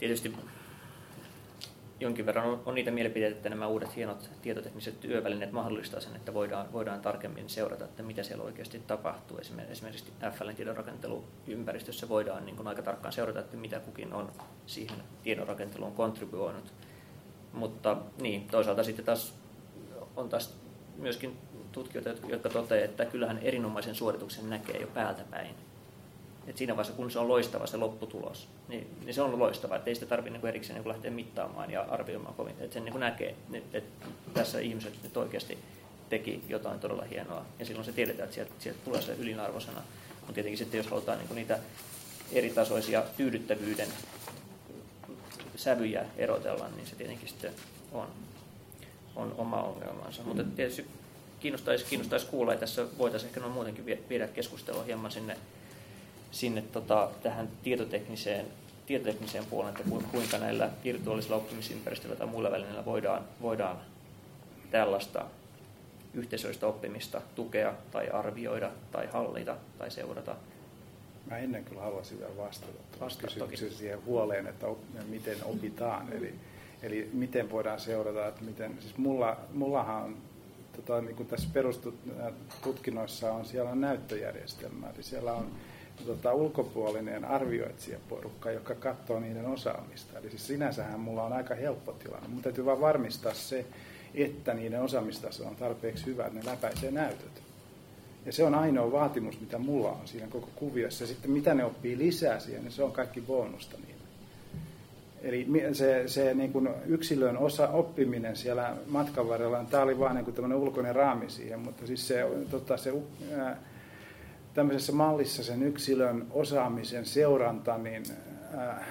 tietysti jonkin verran on, on niitä mielipiteitä, että nämä uudet hienot tietotekniset työvälineet mahdollistaa sen, että voidaan, voidaan tarkemmin seurata, että mitä siellä oikeasti tapahtuu. Esimerkiksi FLn tiedonrakenteluympäristössä voidaan niin kuin aika tarkkaan seurata, että mitä kukin on siihen tiedonrakenteluun kontribuoinut. Mutta niin, toisaalta sitten taas on taas myöskin tutkijoita, jotka toteavat, että kyllähän erinomaisen suorituksen näkee jo päältä päin et siinä vaiheessa, kun se on loistava se lopputulos, niin, niin se on loistava, että ei sitä tarvitse niin erikseen niin lähteä mittaamaan ja arvioimaan kovin, että sen niin näkee, että, tässä ihmiset nyt oikeasti teki jotain todella hienoa, ja silloin se tiedetään, että sieltä, sieltä tulee se ylinarvoisena. Mutta tietenkin sitten, jos halutaan niin niitä eritasoisia tyydyttävyyden sävyjä erotella, niin se tietenkin sitten on, on oma ongelmansa. Mutta tietysti kiinnostaisi, kiinnostaisi kuulla, että tässä voitaisiin ehkä noin muutenkin viedä keskustelua hieman sinne sinne tota, tähän tietotekniseen, tietotekniseen puoleen, että kuinka näillä virtuaalisilla oppimisympäristöillä tai muilla välineillä voidaan, voidaan tällaista yhteisöllistä oppimista tukea tai arvioida tai hallita tai seurata. Mä ennen kyllä haluaisin vielä vastata kysymykseen siihen huoleen, että op, miten opitaan. Eli, eli miten voidaan seurata, että miten, siis mulla, mullahan on tota, niin kuin tässä perustutkinnoissa on siellä on näyttöjärjestelmä, eli siellä on tota, ulkopuolinen arvioitsijaporukka, joka katsoo niiden osaamista. Eli siis sinänsähän mulla on aika helppo tilanne. Mutta täytyy vaan varmistaa se, että niiden osaamistaso on tarpeeksi hyvä, että ne läpäisee näytöt. Ja se on ainoa vaatimus, mitä mulla on siinä koko kuviossa. Sitten mitä ne oppii lisää siihen, niin se on kaikki bonusta niille. Eli se, se niin kuin yksilön osa, oppiminen siellä matkan varrella, tämä oli vain niin ulkoinen raami siihen, mutta siis se, tota, se ää, tämmöisessä mallissa sen yksilön osaamisen seuranta niin, äh,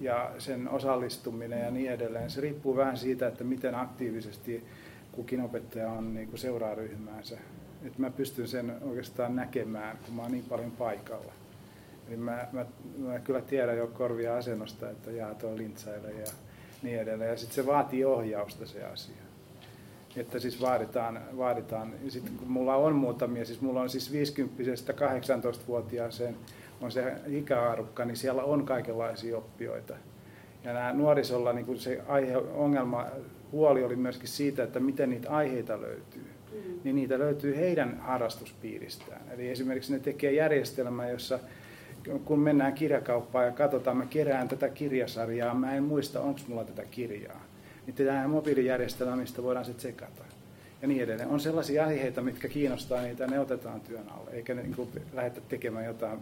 ja sen osallistuminen ja niin edelleen, se riippuu vähän siitä, että miten aktiivisesti kukin opettaja on niin kuin seuraa ryhmäänsä. että mä pystyn sen oikeastaan näkemään, kun mä oon niin paljon paikalla. Eli mä, mä, mä kyllä tiedän jo korvia asennosta, että jaa tuo lintsailee ja niin edelleen. Ja sitten se vaatii ohjausta se asia. Että siis vaaditaan, vaaditaan ja sitten kun mulla on muutamia, siis mulla on siis 50 18-vuotiaaseen on se ikäarukka, niin siellä on kaikenlaisia oppijoita. Ja nämä nuorisolla niin se aihe, ongelma, huoli oli myöskin siitä, että miten niitä aiheita löytyy. Mm. Niin niitä löytyy heidän harrastuspiiristään. Eli esimerkiksi ne tekee järjestelmää, jossa kun mennään kirjakauppaan ja katsotaan, mä kerään tätä kirjasarjaa, mä en muista, onko mulla tätä kirjaa. Niin tehdään mobiilijärjestelmä, mistä voidaan se tsekata. Ja niin edelleen. On sellaisia aiheita, mitkä kiinnostaa niitä, ne otetaan työn alle, eikä ne niin lähdetä tekemään jotain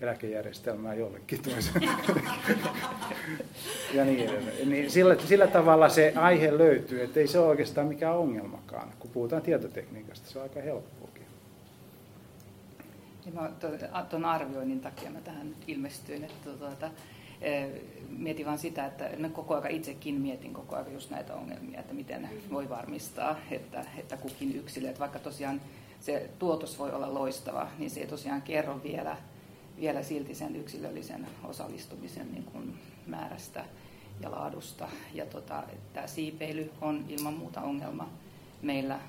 eläkejärjestelmää jollekin toiselle. ja niin edelleen. Niin sillä, sillä tavalla se aihe löytyy, että ei se ole oikeastaan mikään ongelmakaan. Kun puhutaan tietotekniikasta, se on aika helppoakin. Ja tuon arvioinnin takia mä tähän nyt ilmestyin, että tuota, mietin vain sitä, että mä koko ajan itsekin mietin koko ajan just näitä ongelmia, että miten voi varmistaa, että, että kukin yksilö, että vaikka tosiaan se tuotos voi olla loistava, niin se ei tosiaan kerro vielä vielä silti sen yksilöllisen osallistumisen niin kuin määrästä ja laadusta. Ja tota, tämä siipeily on ilman muuta ongelma meillä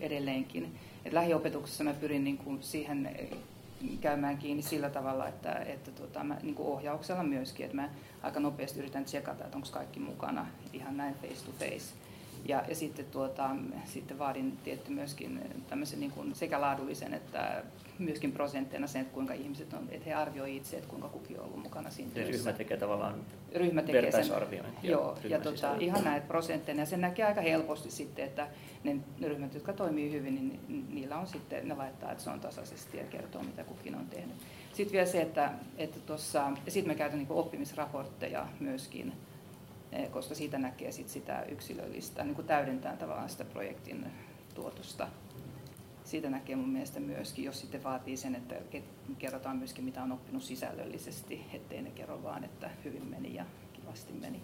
edelleenkin. Et lähiopetuksessa mä pyrin niin kuin siihen käymään kiinni sillä tavalla, että, että tota, mä, niin ohjauksella myöskin, että mä aika nopeasti yritän tsekata, että onko kaikki mukana ihan näin face to face. Ja, ja sitten, tuota, sitten vaadin tietty myöskin tämmöisen niin kuin sekä laadullisen että myöskin prosentteina sen, että kuinka ihmiset on, että he arvioivat itse, että kuinka kukin on ollut mukana siinä työssä. Ryhmä tekee tavallaan Ryhmä tekee sen, Joo, ja tota, ihan näitä prosentteina. Ja sen näkee aika helposti sitten, että ne ryhmät, jotka toimii hyvin, niin niillä on sitten, ne laittaa, että se on tasaisesti ja kertoo, mitä kukin on tehnyt. Sitten vielä se, että, että tuossa, ja sitten me käytän niin oppimisraportteja myöskin, koska siitä näkee sit sitä yksilöllistä, niin kuin täydentää tavallaan sitä projektin tuotosta siitä näkee mun mielestä myöskin, jos sitten vaatii sen, että kerrotaan myöskin mitä on oppinut sisällöllisesti, ettei ne kerro vaan, että hyvin meni ja kivasti meni.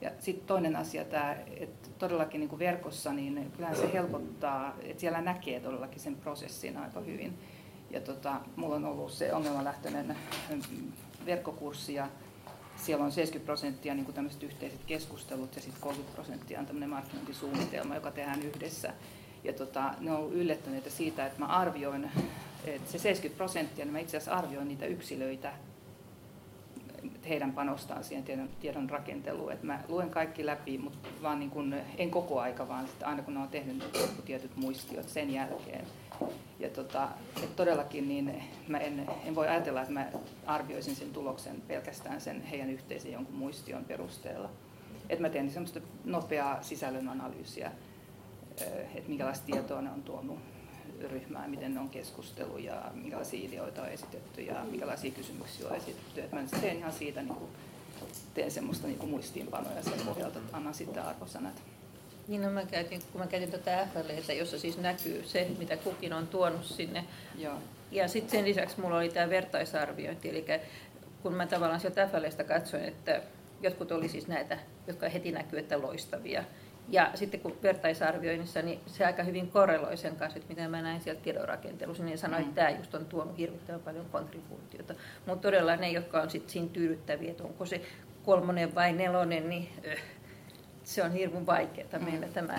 Ja sitten toinen asia tämä, että todellakin niin kuin verkossa, niin kyllähän se helpottaa, että siellä näkee todellakin sen prosessin aika hyvin. Ja tota, mulla on ollut se ongelmalähtöinen mm, verkkokurssi ja siellä on 70 prosenttia niin tämmöiset yhteiset keskustelut ja sitten 30 prosenttia on tämmöinen markkinointisuunnitelma, joka tehdään yhdessä. Ja tota, ne on yllättyneitä siitä, että mä arvioin, että se 70 prosenttia, niin mä itse asiassa arvioin niitä yksilöitä, heidän panostaan siihen tiedon, tiedon rakenteluun. Että mä luen kaikki läpi, mutta vaan niin kun, en koko aika, vaan sitten aina kun ne on tehnyt tietyt muistiot sen jälkeen. Ja tota, että todellakin niin mä en, en voi ajatella, että mä arvioisin sen tuloksen pelkästään sen heidän yhteisen jonkun muistion perusteella. Että mä teen semmoista nopeaa sisällön analyysiä että minkälaista tietoa ne on tuonut ryhmään, miten ne on keskustellut ja minkälaisia ideoita on esitetty ja minkälaisia kysymyksiä on esitetty. Että mä teen ihan siitä niin kuin, teen semmoista niin kuin muistiinpanoja sen pohjalta, annan sitten arvosanat. Niin, no mä käytin, kun mä käytin tätä FLEtä, jossa siis näkyy se, mitä kukin on tuonut sinne. Joo. Ja sitten sen lisäksi mulla oli tämä vertaisarviointi, eli kun mä tavallaan sieltä FLEstä katsoin, että jotkut oli siis näitä, jotka heti näkyy, että loistavia. Ja sitten kun vertaisarvioinnissa, niin se aika hyvin korreloi sen kanssa, että mitä mä näin sieltä tiedonrakentelussa, niin sanoin, että tämä just on tuonut hirvittävän paljon kontribuutiota. Mutta todella ne, jotka on sitten siinä tyydyttäviä, että onko se kolmonen vai nelonen, niin öh, se on hirveän vaikeaa meillä tämä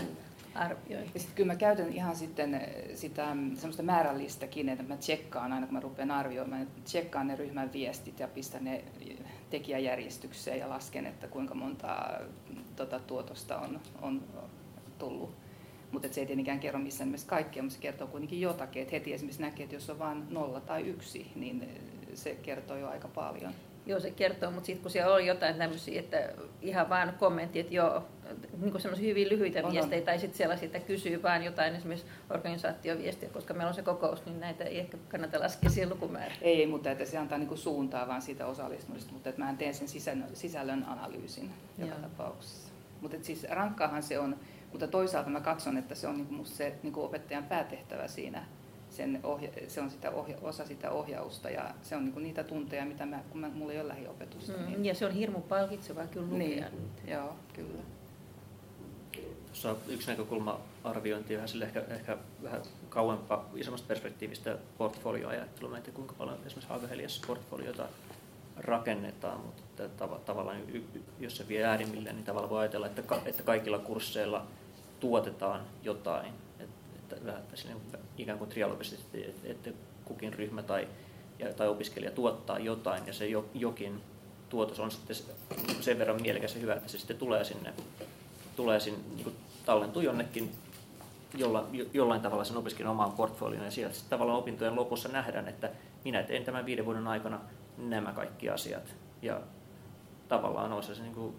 arviointi. Ja sitten kyllä mä käytän ihan sitten sitä mm, semmoista määrällistäkin, että mä tsekkaan aina kun mä rupean arvioimaan, tsekkaan ne ryhmän viestit ja pistän ne tekijäjärjestykseen ja lasken, että kuinka monta tota, tuotosta on, on tullut. Mutta se ei tietenkään kerro missään nimessä kaikkea, mutta se kertoo kuitenkin jotakin. Et heti esimerkiksi näkee, että jos on vain nolla tai yksi, niin se kertoo jo aika paljon. Joo, se kertoo, mutta sitten kun siellä oli jotain tämmöisiä, että ihan vaan kommentti, että joo, niin kuin semmoisia hyvin lyhyitä on, viestejä, on. tai sitten sellaisia, että kysyy vaan jotain esimerkiksi organisaatioviestiä, koska meillä on se kokous, niin näitä ei ehkä kannata laskea siihen lukumäärään. Ei, mutta että se antaa niin kuin suuntaa vaan siitä osallistumista, mutta että mä teen sen sisällön, sisällön analyysin joka joo. tapauksessa. Mutta siis rankkaahan se on, mutta toisaalta mä katson, että se on niin kuin musta se niin kuin opettajan päätehtävä siinä, sen ohja, se on sitä ohja, osa sitä ohjausta ja se on niinku niitä tunteja, mitä mä, kun mä, mulla ei ole lähiopetusta. Mm, niin. Ja se on hirmu palkitsevaa kyllä lukea. Niin, joo, kyllä. tuossa yksi näkökulma arviointi vähän sille ehkä, ehkä vähän kauempaa, isommasta perspektiivistä portfolioajattelua. En tiedä, kuinka paljon esimerkiksi Haagaheliassa portfoliota rakennetaan, mutta tav- tavallaan jos se vie äärimmilleen, niin tavallaan voi ajatella, että, ka- että kaikilla kursseilla tuotetaan jotain. Että, että ikään kuin trialogisesti, että, että kukin ryhmä tai, tai opiskelija tuottaa jotain ja se jokin tuotos on sitten sen verran mielekäs ja hyvä, että se sitten tulee sinne, tulee sinne niin tallentuu jonnekin jolla, jollain tavalla sen opiskelijan omaan portfolioon ja sieltä sitten tavallaan opintojen lopussa nähdään, että minä teen tämän viiden vuoden aikana nämä kaikki asiat. Ja tavallaan on se, se, niin kuin,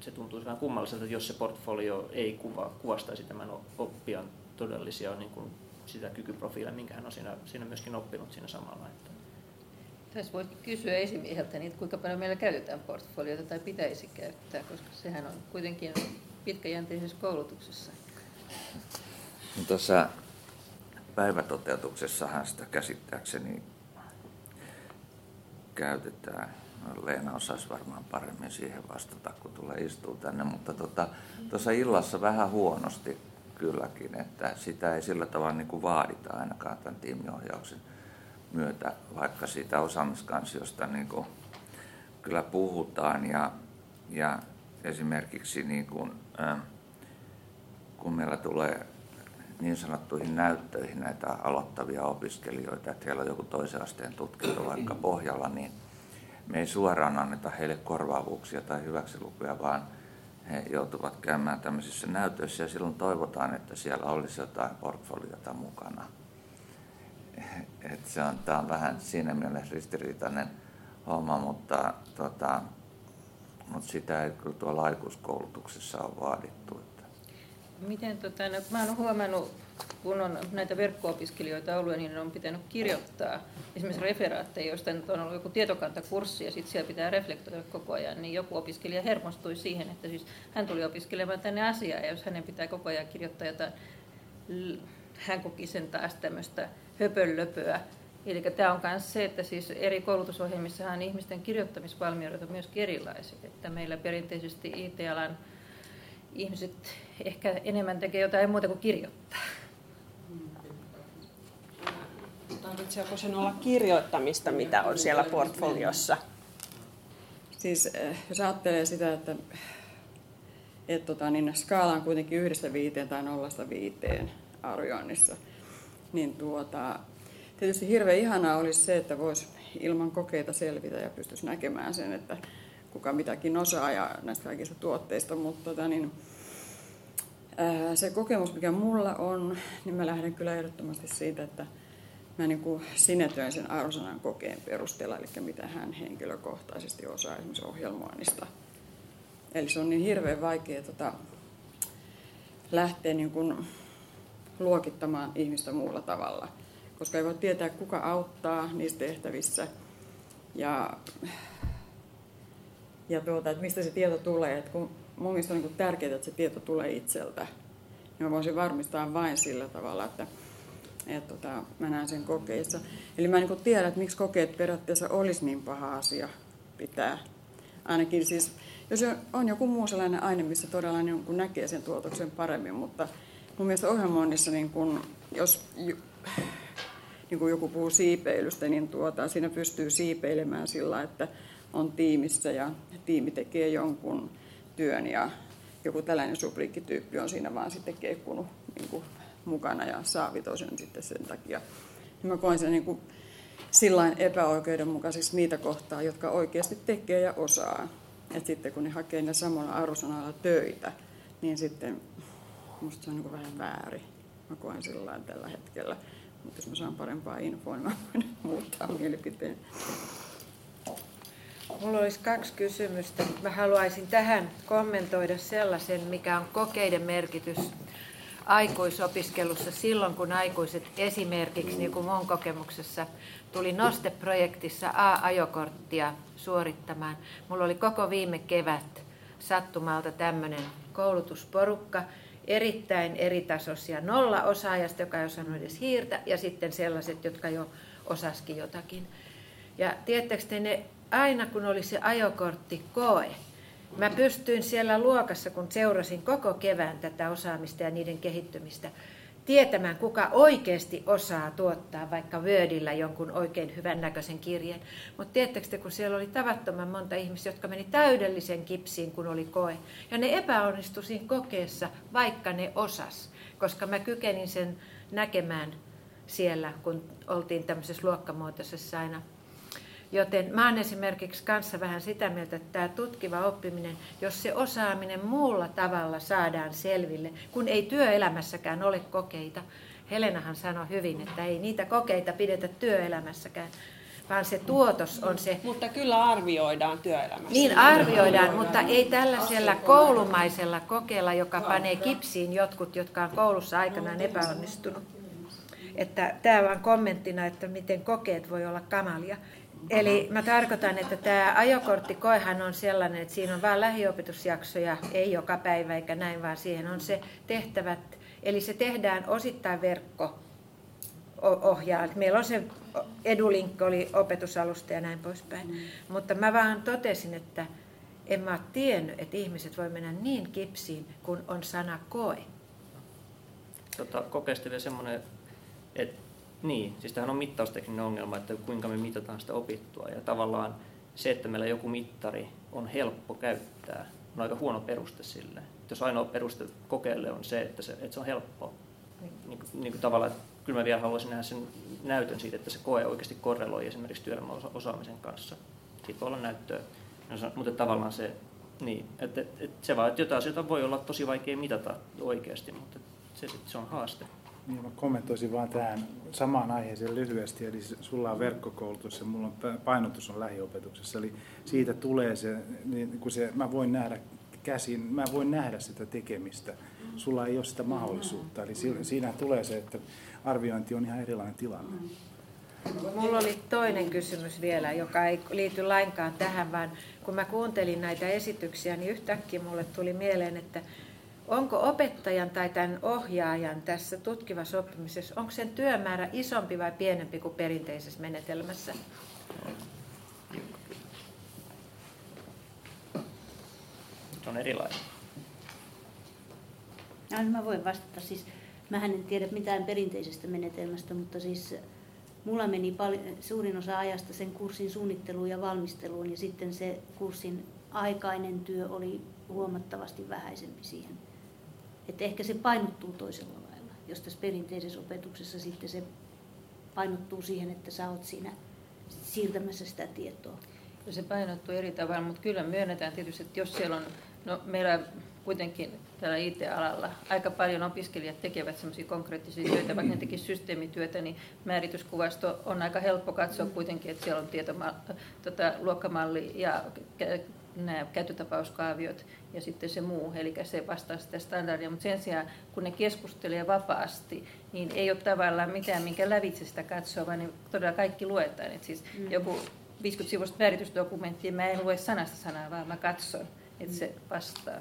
se tuntuu vähän kummalliselta, että jos se portfolio ei kuva, kuvastaisi tämän oppijan todellisia niin kuin, sitä kykyprofiilia, minkä hän on siinä, siinä myöskin oppinut siinä samalla. Että. Tässä voisi kysyä esimieheltä, niin kuinka paljon meillä käytetään portfoliota tai pitäisi käyttää, koska sehän on kuitenkin pitkäjänteisessä koulutuksessa. No tuossa päivätoteutuksessahan sitä käsittääkseni käytetään. Leena osaisi varmaan paremmin siihen vastata, kun tulee istuu tänne, mutta tuossa tota, illassa vähän huonosti kylläkin, että sitä ei sillä tavalla niin kuin vaadita ainakaan tämän tiimiohjauksen myötä, vaikka siitä osaamiskansiosta niin kuin kyllä puhutaan. Ja, ja esimerkiksi niin kuin, kun meillä tulee niin sanottuihin näyttöihin näitä aloittavia opiskelijoita, että heillä on joku toisen asteen tutkinto vaikka pohjalla, niin me ei suoraan anneta heille korvaavuuksia tai hyväksilukuja, vaan he joutuvat käymään tämmöisissä näytöissä ja silloin toivotaan, että siellä olisi jotain portfoliota mukana. Et se on, tämä on vähän siinä mielessä ristiriitainen homma, mutta, tota, mutta sitä ei kyllä tuolla aikuiskoulutuksessa ole vaadittu. Miten, tota, no, mä olen huomannut, kun on näitä verkko-opiskelijoita ollut, niin on pitänyt kirjoittaa esimerkiksi referaatteja, joista nyt on ollut joku tietokantakurssi ja sitten siellä pitää reflektoida koko ajan, niin joku opiskelija hermostui siihen, että siis hän tuli opiskelemaan tänne asiaa ja jos hänen pitää koko ajan kirjoittaa jotain, hän koki sen taas tämmöistä höpönlöpöä. Eli tämä on myös se, että siis eri koulutusohjelmissahan ihmisten kirjoittamisvalmiudet on myös erilaisia. Että meillä perinteisesti IT-alan ihmiset ehkä enemmän tekee jotain muuta kuin kirjoittaa. Tarvitseeko sen olla kirjoittamista, mitä on siellä portfoliossa? Siis eh, jos ajattelee sitä, että, että tota, niin skaala on kuitenkin yhdestä viiteen tai nollasta viiteen arvioinnissa, niin tuota, tietysti hirveän ihanaa olisi se, että voisi ilman kokeita selvitä ja pystyisi näkemään sen, että kuka mitäkin osaa ja näistä kaikista tuotteista, mutta tota, niin, se kokemus, mikä mulla on, niin mä lähden kyllä ehdottomasti siitä, että mä niin kuin sinetöin sen arvosanan kokeen perusteella, eli mitä hän henkilökohtaisesti osaa esimerkiksi ohjelmoinnista. Eli se on niin hirveän vaikea tota, lähteä niin kuin luokittamaan ihmistä muulla tavalla, koska ei voi tietää, kuka auttaa niissä tehtävissä ja ja tuota, että mistä se tieto tulee. Että kun mun mielestä on niin tärkeää, että se tieto tulee itseltä, niin mä voisin varmistaa vain sillä tavalla, että, että tota, mä näen sen kokeissa. Eli mä en niin tiedä, että miksi kokeet periaatteessa olisi niin paha asia pitää. Ainakin siis, jos on joku muu sellainen aine, missä todella niin näkee sen tuotoksen paremmin, mutta mun mielestä ohjelmoinnissa, niin kun, jos niin kuin joku puhuu siipeilystä, niin tuota, siinä pystyy siipeilemään sillä, että on tiimissä ja tiimi tekee jonkun työn ja joku tällainen supliikkityyppi on siinä vaan sitten keikkunut niin kuin mukana ja saa vitosen sitten sen takia. Mä koen sen niin kuin sillain epäoikeudenmukaisiksi niitä kohtaa, jotka oikeasti tekee ja osaa. Et sitten kun ne hakee ne samalla arvosanalla töitä, niin sitten musta se on niin vähän väärin. Mä koen sillä tällä hetkellä. Mutta jos mä saan parempaa infoa, niin mä voin muuttaa mielipiteen. Mulla olisi kaksi kysymystä. Mä haluaisin tähän kommentoida sellaisen, mikä on kokeiden merkitys aikuisopiskelussa silloin, kun aikuiset esimerkiksi, niin kuin mun kokemuksessa, tuli Noste-projektissa A-ajokorttia suorittamaan. Mulla oli koko viime kevät sattumalta tämmöinen koulutusporukka, erittäin eritasoisia nolla osaajasta, joka ei osannut edes hiirtä, ja sitten sellaiset, jotka jo osaskin jotakin. Ja tiedättekö te, ne aina kun oli se ajokortti koe, Mä pystyin siellä luokassa, kun seurasin koko kevään tätä osaamista ja niiden kehittymistä, tietämään, kuka oikeasti osaa tuottaa vaikka Wordillä jonkun oikein hyvän näköisen kirjeen. Mutta tiedättekö te, kun siellä oli tavattoman monta ihmistä, jotka meni täydellisen kipsiin, kun oli koe. Ja ne epäonnistu siinä kokeessa, vaikka ne osas. Koska mä kykenin sen näkemään siellä, kun oltiin tämmöisessä luokkamuotoisessa aina Joten mä oon esimerkiksi kanssa vähän sitä mieltä, että tämä tutkiva oppiminen, jos se osaaminen muulla tavalla saadaan selville, kun ei työelämässäkään ole kokeita. Helenahan sanoi hyvin, että ei niitä kokeita pidetä työelämässäkään, vaan se tuotos on se. Mutta kyllä arvioidaan työelämässä. Niin arvioidaan, mutta ei tällaisella koulumaisella kokeella, joka panee kipsiin jotkut, jotka on koulussa aikanaan epäonnistunut. Että tämä vaan kommenttina, että miten kokeet voi olla kamalia. Eli mä tarkoitan, että tämä ajokorttikoehan on sellainen, että siinä on vain lähiopetusjaksoja, ei joka päivä eikä näin, vaan siihen on se tehtävät. Eli se tehdään osittain verkko ohjaa. Meillä on se edulinkki, oli opetusalusta ja näin poispäin. Mm. Mutta mä vaan totesin, että en mä ole tiennyt, että ihmiset voi mennä niin kipsiin, kun on sana koe. Tota, kokeesti vielä semmoinen, että niin, siis tämähän on mittaustekninen ongelma, että kuinka me mitataan sitä opittua. Ja tavallaan se, että meillä joku mittari on helppo käyttää, on aika huono peruste sille. Jos ainoa peruste kokeelle on se, että se, että se on helppo, niin, niin, niin kuin tavallaan, että kyllä mä vielä haluaisin nähdä sen näytön siitä, että se koe oikeasti korreloi esimerkiksi työelämän osaamisen kanssa. Siitä voi olla näyttöä. No mutta tavallaan se, niin, että, että se vaan, että jotain asioita voi olla tosi vaikea mitata oikeasti, mutta se, se on haaste. Niin, mä kommentoisin vaan tähän samaan aiheeseen lyhyesti. Eli sulla on verkkokoulutus ja mulla on painotus on lähiopetuksessa. Eli siitä tulee se, niin kun se, mä voin nähdä käsin, mä voin nähdä sitä tekemistä. Sulla ei ole sitä mahdollisuutta. Eli siinä tulee se, että arviointi on ihan erilainen tilanne. Mulla oli toinen kysymys vielä, joka ei liity lainkaan tähän, vaan kun mä kuuntelin näitä esityksiä, niin yhtäkkiä mulle tuli mieleen, että onko opettajan tai tämän ohjaajan tässä tutkivassa oppimisessa, onko sen työmäärä isompi vai pienempi kuin perinteisessä menetelmässä? Se on erilainen. No, mä voin vastata. Siis, mähän en tiedä mitään perinteisestä menetelmästä, mutta siis mulla meni paljon, suurin osa ajasta sen kurssin suunnitteluun ja valmisteluun ja sitten se kurssin aikainen työ oli huomattavasti vähäisempi siihen että ehkä se painottuu toisella lailla, jos tässä perinteisessä opetuksessa sitten se painottuu siihen, että sä oot siinä siirtämässä sitä tietoa. No se painottuu eri tavalla, mutta kyllä myönnetään tietysti, että jos siellä on, no meillä kuitenkin tällä IT-alalla aika paljon opiskelijat tekevät semmoisia konkreettisia töitä, vaikka ne tekisivät systeemityötä, niin määrityskuvasto on aika helppo katsoa kuitenkin, että siellä on tietoma, tota, luokkamalli ja nämä käyttötapauskaaviot ja sitten se muu, eli se vastaa sitä standardia, mutta sen sijaan kun ne keskustelee vapaasti, niin ei ole tavallaan mitään, minkä lävitse sitä katsoa, vaan niin todella kaikki luetaan. Et siis mm. joku 50 sivusta määritysdokumenttia, mä en lue sanasta sanaa, vaan mä katson, että se vastaa.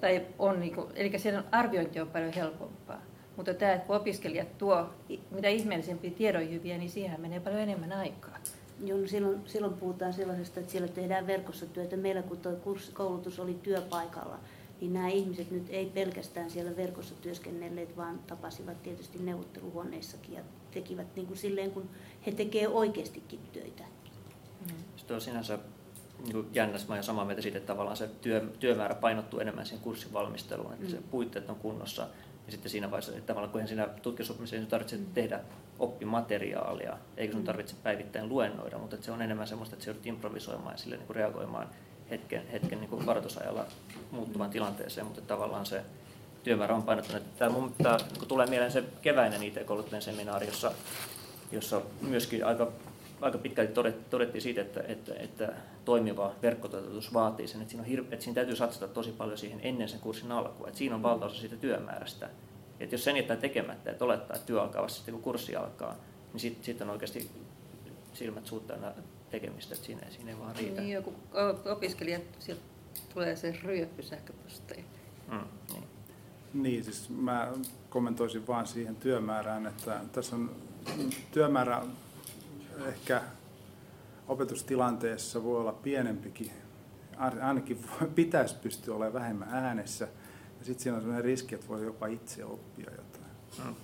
Tai on, niin kuin, eli sen arviointi on paljon helpompaa. Mutta tämä, että kun opiskelijat tuo mitä ihmeellisempiä tiedonjyviä, niin siihen menee paljon enemmän aikaa. Joo, no silloin, silloin puhutaan sellaisesta, että siellä tehdään verkossa työtä. Meillä kun tuo koulutus oli työpaikalla, niin nämä ihmiset nyt ei pelkästään siellä verkossa työskennelleet, vaan tapasivat tietysti neuvotteluhuoneissakin ja tekivät niin kuin silleen, kun he tekevät oikeastikin töitä. Mm. Sitten on sinänsä niin jännä, mä olen samaa mieltä siitä, että tavallaan se työ, työmäärä painottuu enemmän siihen kurssin valmisteluun, että mm. se puitteet on kunnossa. Ja sitten siinä vaiheessa, että tavallaan kun siinä tutkimusoppimisessa ei tarvitse mm. tehdä oppimateriaalia, eikä sun mm. tarvitse päivittäin luennoida, mutta se on enemmän sellaista, että se joudut improvisoimaan ja sille niin kuin reagoimaan hetken, hetken niin kuin varoitusajalla muuttuvaan tilanteeseen, mutta tavallaan se työmäärä on painottunut. Tämä, mun, tämä niin tulee mieleen se keväinen IT-kouluttajien seminaari, jossa, jossa myöskin aika, aika pitkälti todettiin siitä, että, että, että toimiva verkkototeutus vaatii sen, että siinä, on hir- että siinä täytyy satsata tosi paljon siihen ennen sen kurssin alkua, että siinä on valtaosa siitä työmäärästä. Että jos sen jättää tekemättä, että olettaa, että työ alkaa vasta sitten kun kurssi alkaa, niin sitten sit on oikeasti silmät suuttaa tekemistä, että siinä, siinä ei vaan riitä. Niin, joku opiskelija, sieltä tulee se ryöppy sähköposteja. Mm, niin. niin, siis mä kommentoisin vaan siihen työmäärään, että tässä on työmäärä ehkä opetustilanteessa voi olla pienempikin ainakin pitäisi pystyä olemaan vähemmän äänessä. Ja sitten siinä on sellainen riski, että voi jopa itse oppia jotain. Mm.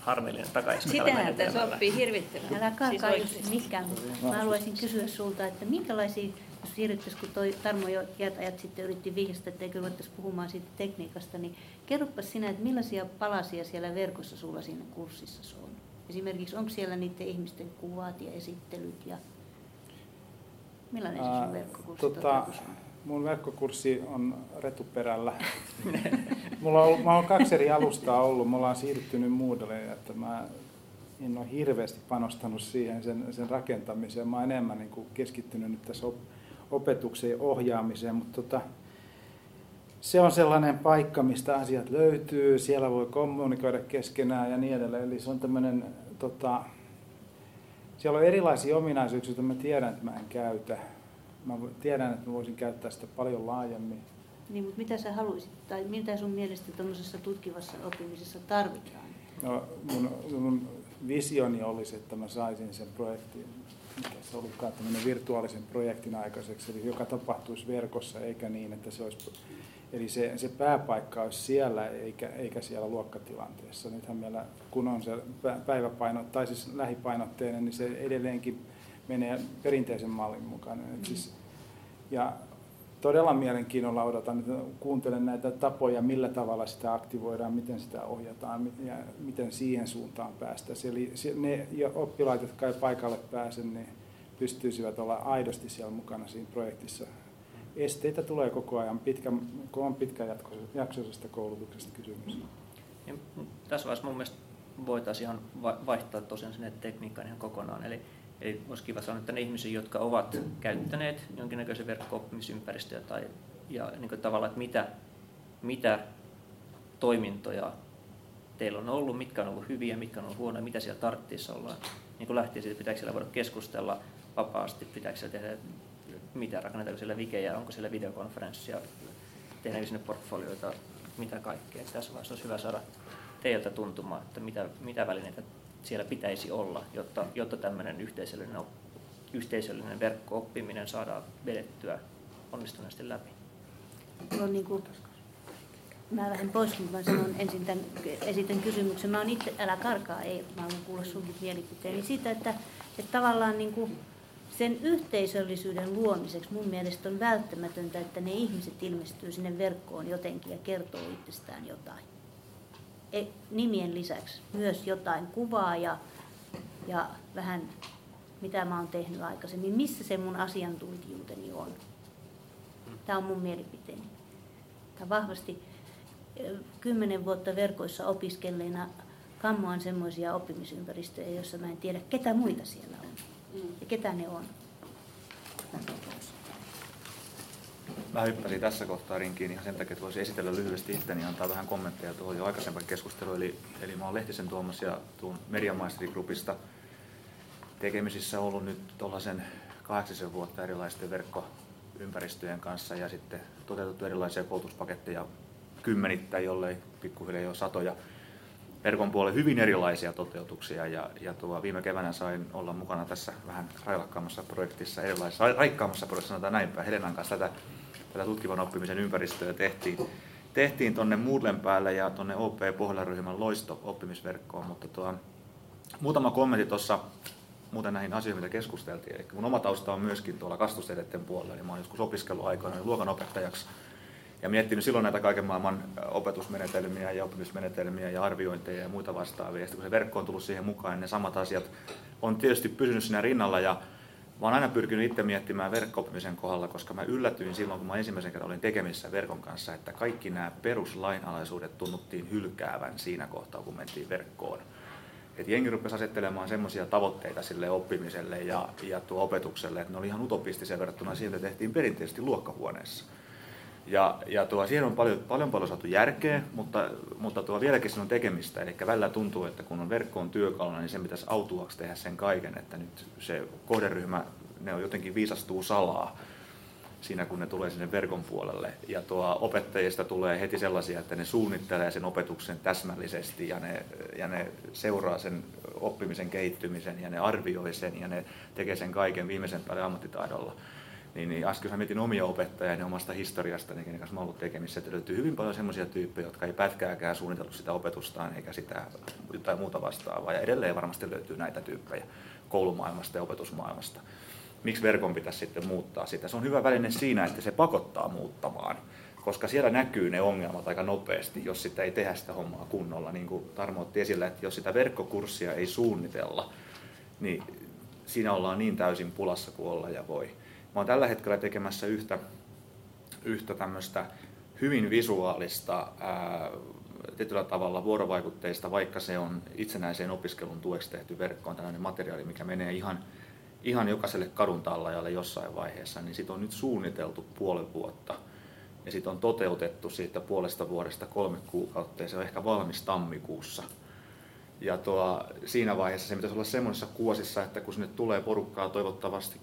Harmillinen takaisin. Sitähän tässä oppii hirvittävän. Älä karkaa siis just mihinkään. Mä haluaisin kysyä sulta, että minkälaisia, jos siirryttäisiin, kun toi Tarmo jo ajat sitten yritti vihjasta, että eikö ruvettaisi puhumaan siitä tekniikasta, niin kerropa sinä, että millaisia palasia siellä verkossa sulla siinä kurssissa on? Esimerkiksi onko siellä niiden ihmisten kuvat ja esittelyt ja millainen se sun verkkokurssi tota, Mun verkkokurssi on retuperällä. Mulla on, ollut, mä olen kaksi eri alustaa ollut. Me ollaan siirtynyt Moodleen, että mä en ole hirveästi panostanut siihen sen, sen rakentamiseen. Mä olen enemmän niin kuin keskittynyt nyt tässä op, opetukseen ohjaamiseen, mutta tota, se on sellainen paikka, mistä asiat löytyy, siellä voi kommunikoida keskenään ja niin edelleen. Eli se on tämmöinen, tota, siellä on erilaisia ominaisuuksia, joita mä tiedän, että mä en käytä. Mä tiedän, että mä voisin käyttää sitä paljon laajemmin. Niin, mutta mitä sä haluaisit, tai mitä sun mielestä tuollaisessa tutkivassa oppimisessa tarvitaan? No, mun, mun visioni olisi, että mä saisin sen projektin, mikä se olikaan tämmöinen virtuaalisen projektin aikaiseksi, eli joka tapahtuisi verkossa, eikä niin, että se olisi Eli se, se pääpaikka olisi siellä eikä, eikä siellä luokkatilanteessa. Nythän meillä, kun on se päiväpaino, tai siis lähipainotteinen, niin se edelleenkin menee perinteisen mallin mukaan. Mm. Siis, ja todella mielenkiinnolla odotan, että kuuntelen näitä tapoja, millä tavalla sitä aktivoidaan, miten sitä ohjataan ja miten siihen suuntaan päästäisiin. Eli ne oppilaat, jotka ei paikalle pääse, niin pystyisivät olla aidosti siellä mukana siinä projektissa esteitä tulee koko ajan, pitkä, kun on pitkäjaksoisesta koulutuksesta kysymys. Ja tässä vaiheessa mun mielestä voitaisiin ihan vaihtaa tosiaan sinne tekniikkaan ihan kokonaan. Eli, eli olisi kiva sanoa, että ne ihmisiä, jotka ovat käyttäneet jonkinnäköisen verkko-oppimisympäristöä tai ja niin kuin tavallaan, että mitä, mitä toimintoja teillä on ollut, mitkä on ollut hyviä, mitkä on ollut huonoja, mitä siellä tarvitsisi olla. Niin kuin lähtien siitä, pitääkö siellä voida keskustella vapaasti, pitääkö siellä tehdä mitä rakennetaanko siellä vikejä, onko siellä videokonferenssia, tehdäänkö sinne portfolioita, mitä kaikkea. Tässä vaiheessa olisi hyvä saada teiltä tuntumaan, että mitä, mitä välineitä siellä pitäisi olla, jotta, jotta tämmöinen yhteisöllinen, yhteisöllinen verkko-oppiminen saadaan vedettyä onnistuneesti läpi. On niin kuin, mä lähden pois, mutta mä sanon ensin tämän, esitän kysymyksen. Mä oon itse, älä karkaa, ei, mä haluan kuulla sunkin mielipiteeni siitä, että, että tavallaan niin kuin, sen yhteisöllisyyden luomiseksi mun mielestä on välttämätöntä, että ne ihmiset ilmestyy sinne verkkoon jotenkin ja kertoo itsestään jotain. E, nimien lisäksi myös jotain kuvaa ja, ja vähän mitä mä oon tehnyt aikaisemmin, missä se mun asiantuntijuuteni on. Tämä on mun mielipiteeni. Tämä vahvasti kymmenen vuotta verkoissa opiskelleena kammoan semmoisia oppimisympäristöjä, joissa mä en tiedä, ketä muita siellä on ja ketä ne on. Mä hyppäsin tässä kohtaa rinkiin ihan sen takia, että voisin esitellä lyhyesti itteni ja antaa vähän kommentteja tuohon jo aikaisempaan keskusteluun. Eli, eli mä oon Lehtisen Tuomas ja tuun Mediamaistrigrupista tekemisissä ollut nyt tuollaisen kahdeksisen vuotta erilaisten verkkoympäristöjen kanssa ja sitten toteutettu erilaisia koulutuspaketteja kymmenittäin, jollei pikkuhiljaa jo satoja verkon puolelle hyvin erilaisia toteutuksia ja, ja tuo, viime keväänä sain olla mukana tässä vähän railakkaammassa projektissa, erilaisessa, raikkaammassa projektissa sanotaan näinpä. Helenan kanssa tätä, tätä tutkivan oppimisen ympäristöä tehtiin, tehtiin tuonne Moodlen päälle ja tuonne OP Pohjalaryhmän loisto oppimisverkkoon, mutta tuo, muutama kommentti tuossa muuten näihin asioihin, mitä keskusteltiin. Eli mun oma tausta on myöskin tuolla kastusteiden puolella, eli mä oon joskus opiskeluaikoina luokanopettajaksi ja miettinyt silloin näitä kaiken maailman opetusmenetelmiä ja oppimismenetelmiä ja arviointeja ja muita vastaavia. Ja sitten kun se verkko on tullut siihen mukaan, niin ne samat asiat on tietysti pysynyt siinä rinnalla ja mä oon aina pyrkinyt itse miettimään verkko kohdalla, koska mä yllätyin silloin, kun mä ensimmäisen kerran olin tekemissä verkon kanssa, että kaikki nämä peruslainalaisuudet tunnuttiin hylkäävän siinä kohtaa, kun mentiin verkkoon. Et jengi rupesi asettelemaan semmoisia tavoitteita sille oppimiselle ja, ja tuo opetukselle, että ne oli ihan utopistisia verrattuna siihen, että tehtiin perinteisesti luokkahuoneessa. Ja, ja tuo, siihen on paljon, paljon, paljon saatu järkeä, mutta, mutta tuo vieläkin siinä on tekemistä. Eli välillä tuntuu, että kun on verkkoon työkaluna, niin sen pitäisi autuaksi tehdä sen kaiken, että nyt se kohderyhmä, ne on jotenkin viisastuu salaa siinä, kun ne tulee sinne verkon puolelle. Ja tuo opettajista tulee heti sellaisia, että ne suunnittelee sen opetuksen täsmällisesti ja ne, ja ne seuraa sen oppimisen kehittymisen ja ne arvioi sen ja ne tekee sen kaiken viimeisen päälle ammattitaidolla niin, niin äsken mietin omia opettajia ja omasta historiasta, niin kenen kanssa mä ollut tekemissä, että löytyy hyvin paljon semmoisia tyyppejä, jotka ei pätkääkään suunnitellut sitä opetustaan eikä sitä jotain muuta vastaavaa. Ja edelleen varmasti löytyy näitä tyyppejä koulumaailmasta ja opetusmaailmasta. Miksi verkon pitäisi sitten muuttaa sitä? Se on hyvä väline siinä, että se pakottaa muuttamaan koska siellä näkyy ne ongelmat aika nopeasti, jos sitä ei tehdä sitä hommaa kunnolla. Niin kuin Tarmo otti esille, että jos sitä verkkokurssia ei suunnitella, niin siinä ollaan niin täysin pulassa kuin olla ja voi. Mä oon tällä hetkellä tekemässä yhtä, yhtä tämmöistä hyvin visuaalista, ää, tietyllä tavalla vuorovaikutteista, vaikka se on itsenäiseen opiskelun tueksi tehty verkko, on tällainen materiaali, mikä menee ihan, ihan jokaiselle kadun tallajalle jossain vaiheessa, niin sit on nyt suunniteltu puolen vuotta – ja sitten on toteutettu siitä puolesta vuodesta kolme kuukautta ja se on ehkä valmis tammikuussa. Ja tuo, siinä vaiheessa se pitäisi olla semmoisessa kuosissa, että kun sinne tulee porukkaa toivottavasti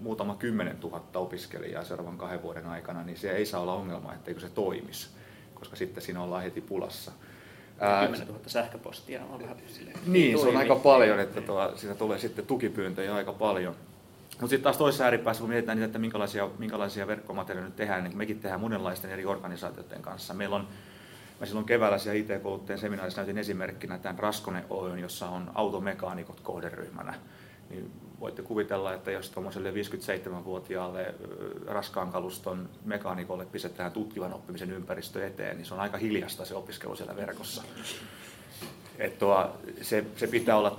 muutama kymmenen tuhatta opiskelijaa seuraavan kahden vuoden aikana, niin se ei saa olla ongelma, etteikö se toimisi, koska sitten siinä ollaan heti pulassa. 10 000 sähköpostia on vähän silleen. Niin, se on aika paljon, että tuo, siitä tulee sitten tukipyyntöjä aika paljon. Mutta sitten taas toisessa ääripäässä, kun mietitään niitä, että minkälaisia, minkälaisia verkkomateriaaleja nyt tehdään, niin mekin tehdään monenlaisten eri organisaatioiden kanssa. Meillä on, mä silloin keväällä siellä IT-kouluttajien seminaarissa näytin esimerkkinä tämän Raskone Oyn, jossa on automekaanikot kohderyhmänä. Niin voitte kuvitella, että jos tuommoiselle 57-vuotiaalle raskaan kaluston mekaanikolle pistetään tutkivan oppimisen ympäristö eteen, niin se on aika hiljasta se opiskelu siellä verkossa. Et tuo, se, se pitää olla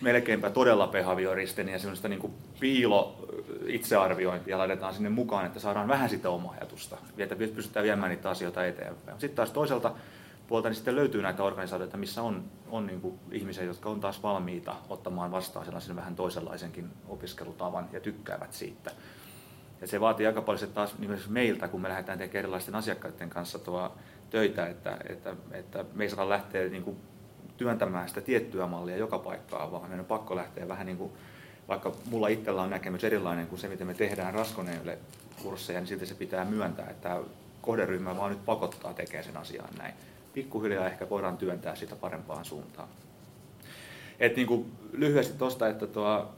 melkeinpä todella behavioristen ja semmoista niin kuin piilo itsearviointia laitetaan sinne mukaan, että saadaan vähän sitä omaa ajatusta, että pystytään viemään niitä asioita eteenpäin. Sitten taas toiselta puolta niin sitten löytyy näitä organisaatioita, missä on, on niin kuin ihmisiä, jotka on taas valmiita ottamaan vastaan sellaisen vähän toisenlaisenkin opiskelutavan ja tykkäävät siitä. Ja se vaatii aika paljon taas niin meiltä, kun me lähdetään tekemään erilaisten asiakkaiden kanssa tuo töitä, että, että, että me ei saada lähteä niin kuin työntämään sitä tiettyä mallia joka paikkaan, vaan meidän on pakko lähteä vähän niin kuin, vaikka mulla itsellä on näkemys erilainen kuin se, miten me tehdään raskoneille kursseja, niin silti se pitää myöntää, että kohderyhmä vaan nyt pakottaa tekemään sen asian näin. Pikkuhiljaa ehkä voidaan työntää sitä parempaan suuntaan. Et niin kuin lyhyesti tuosta, että tuo,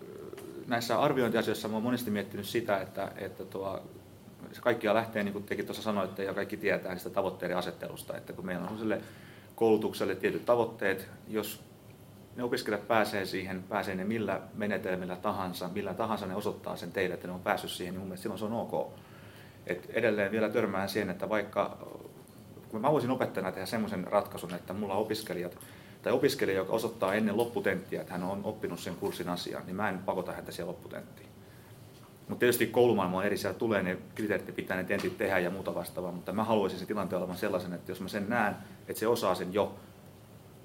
näissä arviointiasioissa olen monesti miettinyt sitä, että, että tuo, se kaikkia lähtee, niin kuin tekin tuossa sanoitte, ja kaikki tietää sitä tavoitteiden asettelusta, että kun meillä on sellaiselle koulutukselle tietyt tavoitteet. Jos ne opiskelijat pääsee siihen, pääsee ne millä menetelmillä tahansa, millä tahansa ne osoittaa sen teille, että ne on päässyt siihen, niin mun mielestä silloin se on ok. Et edelleen vielä törmään siihen, että vaikka mä voisin opettajana tehdä semmoisen ratkaisun, että mulla opiskelijat tai opiskelija, joka osoittaa ennen lopputenttiä, että hän on oppinut sen kurssin asian, niin mä en pakota häntä siellä lopputenttiin. Mutta tietysti koulumaailma on eri, siellä tulee ne kriteerit, pitää ne tentit tehdä ja muuta vastaavaa, mutta mä haluaisin sen tilanteen olevan sellaisen, että jos mä sen näen, että se osaa sen jo,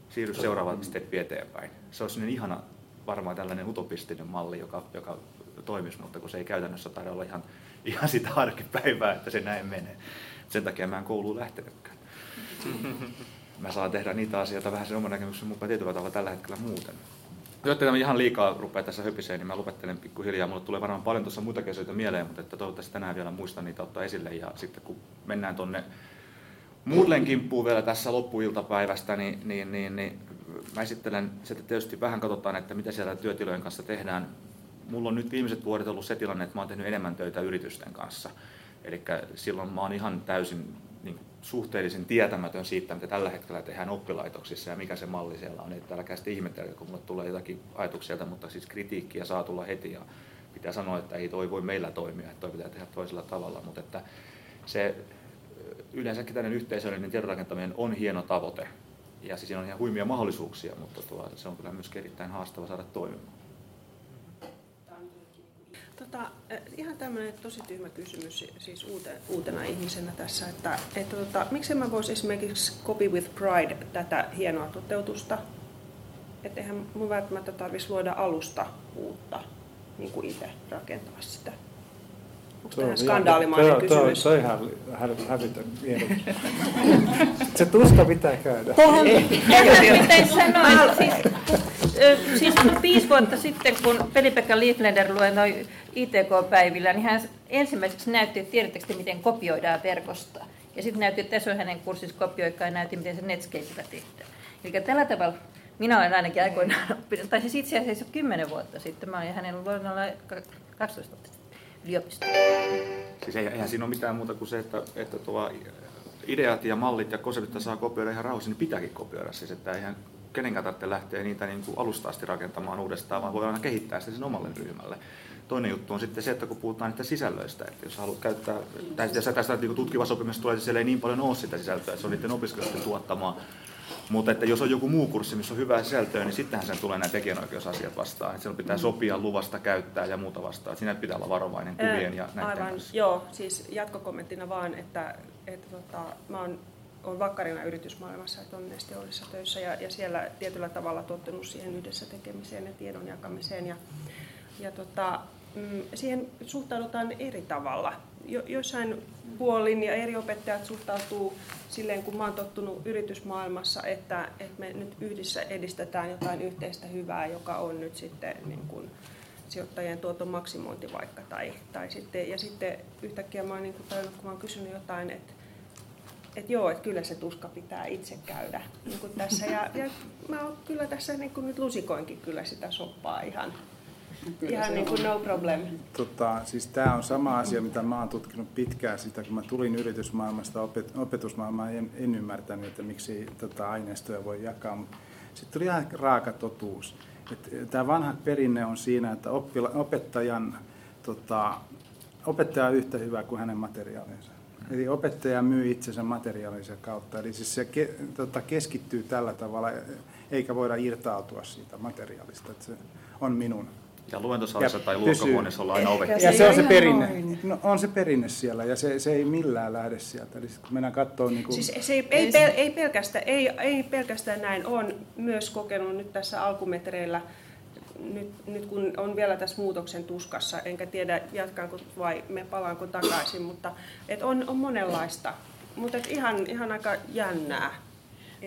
siirry seuraavaan steppi eteenpäin. Se olisi niin ihana, varmaan tällainen utopistinen malli, joka, joka toimisi, mutta kun se ei käytännössä taida olla ihan, ihan sitä arkipäivää, että se näin menee. Sen takia mä en kouluun lähtenytkään. Mä saan tehdä niitä asioita vähän sen oman näkemyksen mukaan tietyllä tavalla tällä hetkellä muuten. Jotta tämä ihan liikaa rupeaa tässä höpiseen, niin mä lopettelen pikkuhiljaa. Mulle tulee varmaan paljon tuossa muita kesyitä mieleen, mutta että toivottavasti tänään vielä muistan niitä ottaa esille. Ja sitten kun mennään tuonne Moodlen kimppuun vielä tässä loppuiltapäivästä, niin, niin, niin, niin mä esittelen että tietysti vähän katsotaan, että mitä siellä työtilojen kanssa tehdään. Mulla on nyt viimeiset vuodet ollut se tilanne, että mä oon tehnyt enemmän töitä yritysten kanssa. Eli silloin mä oon ihan täysin niin suhteellisen tietämätön siitä, mitä tällä hetkellä tehdään oppilaitoksissa ja mikä se malli siellä on. Että älkää sitten ihmetellä, kun mulle tulee jotakin ajatuksia, mutta siis kritiikkiä saa tulla heti ja pitää sanoa, että ei toi voi meillä toimia, että toi pitää tehdä toisella tavalla. Mutta että se yleensäkin tämmöinen yhteisöllinen tiedonrakentaminen on hieno tavoite. Ja siis siinä on ihan huimia mahdollisuuksia, mutta tuo, se on kyllä myös erittäin haastava saada toimimaan. Tota, ihan tämmöinen tosi tyhmä kysymys siis uute, uutena ihmisenä tässä, että, että tota, miksi mä voisi esimerkiksi Copy with Pride tätä hienoa toteutusta, että eihän mun välttämättä tarvitsisi luoda alusta uutta niin kuin itse rakentaa sitä. Tämä skandaalimainen kysymys? Se on ihan hävitön Se tuska pitää käydä. Tähän pitäisi sanoa, siis, siis viisi vuotta sitten, kun Peli-Pekka Liefländer luennoi ITK-päivillä, niin hän ensimmäiseksi näytti, että tiedättekö miten kopioidaan verkosta. Ja sitten näytti, että tässä on hänen kurssissa kopioikaa ja näytti, miten se Netscapeilla tehdään. Eli tällä tavalla minä olen ainakin aikoinaan oppinut, tai siis itse asiassa 10 vuotta sitten, mä olin hänen luonnolla 12 vuotta sitten yliopistoon. Siis eihän siinä ole mitään muuta kuin se, että, että tuo ideat ja mallit ja konseptit saa kopioida ihan rauhassa, niin pitääkin kopioida. Siis, että eihän kenenkään tarvitse lähteä niitä niin kuin alusta asti rakentamaan uudestaan, vaan voi aina kehittää sitä sen omalle ryhmälle. Toinen juttu on sitten se, että kun puhutaan niistä sisällöistä, että jos haluat käyttää, tai tästä, tästä niin tutkivassa oppimisessa tulee, että siellä ei niin paljon ole sitä sisältöä, että se on niiden opiskelijoiden tuottamaa. Mutta että jos on joku muu kurssi, missä on hyvää sisältöä, niin sittenhän sen tulee nämä tekijänoikeusasiat vastaan. Että siellä pitää mm. sopia luvasta käyttää ja muuta vastaan. Siinä pitää olla varovainen kuvien ja näiden Aivan, kanssa. joo. Siis jatkokommenttina vaan, että, että tota, mä oon on vakkarina yritysmaailmassa, että on nesteollisessa töissä ja, ja siellä tietyllä tavalla tottunut siihen yhdessä tekemiseen ja tiedon jakamiseen. Ja, ja tota, mm, siihen suhtaudutaan eri tavalla. Jo, jossain puolin ja eri opettajat suhtautuu silleen, kun mä oon tottunut yritysmaailmassa, että, että me nyt yhdessä edistetään jotain yhteistä hyvää, joka on nyt sitten niin kuin, sijoittajien tuoton maksimointi vaikka. Tai, tai sitten, ja sitten yhtäkkiä mä oon niin tajunnut, kun mä oon kysynyt jotain, että että joo, että kyllä se tuska pitää itse käydä niin kuin tässä. Ja, ja mä oon kyllä tässä niin kuin nyt lusikoinkin kyllä sitä soppaa ihan, kyllä ihan niin kuin no problem. Tota, siis tämä on sama asia, mitä mä oon tutkinut pitkään sitä, kun mä tulin yritysmaailmasta opet, opetusmaailmaan, en, en ymmärtänyt, että miksi tota aineistoja voi jakaa, mutta sitten tuli ihan raaka totuus. Tämä vanha perinne on siinä, että oppila, opettajan, tota, opettaja on yhtä hyvä kuin hänen materiaalinsa. Eli opettaja myy itsensä materiaalinsa kautta. Eli siis se ke, tota, keskittyy tällä tavalla, eikä voida irtautua siitä materiaalista. Että se on minun. Ja luentosalissa tai luokkahuoneessa ollaan aina ovet. Ja se on se perinne. No, on se perinne siellä ja se, se ei millään lähde sieltä. Eli kun mennään katsomaan... Niin kuin... Siis se ei, ei, pel, ei, pelkästään, ei, ei pelkästään näin. Olen myös kokenut nyt tässä alkumetreillä nyt, nyt kun on vielä tässä muutoksen tuskassa, enkä tiedä jatkaanko vai me palaanko takaisin, mutta et on, on monenlaista, mutta et ihan, ihan aika jännää.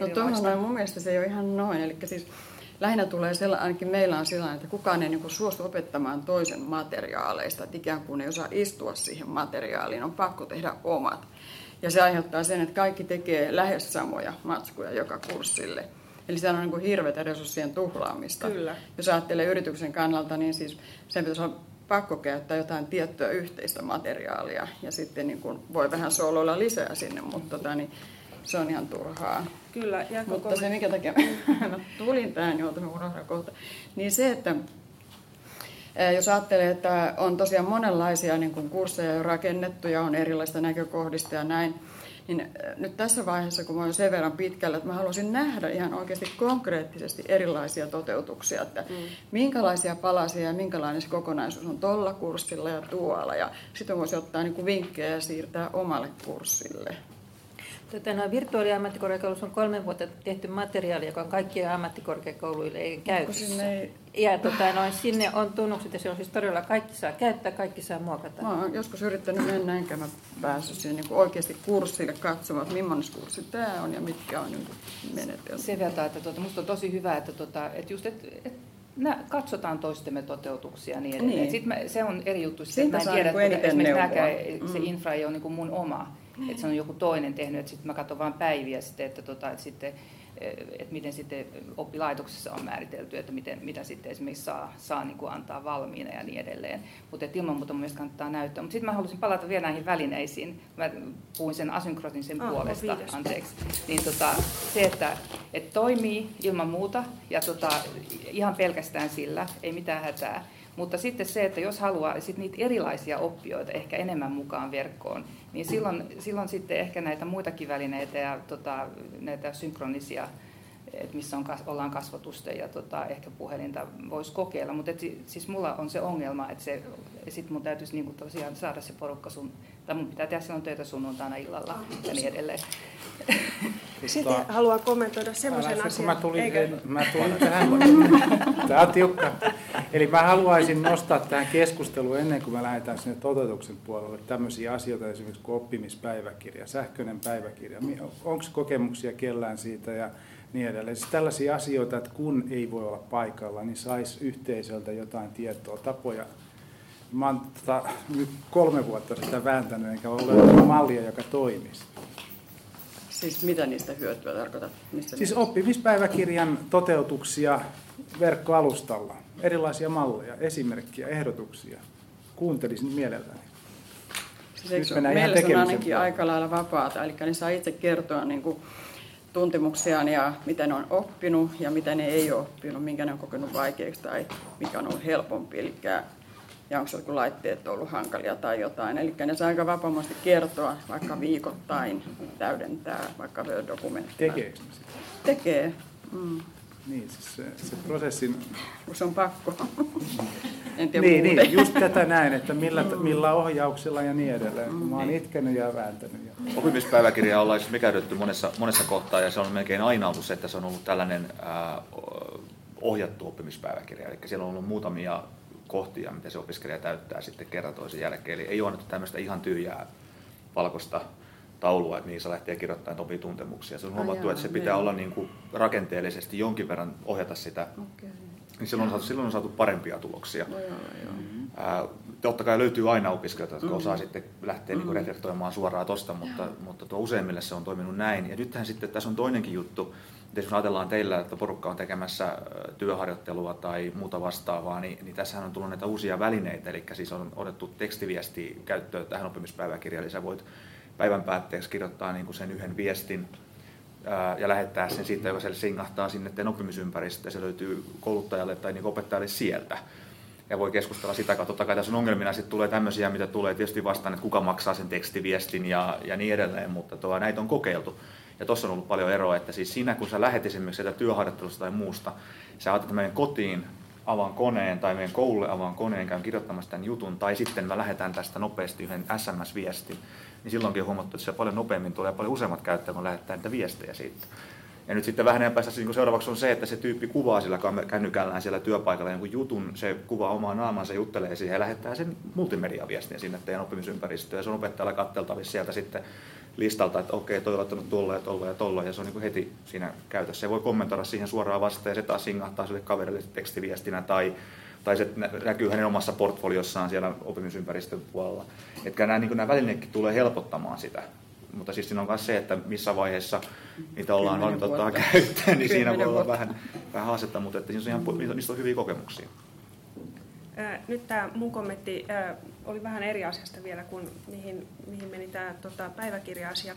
No tuohon mun mielestä se ei ole ihan noin, eli siis lähinnä tulee sellainen, ainakin meillä on sellainen, että kukaan ei niin suostu opettamaan toisen materiaaleista, että ikään kuin ei osaa istua siihen materiaaliin, on pakko tehdä omat. Ja se aiheuttaa sen, että kaikki tekee lähes samoja matskuja joka kurssille. Eli se on niin kuin hirveätä resurssien tuhlaamista. Kyllä. Jos ajattelee yrityksen kannalta, niin siis sen pitäisi olla pakko käyttää jotain tiettyä yhteistä materiaalia ja sitten niin kuin voi vähän sooloilla lisää sinne, mutta tota, niin se on ihan turhaa. Kyllä. Ja mutta se, mikä takia mä tulin tähän, niin me unohdan kohta, niin se, että jos ajattelee, että on tosiaan monenlaisia niin kuin kursseja jo rakennettu ja on erilaista näkökohdista ja näin, niin nyt tässä vaiheessa, kun mä olen sen verran pitkällä, että mä haluaisin nähdä ihan oikeasti konkreettisesti erilaisia toteutuksia, että mm. minkälaisia palasia ja minkälainen se kokonaisuus on tuolla kurssilla ja tuolla. Ja sitten voisi ottaa niin kuin vinkkejä ja siirtää omalle kurssille. Tätä, no, virtuaaliammattikorkeakoulussa on kolme vuotta tehty materiaali, joka on kaikkien ammattikorkeakouluille käytössä. Ei... Ja tota, noin, sinne on tunnukset ja se on siis todella kaikki saa käyttää, kaikki saa muokata. Mä oon joskus yrittänyt mennä, enkä mä päässyt siihen niin oikeasti kurssille katsomaan, että millainen kurssi tämä on ja mitkä on niin menetelmät. Se vertaa, että tuota, musta on tosi hyvä, että, tuota, että just, että, että nä, katsotaan toistemme toteutuksia niin edelleen. Niin. Sit mä, se on eri juttu, että mä en tiedä, että esimerkiksi nämäkään, se mm. infra ei ole niin kuin mun oma että se on joku toinen tehnyt, että sitten mä katson vain päiviä sitten, että, tota, että sitten että miten sitten oppilaitoksessa on määritelty, että miten, mitä sitten esimerkiksi saa, saa niin kuin antaa valmiina ja niin edelleen. Mutta ilman muuta myös kannattaa näyttää. Mutta sitten mä haluaisin palata vielä näihin välineisiin. Mä puhuin sen asynkronisen oh, puolesta, oh, anteeksi. Niin tota, se, että, että toimii ilman muuta ja tota, ihan pelkästään sillä, ei mitään hätää. Mutta sitten se, että jos haluaa sit niitä erilaisia oppijoita ehkä enemmän mukaan verkkoon, niin silloin, silloin sitten ehkä näitä muitakin välineitä ja tota, näitä synkronisia, että missä on, ollaan kasvatusta ja tota, ehkä puhelinta voisi kokeilla. Mutta siis mulla on se ongelma, että se, sit mun täytyisi niinku tosiaan saada se porukka sun, tai mun pitää tehdä silloin töitä sunnuntaina illalla ja niin edelleen. Sitten haluan kommentoida semmoisen asian. Mä tulin, Eikö? mä tulin tähän. Tämä on tiukka. Eli mä haluaisin nostaa tähän keskusteluun ennen kuin me lähdetään sinne toteutuksen puolelle tämmöisiä asioita esimerkiksi kuin oppimispäiväkirja, sähköinen päiväkirja. Onko kokemuksia kellään siitä ja niin edelleen. Siis tällaisia asioita, että kun ei voi olla paikalla, niin saisi yhteisöltä jotain tietoa, tapoja. Mä oon tota, nyt kolme vuotta sitä vääntänyt, enkä ole löytänyt mallia, joka toimisi. Siis mitä niistä hyötyä tarkoitat? Mistä siis oppimispäiväkirjan toteutuksia verkkoalustalla, erilaisia malleja, esimerkkiä, ehdotuksia, kuuntelisin mielelläni. Siis eikö, meillä se on ainakin aika lailla vapaata, eli ne saa itse kertoa niin kuin tuntemuksiaan ja mitä ne on oppinut ja mitä ne ei ole oppinut, minkä ne on kokenut vaikeaksi tai mikä on ollut helpompi. Eli ja onko joku laitteet ollut hankalia tai jotain. Eli ne saa aika vapaasti kertoa vaikka viikoittain, täydentää vaikka dokumenttia. Tekeekö sitä? Tekee. Mm. Niin, siis se, se prosessin... Se on pakko. en tiedä niin, niin, just tätä näin, että millä, millä ohjauksella ja niin edelleen. Mä oon itkenyt ja vääntänyt. Ja... Oppimispäiväkirja ollaan siis käytetty monessa, monessa kohtaa ja se on melkein aina ollut se, että se on ollut tällainen ää, ohjattu oppimispäiväkirja. Eli siellä on ollut muutamia kohtia, mitä se opiskelija täyttää sitten kerran toisen jälkeen. Eli ei ole annettu tämmöistä ihan tyhjää valkoista taulua, että niissä lähtee kirjoittamaan opii tuntemuksia. Se on huomattu, että se pitää olla niin kuin rakenteellisesti jonkin verran ohjata sitä. Okay. Niin silloin, on saatu, silloin on saatu parempia tuloksia. No, joo, joo. Ää, totta kai löytyy aina opiskelijoita, jotka mm. osaa sitten lähteä niin mm. reflektoimaan suoraan tosta, mutta, mutta tuo useimmille se on toiminut näin. Ja nythän sitten tässä on toinenkin juttu, jos ajatellaan teillä, että porukka on tekemässä työharjoittelua tai muuta vastaavaa, niin, niin tässähän on tullut näitä uusia välineitä, eli siis on otettu tekstiviesti käyttöön tähän oppimispäiväkirjaan, eli sä voit päivän päätteeksi kirjoittaa niin kuin sen yhden viestin ää, ja lähettää sen siitä, joka se singahtaa sinne teidän oppimisympäristöön, ja se löytyy kouluttajalle tai niin opettajalle sieltä. Ja voi keskustella sitä kautta. Totta kai tässä on ongelmina sitten tulee tämmöisiä, mitä tulee tietysti vastaan, että kuka maksaa sen tekstiviestin ja, ja niin edelleen, mutta tuo, näitä on kokeiltu. Ja tuossa on ollut paljon eroa, että siis siinä kun sä lähet esimerkiksi sieltä työharjoittelusta tai muusta, sä otat meidän kotiin, avaan koneen tai meidän koululle avaan koneen, käyn kirjoittamassa tämän jutun, tai sitten mä lähetän tästä nopeasti yhden SMS-viestin, niin silloinkin on huomattu, että se paljon nopeammin tulee paljon useammat käyttäjät, kun lähettää niitä viestejä siitä. Ja nyt sitten vähän päästä niin seuraavaksi on se, että se tyyppi kuvaa sillä kännykällään siellä työpaikalla jonkun jutun, se kuvaa omaa naamansa, juttelee siihen ja lähettää sen multimediaviestin sinne teidän oppimisympäristöön. Ja se on opettajalla katteltavissa sieltä sitten listalta, että okei, toi on ottanut tuolla ja tuolla ja tuolla, ja se on niin kuin heti siinä käytössä. Se voi kommentoida siihen suoraan vastaan, ja se taas singahtaa sille kaverille tekstiviestinä, tai, tai se näkyy hänen omassa portfoliossaan siellä oppimisympäristön puolella. Että nämä, niin nämä välineetkin tulee helpottamaan sitä. Mutta siis siinä on myös se, että missä vaiheessa niitä ollaan valmiita ottaa käyttöön, niin siinä voi olla vähän, vähän haastetta, mutta että siinä on ihan, niistä on hyviä kokemuksia. Nyt tämä mun kommentti oli vähän eri asiasta vielä kuin mihin, mihin meni tämä tota, päiväkirja-asia.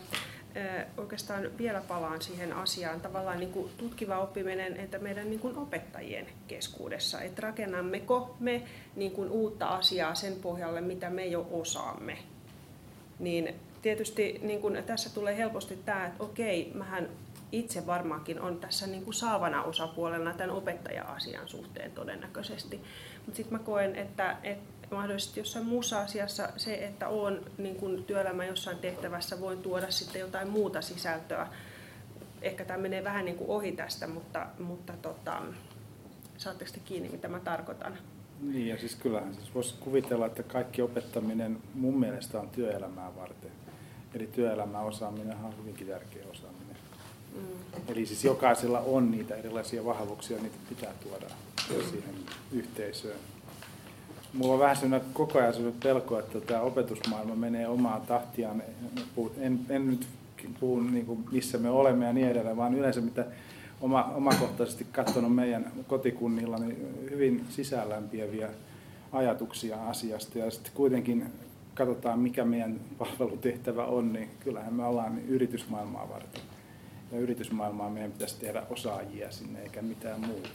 Oikeastaan vielä palaan siihen asiaan, tavallaan niin kuin tutkiva oppiminen että meidän niin kuin opettajien keskuudessa. Että rakennammeko me niin kuin uutta asiaa sen pohjalle, mitä me jo osaamme. Niin tietysti niin kuin tässä tulee helposti tämä, että okei, mähän itse varmaankin on tässä niin kuin saavana osapuolena tämän opettaja-asian suhteen todennäköisesti. Mutta sitten mä koen, että, että mahdollisesti jossain muussa asiassa se, että olen niin kuin työelämä jossain tehtävässä, voin tuoda sitten jotain muuta sisältöä. Ehkä tämä menee vähän niin kuin ohi tästä, mutta, mutta tota, saatteko te kiinni, mitä mä tarkoitan? Niin, ja siis kyllähän siis voisi kuvitella, että kaikki opettaminen mun mielestä on työelämää varten. Eli työelämän osaaminen on hyvinkin tärkeä osaaminen. Mm. Eli siis jokaisella on niitä erilaisia vahvuuksia, niitä pitää tuoda siihen yhteisöön. Mulla on vähän sellainen koko ajan sellainen pelko, että tämä opetusmaailma menee omaan tahtiaan. En, en nyt puhu niin kuin missä me olemme ja niin edelleen, vaan yleensä mitä oma, omakohtaisesti katsonut meidän kotikunnilla, niin hyvin sisäänlämpiäviä ajatuksia asiasta. Ja sitten kuitenkin katsotaan, mikä meidän palvelutehtävä on, niin kyllähän me ollaan yritysmaailmaa varten. Ja yritysmaailmaa meidän pitäisi tehdä osaajia sinne, eikä mitään muuta.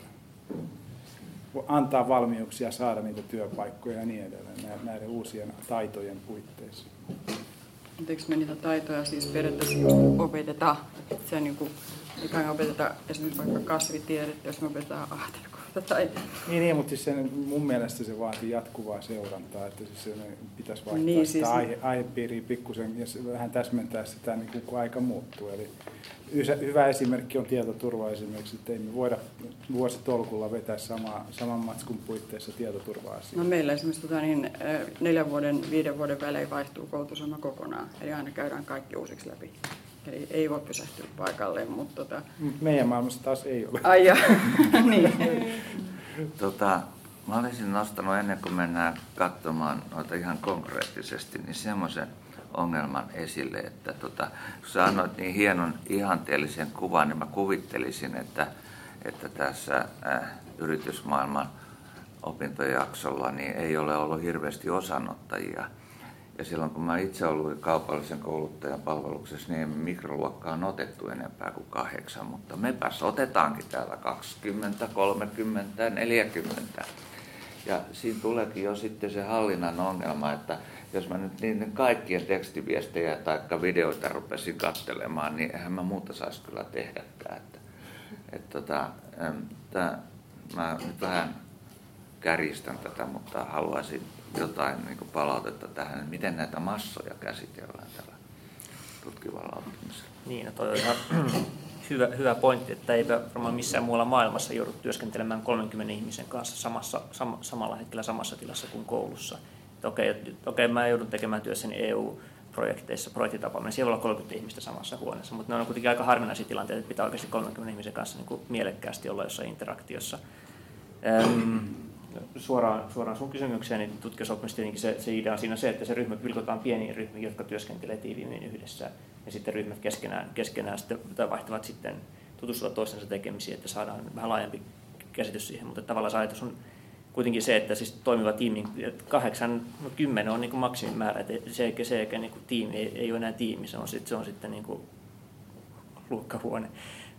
Antaa valmiuksia saada niitä työpaikkoja ja niin edelleen näiden uusien taitojen puitteissa. Eikö me niitä taitoja siis periaatteessa että se niin kuin, opeteta esimerkiksi vaikka kasvitiedettä, jos me opetetaan ATK tai... Niin, niin, mutta siis sen, mun mielestä se vaatii jatkuvaa seurantaa, että siis se pitäisi vaihtaa niin, sitä siis... aihe, aihepiiriä pikkusen ja vähän täsmentää sitä niin kuin, kun aika muuttuu. Eli hyvä esimerkki on tietoturva esimerkiksi, että ei me voida vuositolkulla vetää sama, saman matskun puitteissa tietoturvaa No meillä esimerkiksi tota, niin, neljän vuoden, viiden vuoden välein vaihtuu koulutusoma kokonaan, eli aina käydään kaikki uusiksi läpi. Eli ei voi pysähtyä paikalleen, mutta... Tota... Meidän maailmassa taas ei ole. Ai ja. niin. tota, mä olisin nostanut ennen kuin mennään katsomaan noita ihan konkreettisesti, niin semmoisen ongelman esille, että tota, kun sä annoit niin hienon ihanteellisen kuvan, niin mä kuvittelisin, että, että tässä äh, yritysmaailman opintojaksolla, niin ei ole ollut hirveästi osanottajia. Ja silloin kun mä itse ollut kaupallisen kouluttajan palveluksessa, niin mikroluokkaa on otettu enempää kuin kahdeksan, mutta mepäs otetaankin täällä 20, 30, 40. Ja siinä tuleekin jo sitten se hallinnan ongelma, että jos mä nyt niiden kaikkien tekstiviestejä tai videoita rupesin katselemaan, niin eihän mä muuta saisi kyllä tehdäkään. Että, että tota, että mä nyt vähän kärjistän tätä, mutta haluaisin jotain niin palautetta tähän, että miten näitä massoja käsitellään tällä tutkivalla oppimisella. Niin, no toi on ihan hyvä, hyvä pointti, että ei varmaan missään muualla maailmassa joudut työskentelemään 30 ihmisen kanssa samassa, sam, samalla hetkellä samassa tilassa kuin koulussa. okei, okei, mä joudun tekemään työssäni EU-projekteissa projektitapaaminen. Siellä voi olla 30 ihmistä samassa huoneessa, mutta ne on kuitenkin aika harvinaisia tilanteita, että pitää oikeasti 30 ihmisen kanssa niin kuin mielekkäästi olla jossain interaktiossa. Suoraan, suoraan sun kysymykseen, niin tutkimusoppimisessa tietenkin se, se idea on siinä se, että se ryhmä pilkotaan pieniin ryhmiin, jotka työskentelee tiiviimmin yhdessä. Ja sitten ryhmät keskenään, keskenään sitten, tai vaihtavat sitten tutustua toistensa tekemisiin, että saadaan vähän laajempi käsitys siihen. Mutta tavallaan se ajatus on kuitenkin se, että siis toimiva tiimi, että kahdeksan, no kymmenen on niin maksimimäärä, että se, se eikä niin kuin tiimi, ei, ei ole enää tiimi, se on, sit, se on sitten niin kuin luokkahuone.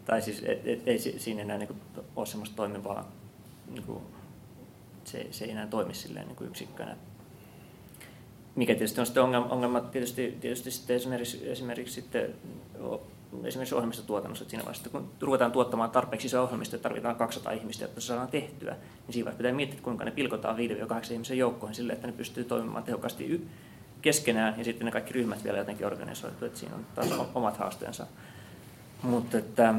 Tai siis et, et, ei siinä enää niin kuin ole semmoista toimivaa niin kuin se, se ei enää toimi silleen niin kuin yksikkönä. Mikä tietysti on sitten ongelma, ongelma tietysti, tietysti sitten esimerkiksi, esimerkiksi sitten esimerkiksi ohjelmistotuotannossa, että siinä vaiheessa, kun ruvetaan tuottamaan tarpeeksi isoa ohjelmistoa, että tarvitaan 200 ihmistä, jotta se saadaan tehtyä, niin siinä pitää miettiä, että kuinka ne pilkotaan 5-8 ihmisen joukkoihin sille, että ne pystyy toimimaan tehokkaasti keskenään ja sitten ne kaikki ryhmät vielä jotenkin organisoitu, että siinä on taas omat haasteensa. Mutta että,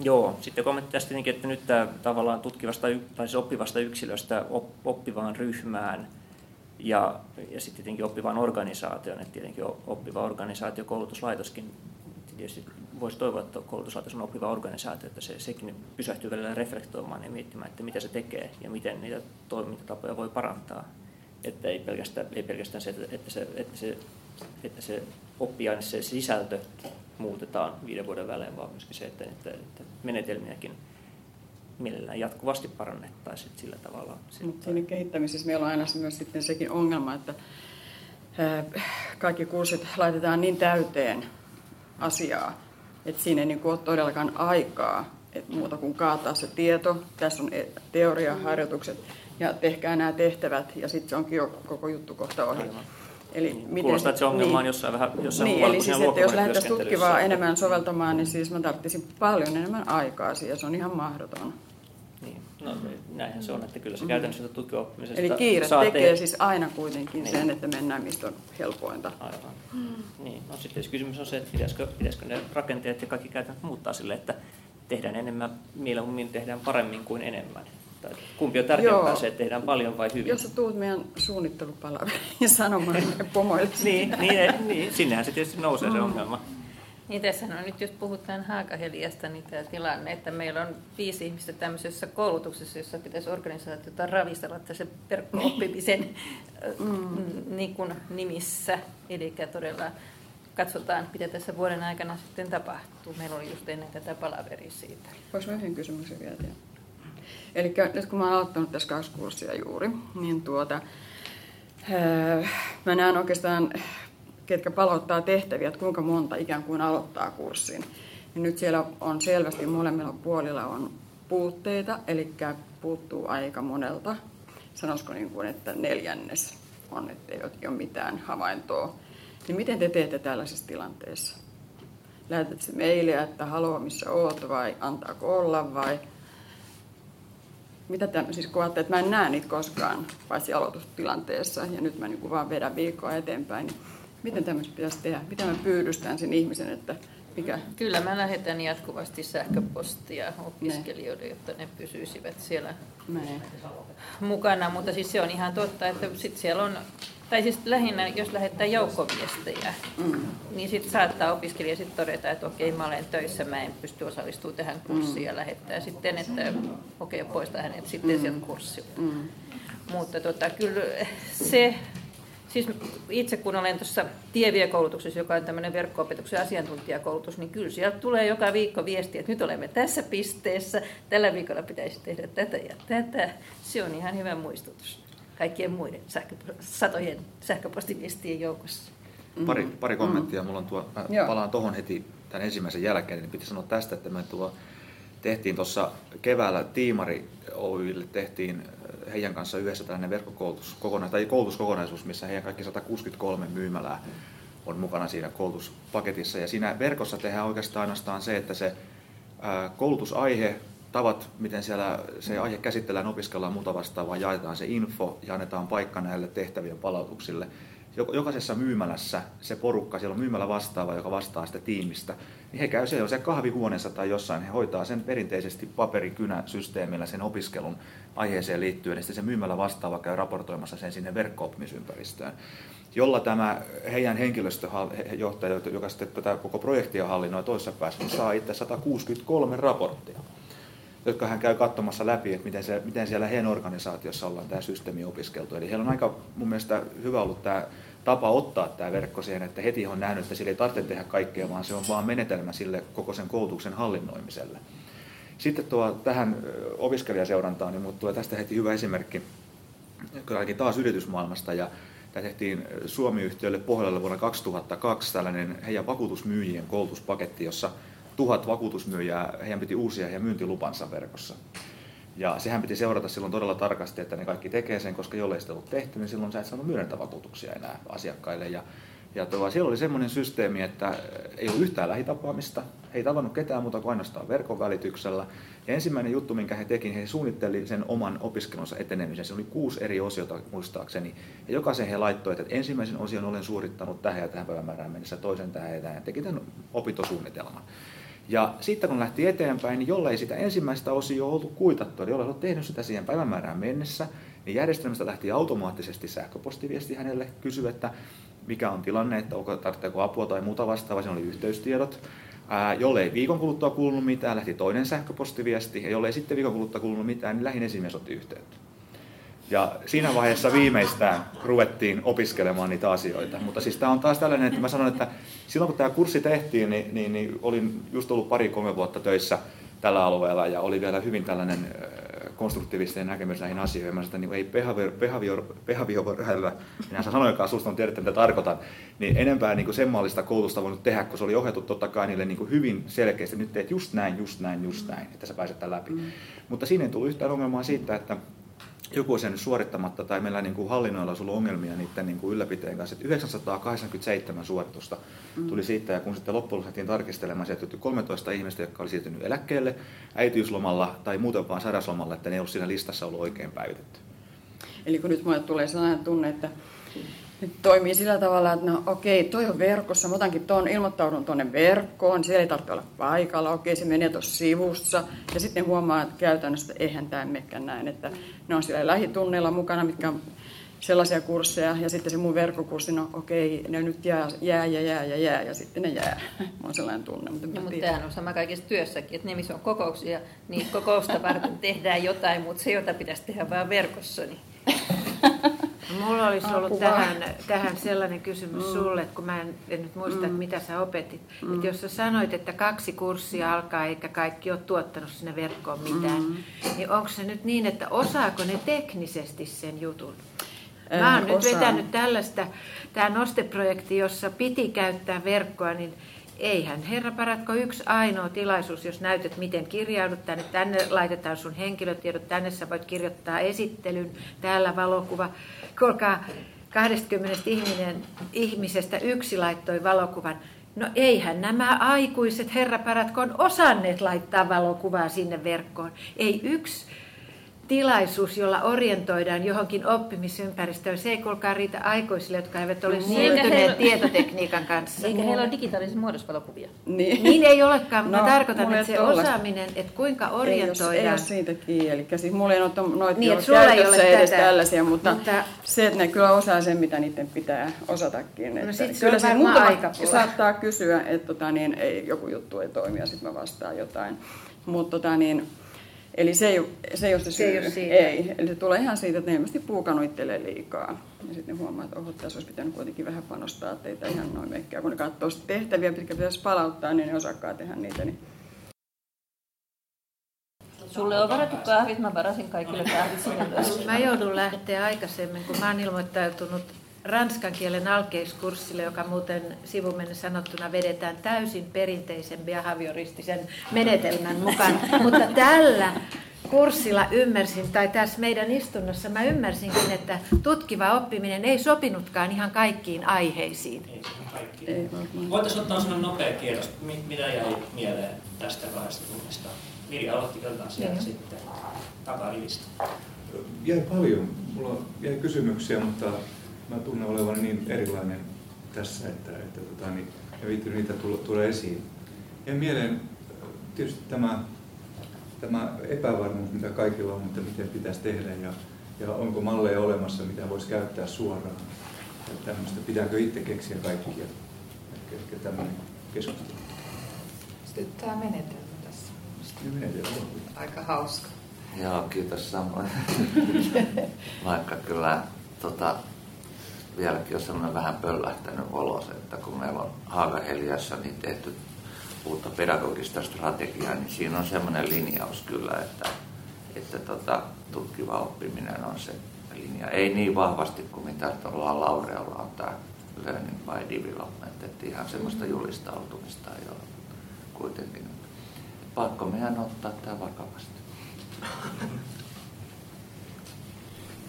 Joo, sitten kommentti tästä tietenkin, että nyt tämä tavallaan tutkivasta tai siis oppivasta yksilöstä oppivaan ryhmään ja, ja sitten tietenkin oppivaan organisaatioon, että tietenkin oppiva organisaatio, koulutuslaitoskin, tietysti voisi toivoa, että koulutuslaitos on oppiva organisaatio, että se, sekin pysähtyy välillä reflektoimaan ja miettimään, että mitä se tekee ja miten niitä toimintatapoja voi parantaa. Että ei pelkästään, ei pelkästään se, että, se, että se, että se oppiaine, se sisältö muutetaan viiden vuoden välein, vaan myöskin se, että, että, että menetelmiäkin mielellään jatkuvasti parannettaisiin sillä tavalla. Mutta siinä kehittämisessä meillä on aina myös sitten sekin ongelma, että kaikki kurssit laitetaan niin täyteen asiaa, että siinä ei niin ole todellakaan aikaa, että muuta kuin kaataa se tieto. Tässä on e, teoriaharjoitukset ja tehkää nämä tehtävät ja sitten se onkin jo koko juttu kohta ohi. Aivan. Eli niin, miten, Kuulostaa, että se ongelma niin, on jossain vähän jossain niin, eli siis, että jos lähdettäisiin tutkivaa enemmän soveltamaan, niin siis mä tarvitsisin paljon enemmän aikaa siihen, se on ihan mahdoton. Niin, no näinhän se on, että kyllä se mm. käytännössä tutkiva Eli kiire tekee te... siis aina kuitenkin niin. sen, että mennään mistä on helpointa. Aivan. Mm. Niin, no sitten kysymys on se, että pitäisikö, pitäisikö ne rakenteet ja kaikki käytännöt muuttaa sille, että tehdään enemmän, mieluummin tehdään paremmin kuin enemmän. Tai kumpi on tärkeämpää, Joo. se, että tehdään paljon vai hyvin? Jos sä tuut meidän suunnittelupalaveriin sanomaan pomoille. niin, niin, niin, sinnehän se tietysti nousee mm. se ongelma. Niin tässä on nyt, jos puhutaan Haakaheliasta, niin tämä tilanne, että meillä on viisi ihmistä tämmöisessä koulutuksessa, jossa pitäisi organisaatiota ravistella tässä verkko-oppimisen mm. niin kuin nimissä. Eli todella katsotaan, mitä tässä vuoden aikana sitten tapahtuu. Meillä oli just ennen tätä palaveria siitä. Voisi yhden kysymyksen vielä tehdä? Eli nyt kun mä oon aloittanut tässä kaksi kurssia juuri, niin tuota, öö, mä näen oikeastaan, ketkä palauttaa tehtäviä, että kuinka monta ikään kuin aloittaa kurssin. Ja nyt siellä on selvästi molemmilla puolilla on puutteita, eli puuttuu aika monelta. Sanoisiko niin kuin, että neljännes on, että ei ole mitään havaintoa. Niin miten te teette tällaisessa tilanteessa? Lähetätte mailia, että haluaa missä oot vai antaako olla vai mitä tämän, siis kun että mä en näe niitä koskaan, paitsi aloitustilanteessa, ja nyt mä niin vaan vedän viikkoa eteenpäin, niin miten tämmöistä pitäisi tehdä? Miten mä pyydystän sen ihmisen, että mikä? Kyllä mä lähetän jatkuvasti sähköpostia opiskelijoille, ne. jotta ne pysyisivät siellä ne. mukana, mutta siis se on ihan totta, että sit siellä on tai siis lähinnä, jos lähettää joukkoviestejä, mm. niin sitten saattaa opiskelija sit todeta, että okei, mä olen töissä, mä en pysty osallistumaan tähän kurssiin mm. ja lähettää sitten, että okei, poista hänet sitten mm. sieltä kurssilta. Mm. Mutta tota, kyllä se, Siis itse kun olen tuossa tieviekoulutuksessa, joka on tämmöinen verkko-opetuksen asiantuntijakoulutus, niin kyllä sieltä tulee joka viikko viesti, että nyt olemme tässä pisteessä, tällä viikolla pitäisi tehdä tätä ja tätä. Se on ihan hyvä muistutus kaikkien muiden sähkö, satojen sähköpostiviestien joukossa. Pari, pari kommenttia. Mulla on tuo, mä palaan tuohon heti tämän ensimmäisen jälkeen, niin piti sanoa tästä, että me tuo tehtiin tuossa keväällä Tiimari Oylle tehtiin heidän kanssa yhdessä tällainen verkkokoulutus, tai koulutuskokonaisuus, missä heidän kaikki 163 myymälää on mukana siinä koulutuspaketissa. Ja siinä verkossa tehdään oikeastaan ainoastaan se, että se koulutusaihe, tavat, miten siellä se aihe käsitellään, opiskellaan muuta vastaavaa, jaetaan se info ja annetaan paikka näille tehtävien palautuksille. Jokaisessa myymälässä se porukka, siellä on myymälä vastaava, joka vastaa sitä tiimistä, niin he käy siellä se kahvihuoneessa tai jossain, he hoitaa sen perinteisesti paperikynäsysteemillä sen opiskelun aiheeseen liittyen, ja sitten se myymällä vastaava käy raportoimassa sen sinne verkko-oppimisympäristöön jolla tämä heidän henkilöstöjohtaja, joka sitten tätä koko projektia hallinnoi toisessa päässä, saa itse 163 raporttia, jotka hän käy katsomassa läpi, että miten, se, miten siellä heidän organisaatiossa ollaan tämä systeemi opiskeltu. Eli heillä on aika mun mielestä hyvä ollut tämä tapa ottaa tämä verkko siihen, että heti on nähnyt, että sillä ei tarvitse tehdä kaikkea, vaan se on vaan menetelmä sille koko sen koulutuksen hallinnoimiselle. Sitten tuo tähän opiskelijaseurantaan, niin tulee tästä heti hyvä esimerkki, kylläkin taas yritysmaailmasta, ja tämä tehtiin Suomi-yhtiölle Pohjola vuonna 2002 tällainen heidän vakuutusmyyjien koulutuspaketti, jossa tuhat vakuutusmyyjää, heidän piti uusia heidän myyntilupansa verkossa. Ja sehän piti seurata silloin todella tarkasti, että ne kaikki tekee sen, koska jollei sitä ollut tehty, niin silloin sä et saanut myönnetä vakuutuksia enää asiakkaille. Ja, ja tuo, siellä oli semmoinen systeemi, että ei ollut yhtään lähitapaamista, he ei tavannut ketään muuta kuin ainoastaan verkon välityksellä. Ja ensimmäinen juttu, minkä he teki, he suunnitteli sen oman opiskelunsa etenemisen. Se oli kuusi eri osiota muistaakseni. Ja jokaisen he laittoi, että ensimmäisen osion olen suorittanut tähän ja tähän päivämäärään mennessä, toisen tähän ja tähän. Teki tämän opintosuunnitelman. Ja sitten kun lähti eteenpäin, niin jollei sitä ensimmäistä osioa ollut kuitattu, eli jollei ollut tehnyt sitä siihen päivämäärään mennessä, niin järjestelmästä lähti automaattisesti sähköpostiviesti hänelle kysyä, että mikä on tilanne, että onko, tarvitseeko apua tai muuta vastaavaa, siinä oli yhteystiedot. Ää, jollei viikon kuluttua kuulunut mitään, lähti toinen sähköpostiviesti, ja jollei sitten viikon kuluttua kuulunut mitään, niin lähin esimies otti yhteyttä. Ja siinä vaiheessa viimeistään ruvettiin opiskelemaan niitä asioita. Mutta siis tämä on taas tällainen, että mä sanon, että silloin kun tämä kurssi tehtiin, niin, niin, niin olin just ollut pari-kolme vuotta töissä tällä alueella ja oli vielä hyvin tällainen konstruktiivisten näkemys näihin asioihin. Mä sanoin, että niin ei behavior, behavior, minä sanoinkaan susta on tiedettä, mitä tarkoitan, niin enempää niin kuin sen mallista koulutusta voinut tehdä, kun se oli ohjattu totta kai niille niin kuin hyvin selkeästi. Nyt teet just näin, just näin, just näin, että sä pääset läpi. Mm. Mutta siinä ei tullut yhtään ongelmaa siitä, että joku on sen suorittamatta tai meillä niin kuin hallinnoilla on ollut ongelmia niiden niin kuin ylläpiteen kanssa. Että 987 suoritusta mm. tuli siitä ja kun sitten loppujen lopuksi tarkistelemaan, sieltä 13 ihmistä, jotka oli siirtynyt eläkkeelle, äitiyslomalla tai muuten vaan sairauslomalla, että ne ei ollut siinä listassa ollut oikein päivitetty. Eli kun nyt mulle tulee sellainen tunne, että toimii sillä tavalla, että no okei, toi on verkossa, mä otankin tuon, ilmoittaudun tuonne verkkoon, siellä ei tarvitse olla paikalla, okei, se menee tuossa sivussa, ja sitten huomaa, että käytännössä eihän tämä mekään näin, että ne on siellä lähitunneilla mukana, mitkä on sellaisia kursseja, ja sitten se mun verkkokurssi, no okei, ne nyt jää, jää ja jää ja jää, ja sitten ne jää. Mulla on sellainen tunne. Mutta, no, mutta tämähän on sama kaikissa työssäkin, että ne missä on kokouksia, niin kokousta varten tehdään jotain, mutta se, jota pitäisi tehdä vain verkossa, niin Mulla olisi ollut tähän, tähän sellainen kysymys mm. sulle, että kun mä en, en nyt muista, mm. että mitä sä opetit. Mm. Että jos sä sanoit, että kaksi kurssia alkaa eikä kaikki ole tuottanut sinne verkkoon mitään, mm. niin onko se nyt niin, että osaako ne teknisesti sen jutun? Mä oon nyt osaan. vetänyt tällaista, tämä nosteprojekti, jossa piti käyttää verkkoa, niin eihän herra paratko yksi ainoa tilaisuus, jos näytät miten kirjaudut tänne, tänne laitetaan sun henkilötiedot, tänne sä voit kirjoittaa esittelyn, täällä valokuva. Kuulkaa, 20 ihminen, ihmisestä yksi laittoi valokuvan. No eihän nämä aikuiset herraparatkon osanneet laittaa valokuvaa sinne verkkoon. Ei yksi tilaisuus, jolla orientoidaan johonkin oppimisympäristöön. Se ei kuulkaa riitä aikuisille, jotka eivät ole siirtyneet tietotekniikan kanssa. Eikä heillä ole digitaalisen muodosvalokuvia. Niin. niin ei olekaan, mutta no, tarkoitan, että se tollaista. osaaminen, että kuinka orientoidaan. Ei, ei ole siitä kiinni, eli siis mulla ei ole noita niin, käytössä ei edes tätä. tällaisia, mutta, mutta, se, että ne kyllä osaa sen, mitä niiden pitää osatakin. No että kyllä se, aika saattaa kysyä, että tota, niin, ei, joku juttu ei toimi ja sitten mä vastaan jotain. Mutta tota, niin, Eli se ei, se ei ole se syy. Se ei, ole siitä. ei. Eli se tulee ihan siitä, että ne ilmeisesti puukanuittelee liikaa. Ja sitten ne huomaa, että oho, tässä olisi pitänyt kuitenkin vähän panostaa, että ei tämä ihan noin mekkää. Kun ne katsoo tehtäviä, mitkä pitäisi palauttaa, niin ne osaakaan tehdä niitä. Niin Sulle on varattu kahvit, mä varasin kaikille kahvit sinne. Mä joudun lähteä aikaisemmin, kun mä oon ilmoittautunut ranskan kielen alkeiskurssille, joka muuten sivumenne sanottuna vedetään täysin perinteisen behavioristisen menetelmän mukaan. Mutta tällä kurssilla ymmärsin, tai tässä meidän istunnossa mä ymmärsinkin, että tutkiva oppiminen ei sopinutkaan ihan kaikkiin aiheisiin. Ei kaikkiin. Voitaisiin ottaa sellainen nopea kierros, mitä jäi mieleen tästä kahdesta tunnista. Mirja aloitti sieltä mm. sitten takarivistä. Jäi paljon. Mulla jäi kysymyksiä, mutta mä tunnen olevan niin erilainen tässä, että, että tota, niin, ja viittynyt niitä tulla, tulla esiin. Ja mieleen tietysti tämä, tämä epävarmuus, mitä kaikilla on, mutta miten pitäisi tehdä ja, ja onko malleja olemassa, mitä voisi käyttää suoraan. Ja tämmöistä, pitääkö itse keksiä kaikkia. Ehkä, ehkä tämmöinen keskustelu. Sitten tämä menetelmä tässä. Sitten menetelmä. Aika hauska. Joo, kiitos samoin. Vaikka kyllä tota, vieläkin on semmoinen vähän pöllähtänyt olos, että kun meillä on Haagaheliassa niin tehty uutta pedagogista strategiaa, niin siinä on semmoinen linjaus kyllä, että, että tota, tutkiva oppiminen on se linja. Ei niin vahvasti kuin mitä tuolla Laurealla on tämä learning by development, että ihan semmoista julistautumista ei ole kuitenkin. Pakko meidän ottaa tämä vakavasti.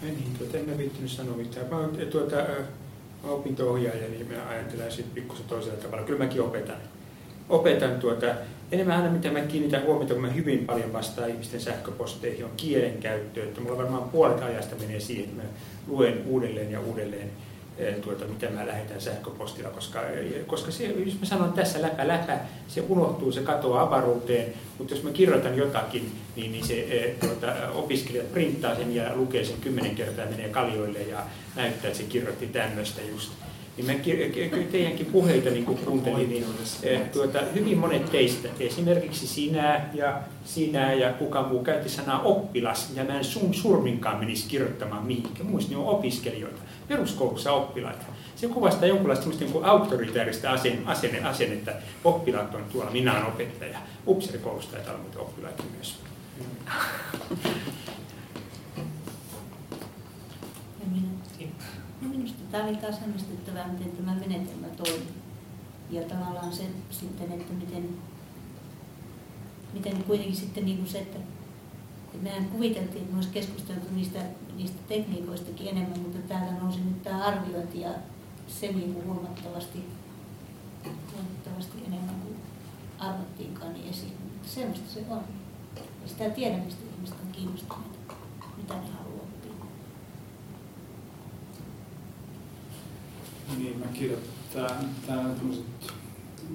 Ei niin, tuota, en mä viittinyt sanoa mitään. Mä, oon, tuota, opinto-ohjaaja, niin mä ajattelen sitten pikkusen toisella tavalla. Kyllä mäkin opetan. Opetan tuota, enemmän aina mitä mä kiinnitän huomiota, kun mä hyvin paljon vastaan ihmisten sähköposteihin, on kielenkäyttö. Että mulla varmaan puolet ajasta menee siihen, että mä luen uudelleen ja uudelleen tuota, mitä mä lähetän sähköpostilla, koska, koska se, jos mä sanon tässä läpä läpä, se unohtuu, se katoaa avaruuteen, mutta jos mä kirjoitan jotakin, niin, niin se tuota, opiskelijat printtaa sen ja lukee sen kymmenen kertaa, menee kaljoille ja näyttää, että se kirjoitti tämmöistä just. Niin mä teidänkin puheita niin kun kuuntelin, niin tuota, hyvin monet teistä, esimerkiksi sinä ja sinä ja kuka muu käytti sanaa oppilas, ja mä en sun surminkaan menisi kirjoittamaan mihinkään. Muista ne on opiskelijoita peruskoulussa oppilaita. Se kuvastaa jonkunlaista niin autoritaarista asenne, asennetta. Oppilaat on tuolla, minä olen opettaja. Upserikoulusta ja muuten oppilaita myös. No minusta tämä oli taas hämmästyttävää, miten tämä menetelmä toimii. Ja tavallaan se sitten, että miten, miten kuitenkin sitten niin kuin se, että mehän kuviteltiin, että me olisi keskusteltu niistä, niistä tekniikoistakin enemmän, mutta täältä nousi nyt tämä arviointi ja se niin kuin huomattavasti, huomattavasti enemmän kuin arvattiinkaan niin esiin. Mutta semmoista se on. Ja sitä tiedä, mistä ihmiset on kiinnostuneita, mitä ne haluaa oppia. Niin, mä kirjoitan tämä,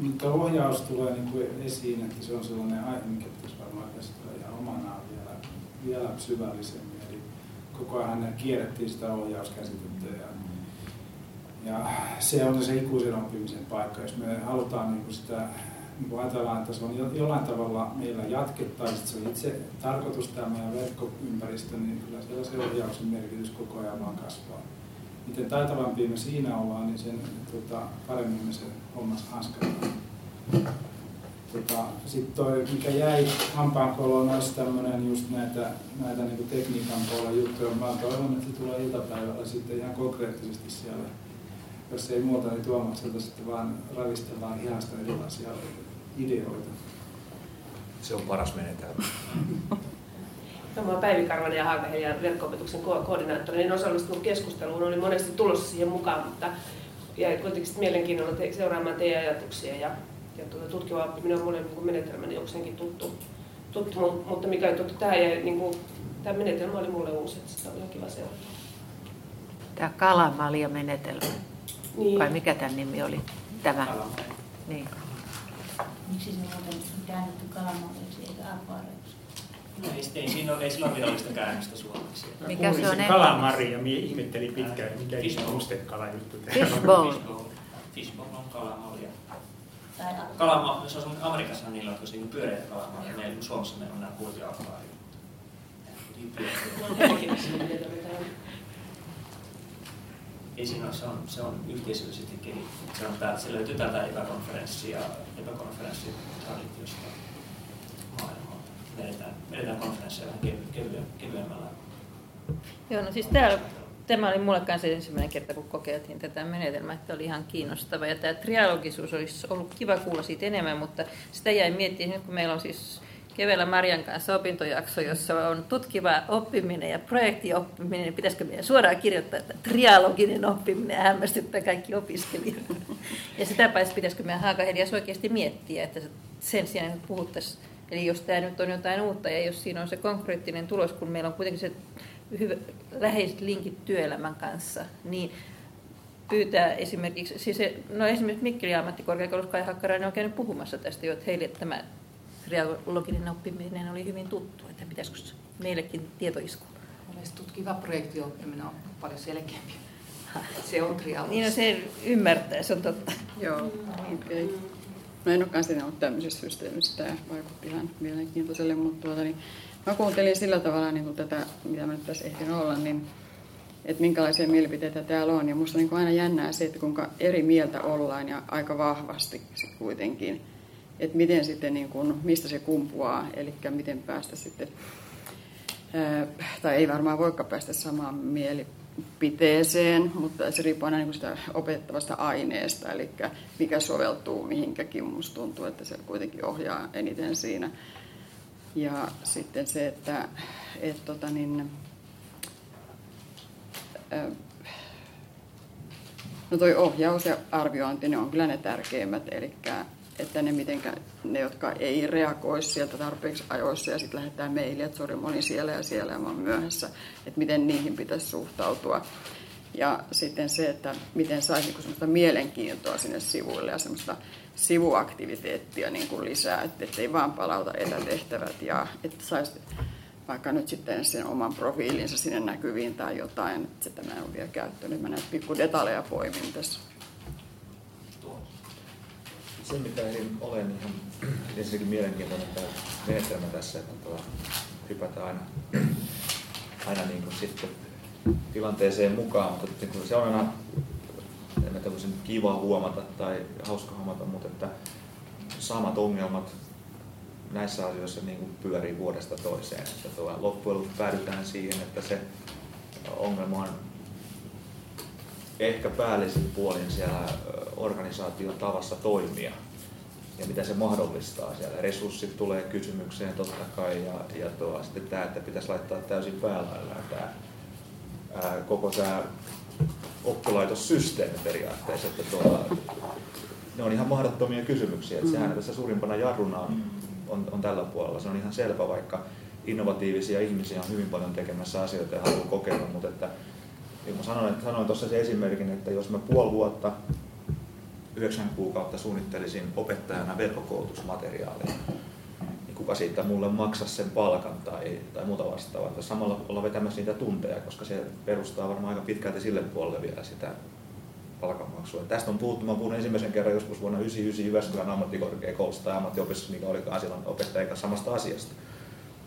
mutta ohjaus tulee niin kuin esiin, että se on sellainen aihe, mikä pitäisi varmaan käsitellä ihan omanaan vielä syvällisemmin. Koko ajan kierrettiin sitä ohjauskäsitettä ja, ja se on se ikuisen oppimisen paikka. Jos me halutaan niin kuin sitä niin kuin ajatellaan, että se on jollain tavalla meillä jatkettaisiin, se on itse tarkoitus tämä meidän verkkoympäristö, niin kyllä siellä se ohjauksen merkitys koko ajan vaan kasvaa. Miten taitavampia me siinä ollaan, niin sen tota, paremmin me se hommas hanskataan. Tota, Sitten toi, mikä jäi hampaankoloon, olisi tämmöinen just näitä, näitä niin kuin tekniikan puolen juttuja. Mä toivon, että se tulee iltapäivällä sitten ihan konkreettisesti siellä. Jos ei muuta, niin Tuomakselta sitten vaan ravistellaan ihasta erilaisia ideoita. Se on paras menetelmä. No, mä olen Päivi Karvanen ja Haakahelian verkko-opetuksen ko- koordinaattori, niin osallistunut keskusteluun, oli monesti tulossa siihen mukaan, mutta jäi kuitenkin mielenkiinnolla te- seuraamaan teidän ajatuksia ja ja tuota, tutkiva oppiminen on monen niin menetelmäni jokseenkin tuttu, tuttu, mutta mikä totta, tämä, jäi, niin kuin, tämä menetelmä oli mulle uusi, että sitä oli ihan kiva seurata. Tämä kalamalja-menetelmä, niin. vai mikä tämän nimi oli? Tämä. Niin. Miksi se on käännetty kalamaljaksi eikä akvaareiksi? No, ei, ei, siinä ole, ei sillä ole virallista käännöstä suomeksi. Mikä se on? Kalamari ja minä ihmettelin pitkään, mikä on mustekala juttu. Fishbowl. Fishbowl on kalamalja. Kalama, jos on Amerikassa niillä on tosi pyöreitä kalamalja, meillä Suomessa meillä on nämä kuutioakvaariot. Ei siinä ole, se on, se on yhteisöllisesti kehittynyt. Se, on tää, se löytyy täältä epäkonferenssi ja epäkonferenssitraditiosta maailmalta. Vedetään, vedetään konferensseja vähän kevy, kevyemmällä. Joo, no siis täällä tämä oli mulle kanssa ensimmäinen kerta, kun kokeiltiin tätä menetelmää, että oli ihan kiinnostava. Ja tämä trialogisuus olisi ollut kiva kuulla siitä enemmän, mutta sitä jäi miettimään, nyt kun meillä on siis keväällä Marjan kanssa opintojakso, jossa on tutkiva oppiminen ja projektioppiminen, niin pitäisikö meidän suoraan kirjoittaa, että trialoginen oppiminen hämmästyttää kaikki opiskelijat. Ja sitä paitsi pitäisikö meidän Haakahelias oikeasti miettiä, että sen sijaan, että puhuttaisiin, eli jos tämä nyt on jotain uutta ja jos siinä on se konkreettinen tulos, kun meillä on kuitenkin se hyvä, läheiset linkit työelämän kanssa, niin pyytää esimerkiksi, siis se, no esimerkiksi Mikkeli ammattikorkeakoulussa Kai Hakkarainen on käynyt puhumassa tästä jo, että heille tämä triologinen oppiminen oli hyvin tuttu, että pitäisikö meillekin tietoisku. Olisi tutkiva projektioppiminen on paljon selkeämpi. Se on trialogi. Niin no se ymmärtää, se on totta. Joo, okei. Okay. No en olekaan siinä ollut tämmöisessä systeemissä, tämä vaikutti ihan mielenkiintoiselle, mutta tuota, niin Mä kuuntelin sillä tavalla niin kuin tätä, mitä mä nyt tässä ehdin olla, niin että minkälaisia mielipiteitä täällä on. Ja musta niin aina jännää se, että kuinka eri mieltä ollaan ja aika vahvasti kuitenkin. Että miten sitten, niin kuin, mistä se kumpuaa, eli miten päästä sitten, tai ei varmaan voikaan päästä samaan mielipiteeseen, mutta se riippuu aina niin sitä opettavasta aineesta, eli mikä soveltuu mihinkäkin. Musta tuntuu, että se kuitenkin ohjaa eniten siinä. Ja sitten se, että et, tota niin, no toi ohjaus ja arviointi, ne on kyllä ne tärkeimmät, eli että ne, mitenkä, ne, jotka ei reagoi sieltä tarpeeksi ajoissa ja sitten lähettää mailia, että sori, mä olin siellä ja siellä ja mä myöhässä, että miten niihin pitäisi suhtautua. Ja sitten se, että miten saisi niinku semmoista mielenkiintoa sinne sivuille ja semmoista sivuaktiviteettia niin kuin lisää, että ei vaan palauta etätehtävät ja että saisi vaikka nyt sitten sen oman profiilinsa sinne näkyviin tai jotain, että sitä mä en ole vielä käyttänyt. Mä näitä pikku detaljeja poimin tässä. Se, mitä ehdin olen ihan ensinnäkin mielenkiintoinen tämä menetelmä tässä, että tuo, hypätään aina, aina niin kuin sitten tilanteeseen mukaan, mutta se on aina enemmän tämmöisen kiva huomata tai hauska huomata, mutta että samat ongelmat näissä asioissa niin kuin pyörii vuodesta toiseen. Että tuo loppujen lopuksi päädytään siihen, että se ongelma on ehkä päällisin puolin siellä organisaation tavassa toimia ja mitä se mahdollistaa siellä. Resurssit tulee kysymykseen totta kai ja, ja tuo, sitten tämä, että pitäisi laittaa täysin päälaillaan tämä ää, koko tämä oppilaitossysteemi periaatteessa. Että tuolla, ne on ihan mahdottomia kysymyksiä. Että sehän tässä suurimpana jarruna on, on, on tällä puolella. Se on ihan selvä, vaikka innovatiivisia ihmisiä on hyvin paljon tekemässä asioita ja haluaa kokeilla, mutta että, niin kuin sanoin, että sanoin tuossa se esimerkin, että jos mä puoli vuotta, yhdeksän kuukautta suunnittelisin opettajana verkkokoulutusmateriaalia, kuka siitä mulle maksaa sen palkan tai, tai muuta vastaavaa. Tai samalla olla vetämässä niitä tunteja, koska se perustaa varmaan aika pitkälti sille puolelle vielä sitä palkanmaksua. Tästä on puhuttu, mä puhun ensimmäisen kerran joskus vuonna 1999 Jyväskylän ammattikorkeakoulussa tai ammattiopistossa, mikä oli silloin opettajan kanssa samasta asiasta.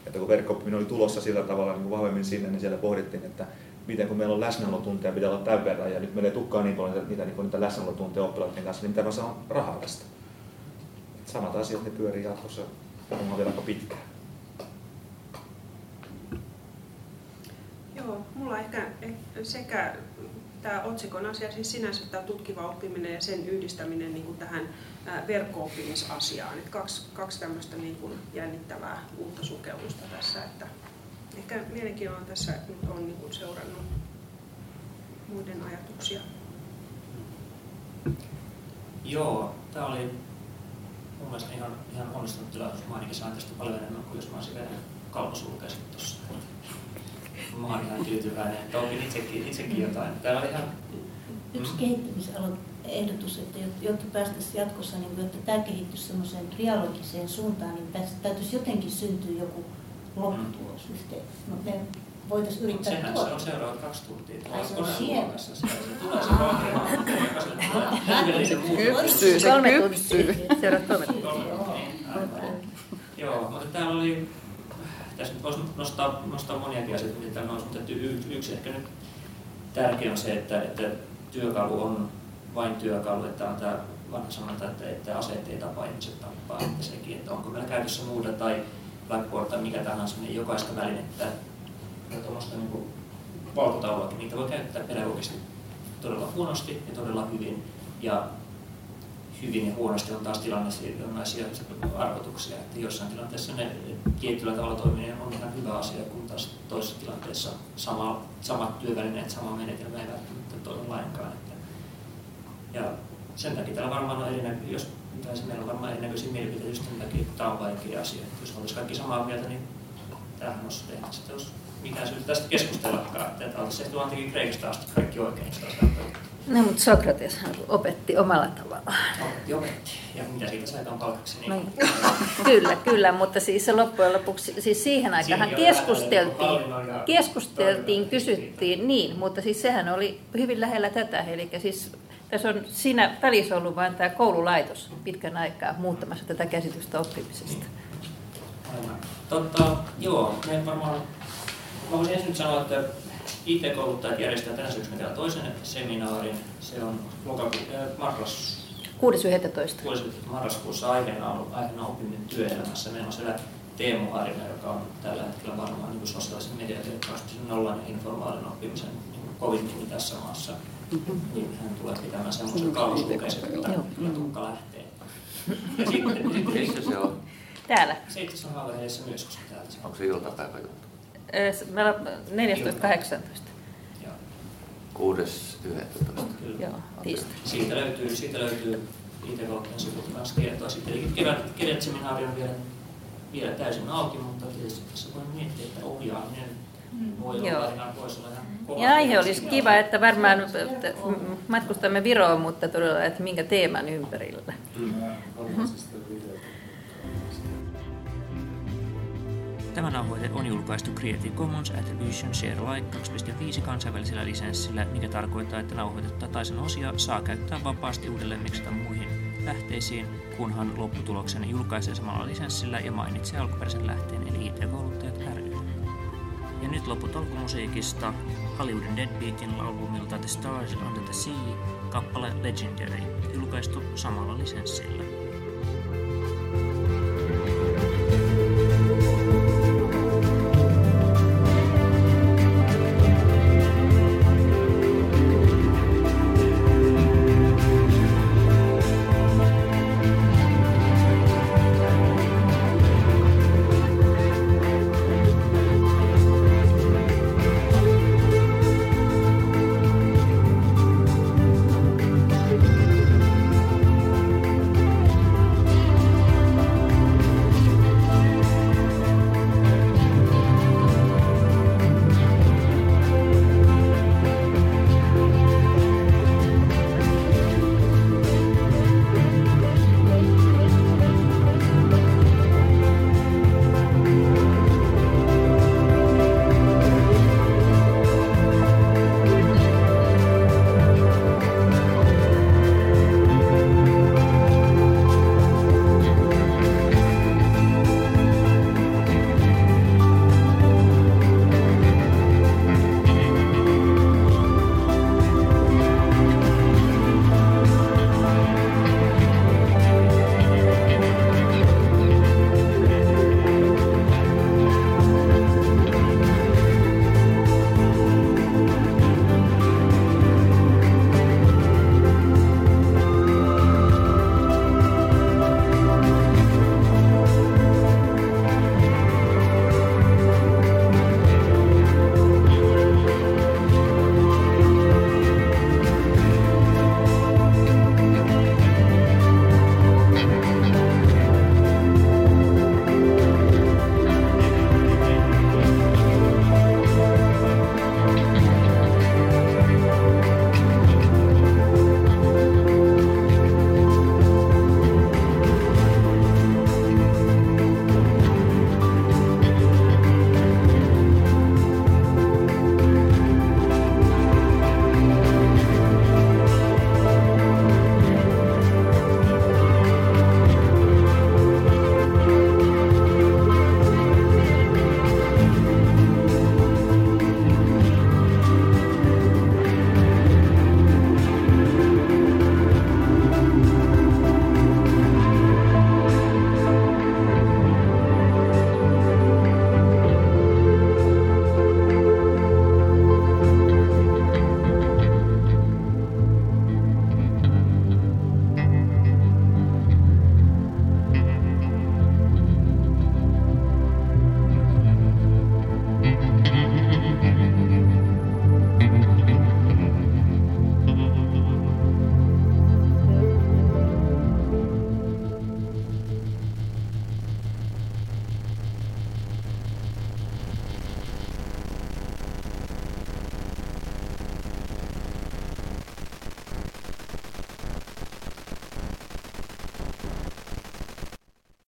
Että kun verkko oli tulossa sillä tavalla niin vahvemmin sinne, niin siellä pohdittiin, että miten kun meillä on läsnäolotunteja, pitää olla tämän verran, ja nyt meillä ei tukkaan niin paljon niitä, niitä, niitä läsnäolotunteja oppilaiden kanssa, niin mitä mä saan rahaa tästä. Samat asiat ne pyörii jatkossa varmaan vielä aika pitkään. Joo, mulla ehkä sekä tämä otsikon asia, siis sinänsä tämä tutkiva oppiminen ja sen yhdistäminen niin kuin tähän verkko-oppimisasiaan. Että kaksi, kaksi tämmöistä niin kuin jännittävää uutta sukellusta tässä. Että ehkä mielenkiinnolla tässä nyt on niin kuin seurannut muiden ajatuksia. Joo, tämä oli mun mielestä ihan, ihan onnistunut tilaisuus. Mä ainakin saan tästä paljon enemmän kuin jos mä olisin vielä kalvosulkaisin tuossa. Mä oon ihan tyytyväinen, että opin itsekin, itsekin jotain. Täällä oli ihan... Yksi kehittämisehdotus, että jotta päästäisiin jatkossa, niin jotta tämä kehittyisi semmoiseen dialogiseen suuntaan, niin täytyisi jotenkin syntyä joku lopputulos yhteen. No, voitaisiin yrittää Sehän tuota. se on seuraavat kaksi tuntia. Ai se on siellä. Se, se tulee se ohjelma. Kypsyy, se kypsyy. Seuraavat kolme tuntia. Joo, mutta täällä oli, tässä voisi nostaa, nostaa moniakin asioita, mitä täällä nousi, mutta yksi ehkä nyt tärkeä on se, että, että työkalu on vain työkalu, että on tämä vanha sanonta, että, että aseet ei tapa ihmiset tappaa, että sekin, että onko meillä käytössä muuta tai Blackboard tai mikä tahansa, niin jokaista välinettä tuommoista niin valkotauluakin, niitä voi käyttää pedagogisesti todella huonosti ja todella hyvin. Ja hyvin ja huonosti on taas tilannesidonnaisia arvotuksia. Että jossain tilanteessa ne tietyllä tavalla toiminen on ihan hyvä asia, kun taas toisessa tilanteessa sama, samat työvälineet, sama menetelmä ei välttämättä toimi lainkaan. Että, ja sen takia täällä varmaan on erinäkö, jos se meillä on varmaan erinäköisiä mielipiteitä just sen takia, että tämä on vaikea asia. Jos oltaisiin kaikki samaa mieltä, niin tämähän olisi tehty. Sitten olisi mikään syytä tästä keskustellakaan, että oltaisiin tehty vaan Kreikasta asti kaikki oikein. No, mutta Sokrates opetti omalla tavallaan. Opetti, opetti. Ja mitä siitä saikaan palkaksi? Niin... No, kyllä, kyllä, mutta siis se loppujen lopuksi, siis siihen aikaan keskusteltiin, keskusteltiin, kysyttiin, niin, mutta siis sehän oli hyvin lähellä tätä, eli siis tässä on siinä välissä ollut vain tämä koululaitos pitkän aikaa muuttamassa tätä käsitystä oppimisesta. Aivan. Totta, joo, me varmaan, mä voisin ensin sanoa, että IT-kouluttajat järjestää tänä syksynä vielä toisen seminaarin. Se on lokakuun, äh, marras, 6.11. marraskuussa aiheena on aiheena oppiminen työelämässä. Meillä on siellä Teemu Harina, joka on tällä hetkellä varmaan niin sosiaalisen median nollainen informaalinen oppimisen niin kovin nimi tässä maassa. Mm-hmm. Niin hän tulee pitämään semmoisen kauluslukeisen, että kyllä tukka lähtee. Ja sitten, sitten se on? Täällä. Se itse asiassa on myös, koska täältä se Onko se iltapäivä juttu? Meillä on 14.18. 6.11. Joo, tiistai. Siitä löytyy, siitä löytyy IT-kouluttajan sivulta myös tietoa. Sitten kevät, kevät seminaari on vielä, vielä täysin auki, mutta tietysti tässä voi miettiä, että ohjaaminen voi Joo. olla ihan, voisi olla ihan kova. Ja aihe olisi kiva, että varmaan matkustamme Viroon, mutta todella, että minkä teeman ympärillä. Mm. Mm-hmm. Tämä nauhoite on julkaistu Creative Commons Attribution Share Alike 2.5 kansainvälisellä lisenssillä, mikä tarkoittaa, että nauhoitetta tai sen osia saa käyttää vapaasti uudelleen miksata muihin lähteisiin, kunhan lopputuloksen julkaisee samalla lisenssillä ja mainitsee alkuperäisen lähteen eli IT-kouluttajat ry. Ja nyt loput alkumusiikista Hollywoodin Deadbeatin albumilta The Stars Under the Sea, kappale Legendary, julkaistu samalla lisenssillä.